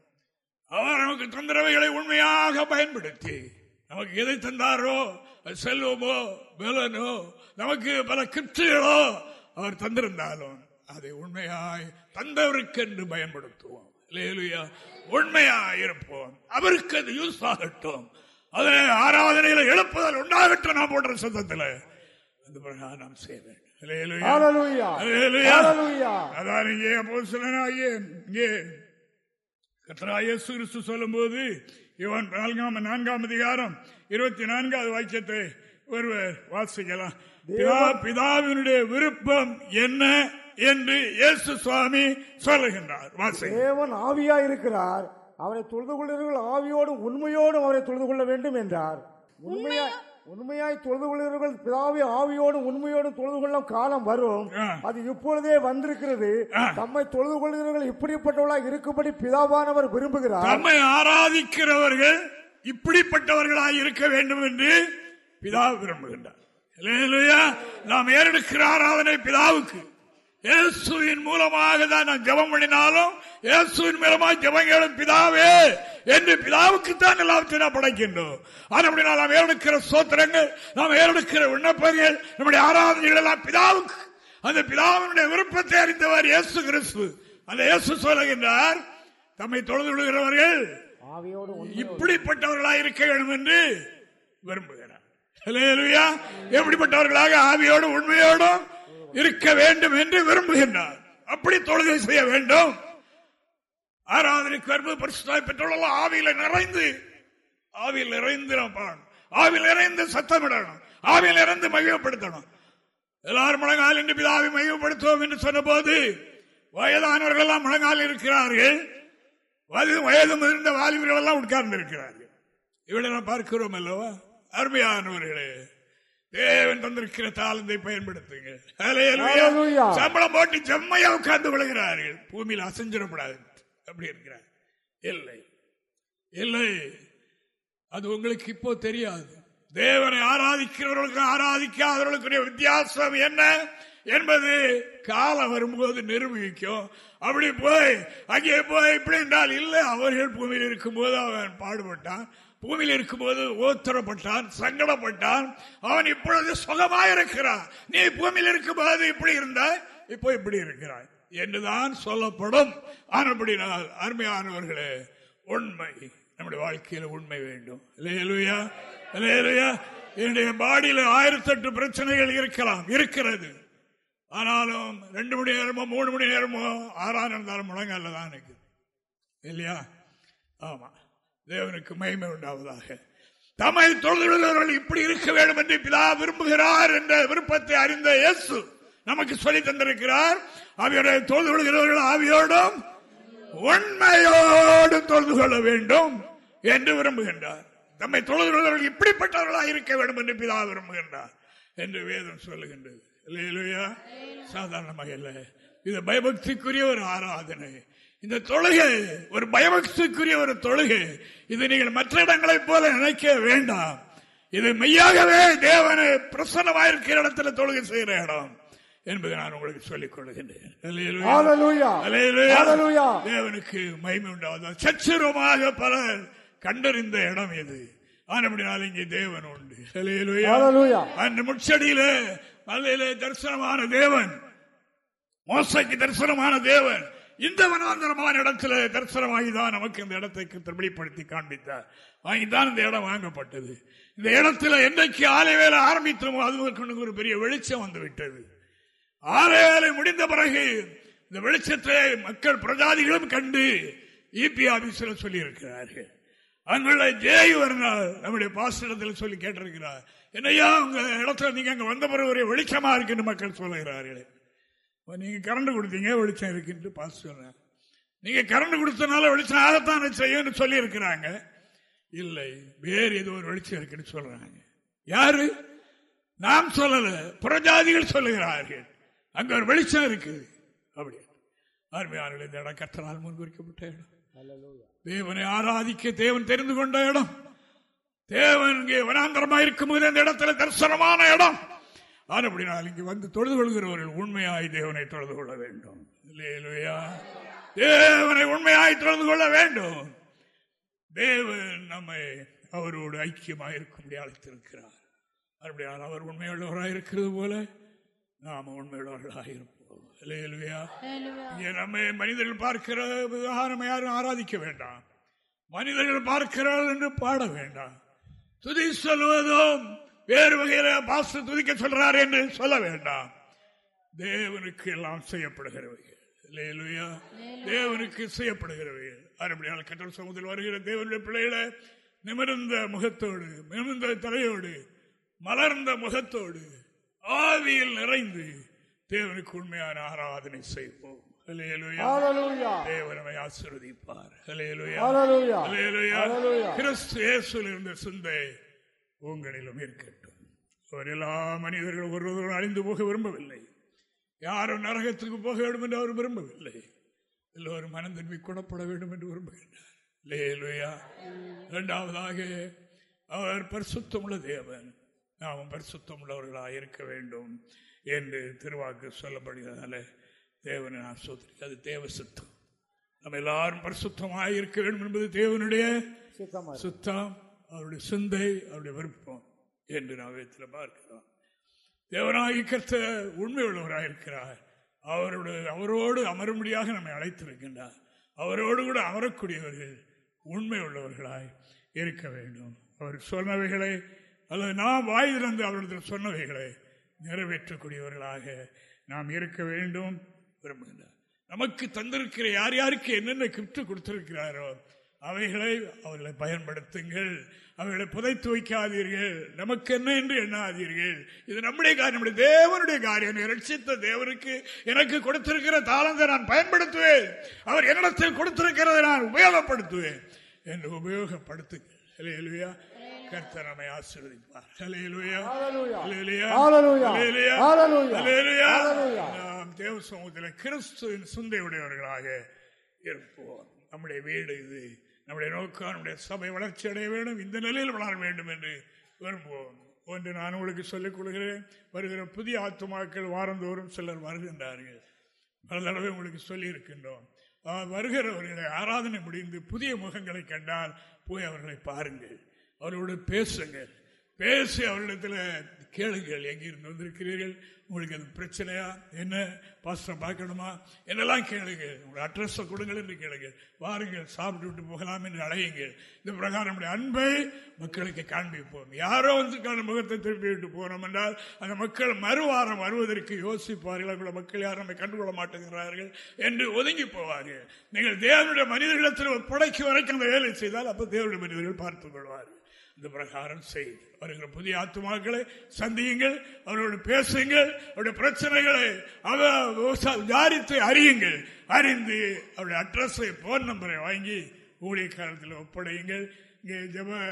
அவர் நமக்கு தொந்தரவைகளை உண்மையாக பயன்படுத்தி நமக்கு எதை தந்தாரோ அது செல்வமோ பலனோ நமக்கு பல கிப்டுகளோ அவர் தந்திருந்தாலும் அதை உண்மையாய் தந்தவருக்கு என்று பயன்படுத்துவோம் உண்மையாய் இருப்போம். அவருக்கு அது யூஸ் ஆகட்டும். அதை ஆராதனையில எழுப்புதல் உண்டாகட்டும் நான் போடுற சத்தத்தில். அந்த பிரகாரம் நாம் செய்ய வேண்டும். அதான் இங்கே அப்போஸ்தலனாகிய இங்கே கர்த்தராகிய இயேசு கிறிஸ்து சொல்லும்போது இவன் நான்காம் நான்காம் அதிகாரம் இருபத்தி நான்காவது வாக்கியத்தை ஒருவர் வாசிக்கலாம். பிதா பிதாவினுடைய விருப்பம் என்ன என்று இயேசு சுவாமி சொல்லுகின்றார். வாசி தேவன் ஆவியா இருக்கிறார் அவரை தொழுது கொள்கிறவர்கள் ஆவியோடும் உண்மையோடும் அவரை தொழுது கொள்ள வேண்டும் என்றார். உண்மையாய் உண்மையாய் தொழுது கொள்கிறவர்கள் பிதாவை ஆவியோடும் உண்மையோடும் தொழுது கொள்ளும் காலம் வரும். அது இப்பொழுதே வந்திருக்கிறது. தம்மை தொழுது கொள்கிறவர்கள் இப்படிப்பட்டவர்களாக இருக்கும்படி பிதாவானவர் விரும்புகிறார். தம்மை ஆராதிக்கிறவர்கள் இப்படிப்பட்டவர்களாய் இருக்க வேண்டும் என்று பிதா விரும்புகின்றார். நாம் ஏறெடுக்கிற ஆராதனை பிதாவுக்கு. இயேசுவின் மூலமாக தான் நான் ஜெபம் பண்ணினாலும் இயேசுவின் மூலமாக ஜெபங்களும் பிதாவே என்று பிதாவுக்கு தான் எல்லாவற்றையும் நாம் படைக்கின்றோம் ஆனால் நாம் ஏறெடுக்கிற சோத்திரங்கள் நாம் ஏறெடுக்கிற விண்ணப்பங்கள் நம்முடைய ஆராதனைகள் எல்லாம் பிதாவுக்கு. அந்த பிதாவினுடைய விருப்பத்தை அறிந்தவர் இயேசு கிறிஸ்து. அந்த இயேசு சொல்லுகின்றார் தம்மை தொழுது விடுகிறவர்கள் இப்படிப்பட்டவர்களாக இருக்க வேண்டும் என்று ஹல்லேலூயா. எப்படிப்பட்டவர்களாக ஆவியோடும் உண்மையோடும் இருக்க வேண்டும் என்று விரும்புகின்றார். அப்படி தொழுகை செய்ய வேண்டும். ஆராதனைக்கு கர்ம பரிசுத்தாய் பெற்றுள்ள ஆவியில நிறைந்து ஆவியில் நிறைந்து நாம் பாடணும். ஆவியில் நிறைந்து சத்தமிடணும். ஆவியில் இறந்து மகிழப்படுத்தணும் எல்லாரும் முழங்கால் என்று பிதாவை மையப்படுத்துவோம் என்று சொன்னபோது வயதானவர்கள் எல்லாம் முழங்கால் இருக்கிறார்கள். வயது வயது முதிர்ந்த வாலிபர்கள் எல்லாம் உட்கார்ந்து இருக்கிறார்கள் இவளை நாம் பார்க்கிறோம் அல்லவா? அருமையானவர்களே தேவன் தந்திருக்கிற தாளந்தை. ஹல்லேலூயா. சம்பளம் போட்டு செம்மையா உட்கார்ந்து விழுகிறார்கள். பூமியில் அசைஞ்சிடப்படாது. அப்படி இருக்கிறார். இல்லை. இல்லை. அது உங்களுக்கு இப்போ தெரியாது. தேவனை ஆராதிக்கிறவர்களுக்கு ஆராதிக்காதவர்களுக்குரிய வித்தியாசம் என்ன என்பது காலம் வரும்போது நிரூபிக்கும். அப்படி போய் அங்கே போய் இப்படி என்றால் இல்லை அவர்கள் பூமியில் இருக்கும்போது அவன் பாடுபட்டான். பூமியில் இருக்கும்போது ஓத்திரப்பட்டான் சங்கடப்பட்டான். அவன் இப்பொழுது சுகமாயிருக்கிறான். நீ பூமியில் இருக்கும்போது இப்படி இருந்தாய் இப்போ இப்படி இருக்கிறாய் என்றுதான் சொல்லப்படும். ஆனபடினால் அருமையானவர்களே உண்மை. நம்முடைய வாழ்க்கையில் உண்மை வேண்டும். இல்லையா இல்லையா என்னுடைய பாடியில ஆயிரத்தெட்டு பிரச்சனைகள் இருக்கலாம் இருக்கிறது. ஆனாலும் ரெண்டு மணி நேரமோ மூணு மணி நேரமோ ஆறாம் இருந்தாலும் முழங்கல்ல தான் எனக்கு இல்லையா? ஆமாம் தேவனுக்கு மகிமை உண்டாவதாக. தம்மை தொழுதுள்ளவர்கள் இப்படி இருக்க வேண்டும் என்று பிதா விரும்புகிறார் என்ற விருப்பத்தை அறிந்த இயேசு நமக்கு சொல்லி தந்திருக்கிறார். அவையுடைய தொழுது கொள்கிறவர்கள் ஆவியோடும் உண்மையோடும் தொழுது கொள்ள வேண்டும் என்று விரும்புகின்றார். தம்மை தொழுது கொள்கிறவர்கள் இப்படிப்பட்டவர்களாக இருக்க வேண்டும் என்று பிதா விரும்புகின்றார் என்று வேதம் சொல்லுகின்றது. இல்லையா சாதாரணமாக இல்லை. இது பயபக்திக்குரிய ஒரு ஆராதனை. இந்த தொழுகை ஒரு பயபக்திக்குரிய ஒரு தொழுகை. இது நீங்கள் மற்ற இடங்களைப் போல நினைக்க வேண்டாம். இது மெய்யாகவே தேவனை பிரசன்னமாயிருக்கிற இடத்துல தொழுகை செய்கிற இடம் என்பதை நான் உங்களுக்கு சொல்லிக் கொள்கின்றேன். தேவனுக்கு மகிமை உண்டாவது? சச்சரமாக பலர் கண்டறிந்த இடம் இது. ஆனப்படினால் இங்கே தேவன் உண்டு. அந்த முச்சடியில மலையில தரிசனமான தேவன். மோசைக்கு தரிசனமான தேவன். இந்த வனாந்தரமான இடத்துல தரிசனமாகிதான் நமக்கு இந்த இடத்தை வெளிப்படுத்தி காண்பித்தார். வாங்கித்தான் இந்த இடம் வாங்கப்பட்டது. இந்த இடத்துல என்றைக்கு ஆலை வேலை ஆரம்பித்தோமோ அது ஒரு பெரிய வெளிச்சம் வந்துவிட்டது. ஆலை வேலை முடிந்த பிறகு இந்த வெளிச்சத்தை மக்கள் பிரஜாதிகளும் கண்டு இபி ஆபீஸில் சொல்லி இருக்கிறார்கள் அங்குள்ள ஜெய் வருநாள் நம்முடைய பாசிடத்தில் சொல்லி கேட்டிருக்கிறார். என்னையா உங்க இடத்துல நீங்க அங்க வந்த பிறகு ஒரே வெளிச்சமா இருக்குன்னு மக்கள் சொல்லுகிறார்கள். நீங்க கரண்ட் கொடுத்தீங்க வெளிச்சம் இருக்குன்னு பாஸ் சொன்ன நீங்க கரண்ட் கொடுத்தனால வெளிச்சம் ஆகத்தான் செய்யும் சொல்லி இருக்கிறாங்க இல்லை வேறு ஏதோ ஒரு வெளிச்சம் இருக்குன்னு சொல்றாங்க. யாரு? நாம் சொல்லல புறஜாதிகள் சொல்லுகிறார்கள். அங்க ஒரு வெளிச்சம் இருக்குது அப்படி. அருமையான இந்த இடம் கத்தனால் முன்குறிக்கப்பட்ட இடம். தேவனை ஆராதிக்க தேவன் தெரிந்து கொண்ட இடம். தேவன் இங்கே வனாந்தரமா இருக்கும் போது அந்த இடத்துல தரிசனமான இடம். அப்படினால் இங்கு வந்து தொழுது கொள்கிறவர்கள் உண்மையாய் தேவனை தொழுது கொள்ள வேண்டும். தேவனை உண்மையாய் தொழுது கொள்ள வேண்டும். தேவன் நம்மை அவரோடு ஐக்கியமாக இருக்கும்படி அழைத்திருக்கிறார். அப்படியால் அவர் உண்மையுள்ளவராக இருக்கிறது போல நாம உண்மையுள்ளவர்களாக இருப்போம். நம்மை மனிதர்கள் பார்க்கிற நம்ம யாரும் ஆராதிக்க வேண்டாம். மனிதர்கள் பார்க்கிறார்கள் என்று பாட வேண்டாம். துதி சொல்வதும் வேறு வகையில பாச துதிக்க சொல்றார் என்று சொல்ல வேண்டாம். தேவனுக்கு எல்லாம் செய்யப்படுகிறவைகள். தேவனுக்கு செய்யப்படுகிறவைகள். அப்படியால் கட்டல் சமூகத்தில் வருகிற தேவனுடைய பிள்ளைகளை நிமிர்ந்த முகத்தோடு நிமிர்ந்த தலையோடு மலர்ந்த முகத்தோடு ஆவியில் நிறைந்து தேவனுக்கு உண்மையான ஆராதனை செய்வோம். தேவனமை ஆசிர்வதிப்பார். இருந்த சிந்தை உங்களிலும் இருக்கட்டும். அவர் எல்லா மனிதர்களும் ஒருவரும் அழிந்து போக விரும்பவில்லை. யாரும் நரகத்துக்கு போக வேண்டும் என்று அவர் விரும்பவில்லை. எல்லோரும் மனம் திரும்பி குணப்பட வேண்டும் என்று விரும்புகின்றார். இரண்டாவதாக அவர் பரிசுத்தமுள்ள தேவன். நாம் பரிசுத்தம் உள்ளவர்களாக இருக்க வேண்டும் என்று திருவாக்கு சொல்லப்படுகிறதால தேவனை நான் சோதரி அது தேவ சுத்தம். நம்ம எல்லாரும் பரிசுத்தமாக இருக்க வேண்டும் என்பது தேவனுடைய சுத்தம். அவருடைய சிந்தை அவருடைய விருப்பம் என்று நாம் வேத்தில் பார்க்கிறோம். தேவனாகி கருத்த உண்மை உள்ளவராக இருக்கிறார் அவருடைய அவரோடு அமரும்படியாக நம்மை அழைத்திருக்கின்றார். அவரோடு கூட அமரக்கூடியவர்கள் உண்மை உள்ளவர்களாய் இருக்க வேண்டும். அவர் சொன்னவைகளை அல்லது நாம் வாய் திறந்து அவரிடத்தில் சொன்னவைகளை நிறைவேற்றக்கூடியவர்களாக நாம் இருக்க வேண்டும். விரும்புகின்றார். நமக்கு தந்திருக்கிற யார் யாருக்கு என்னென்ன கிப்ட் கொடுத்திருக்கிறாரோ அவைகளை அவர்களை பயன்படுத்துங்கள். அவைகளை புதைத்து வைக்காதீர்கள். நமக்கு என்ன என்று எண்ணாதீர்கள். இது நம்முடைய காரியம். தேவனுடைய காரியம். ரட்சித்த தேவனுக்கு எனக்கு கொடுத்திருக்கிற தாளந்தை நான் பயன்படுத்துவேன். அவர் என்னிடத்தில் கொடுத்திருக்கிறதை நான் உபயோகப்படுத்துவேன். என்று உபயோகப்படுத்துங்கள். கர்த்தர் நம்மை ஆசீர்வதிப்பார். நாம் தேவ சமூகத்தில் கிறிஸ்துவின் சிந்தையுடையவர்களாக இருப்போம். நம்முடைய வீடு இது. நம்முடைய நோக்கம் நம்முடைய சபை வளர்ச்சி அடைய வேண்டும் இந்த நிலையில் வளர வேண்டும் என்று விரும்புவோம். ஒன்று நான் உங்களுக்கு சொல்லிக் கொள்கிறேன். வருகிற புதிய ஆத்துமாக்கள் வாரந்தோறும் சிலர் வருகின்றார்கள். பல தடவை உங்களுக்கு சொல்லியிருக்கின்றோம். வருகிறவர்களை ஆராதனை முடிந்து புதிய முகங்களை கண்டால் போய் அவர்களை பாருங்கள். அவர்களோடு பேசுங்கள். பேசி அவர்களிடத்தில் கேளுங்கள் எங்கிருந்து வந்திருக்கிறீர்கள்? உங்களுக்கு அது பிரச்சனையா? என்ன? பாஸ்டர் பார்க்கணுமா? என்னெல்லாம் கேளுங்கள். உங்க அட்ரஸை கொடுங்கள் என்று கேளுங்கள். வாருங்கள் சாப்பிட்டு விட்டு போகலாம் என்று அழையுங்கள் இந்த பிரகாரம் நம்முடைய அன்பை மக்களுக்கு காண்பிப்போம். யாரோ வந்து காணும் முகத்தை திருப்பி விட்டு போனோம் என்றால் அந்த மக்கள் மறுவாரம் வருவதற்கு யோசிப்பார்கள். அவங்களோட மக்கள் யாரும் நம்மை கண்டுகொள்ள மாட்டேங்கிறார்கள் என்று ஒதுங்கி போவார்கள். நீங்கள் தேவனுடைய மனிதர்களிடத்தில் படைக்கு வரைக்கும் அந்த வேலை செய்தால் அப்போ தேவனுடைய மனிதர்கள் பார்த்துக் கொள்வார்கள். இந்த பிரகாரம் செய்து. வருகிற புதிய ஆத்துமாக்களை சந்தியுங்கள் அவர்களோடு பேசுங்கள் அவருடைய பிரச்சனைகளை விசாரித்து அறியுங்கள். அறிந்து அவருடைய அட்ரஸை போன் நம்பரை வாங்கி ஊழியக்காரத்தில் ஒப்படையுங்கள். இங்கே ஜப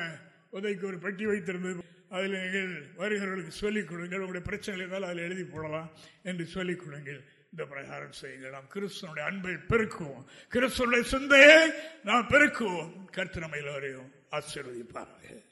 உதவிக்கு ஒரு பெட்டி வைத்திருந்தது. அதில் நீங்கள் வருகிறவர்களுக்கு சொல்லிக் கொடுங்கள். உங்களுடைய பிரச்சனைகள் இருந்தாலும் அதில் எழுதி போடலாம் என்று சொல்லிக் கொடுங்கள். இந்த பிரகாரம் செய்யுங்கள். நாம் கிறிஸ்தனுடைய அன்பை பெருக்குவோம். கிறிஸ்தனுடைய சிந்தையை நாம் பெருக்குவோம். கருத்து நம்மையில் வரையும் ஆசீர்வதிப்பார்கள்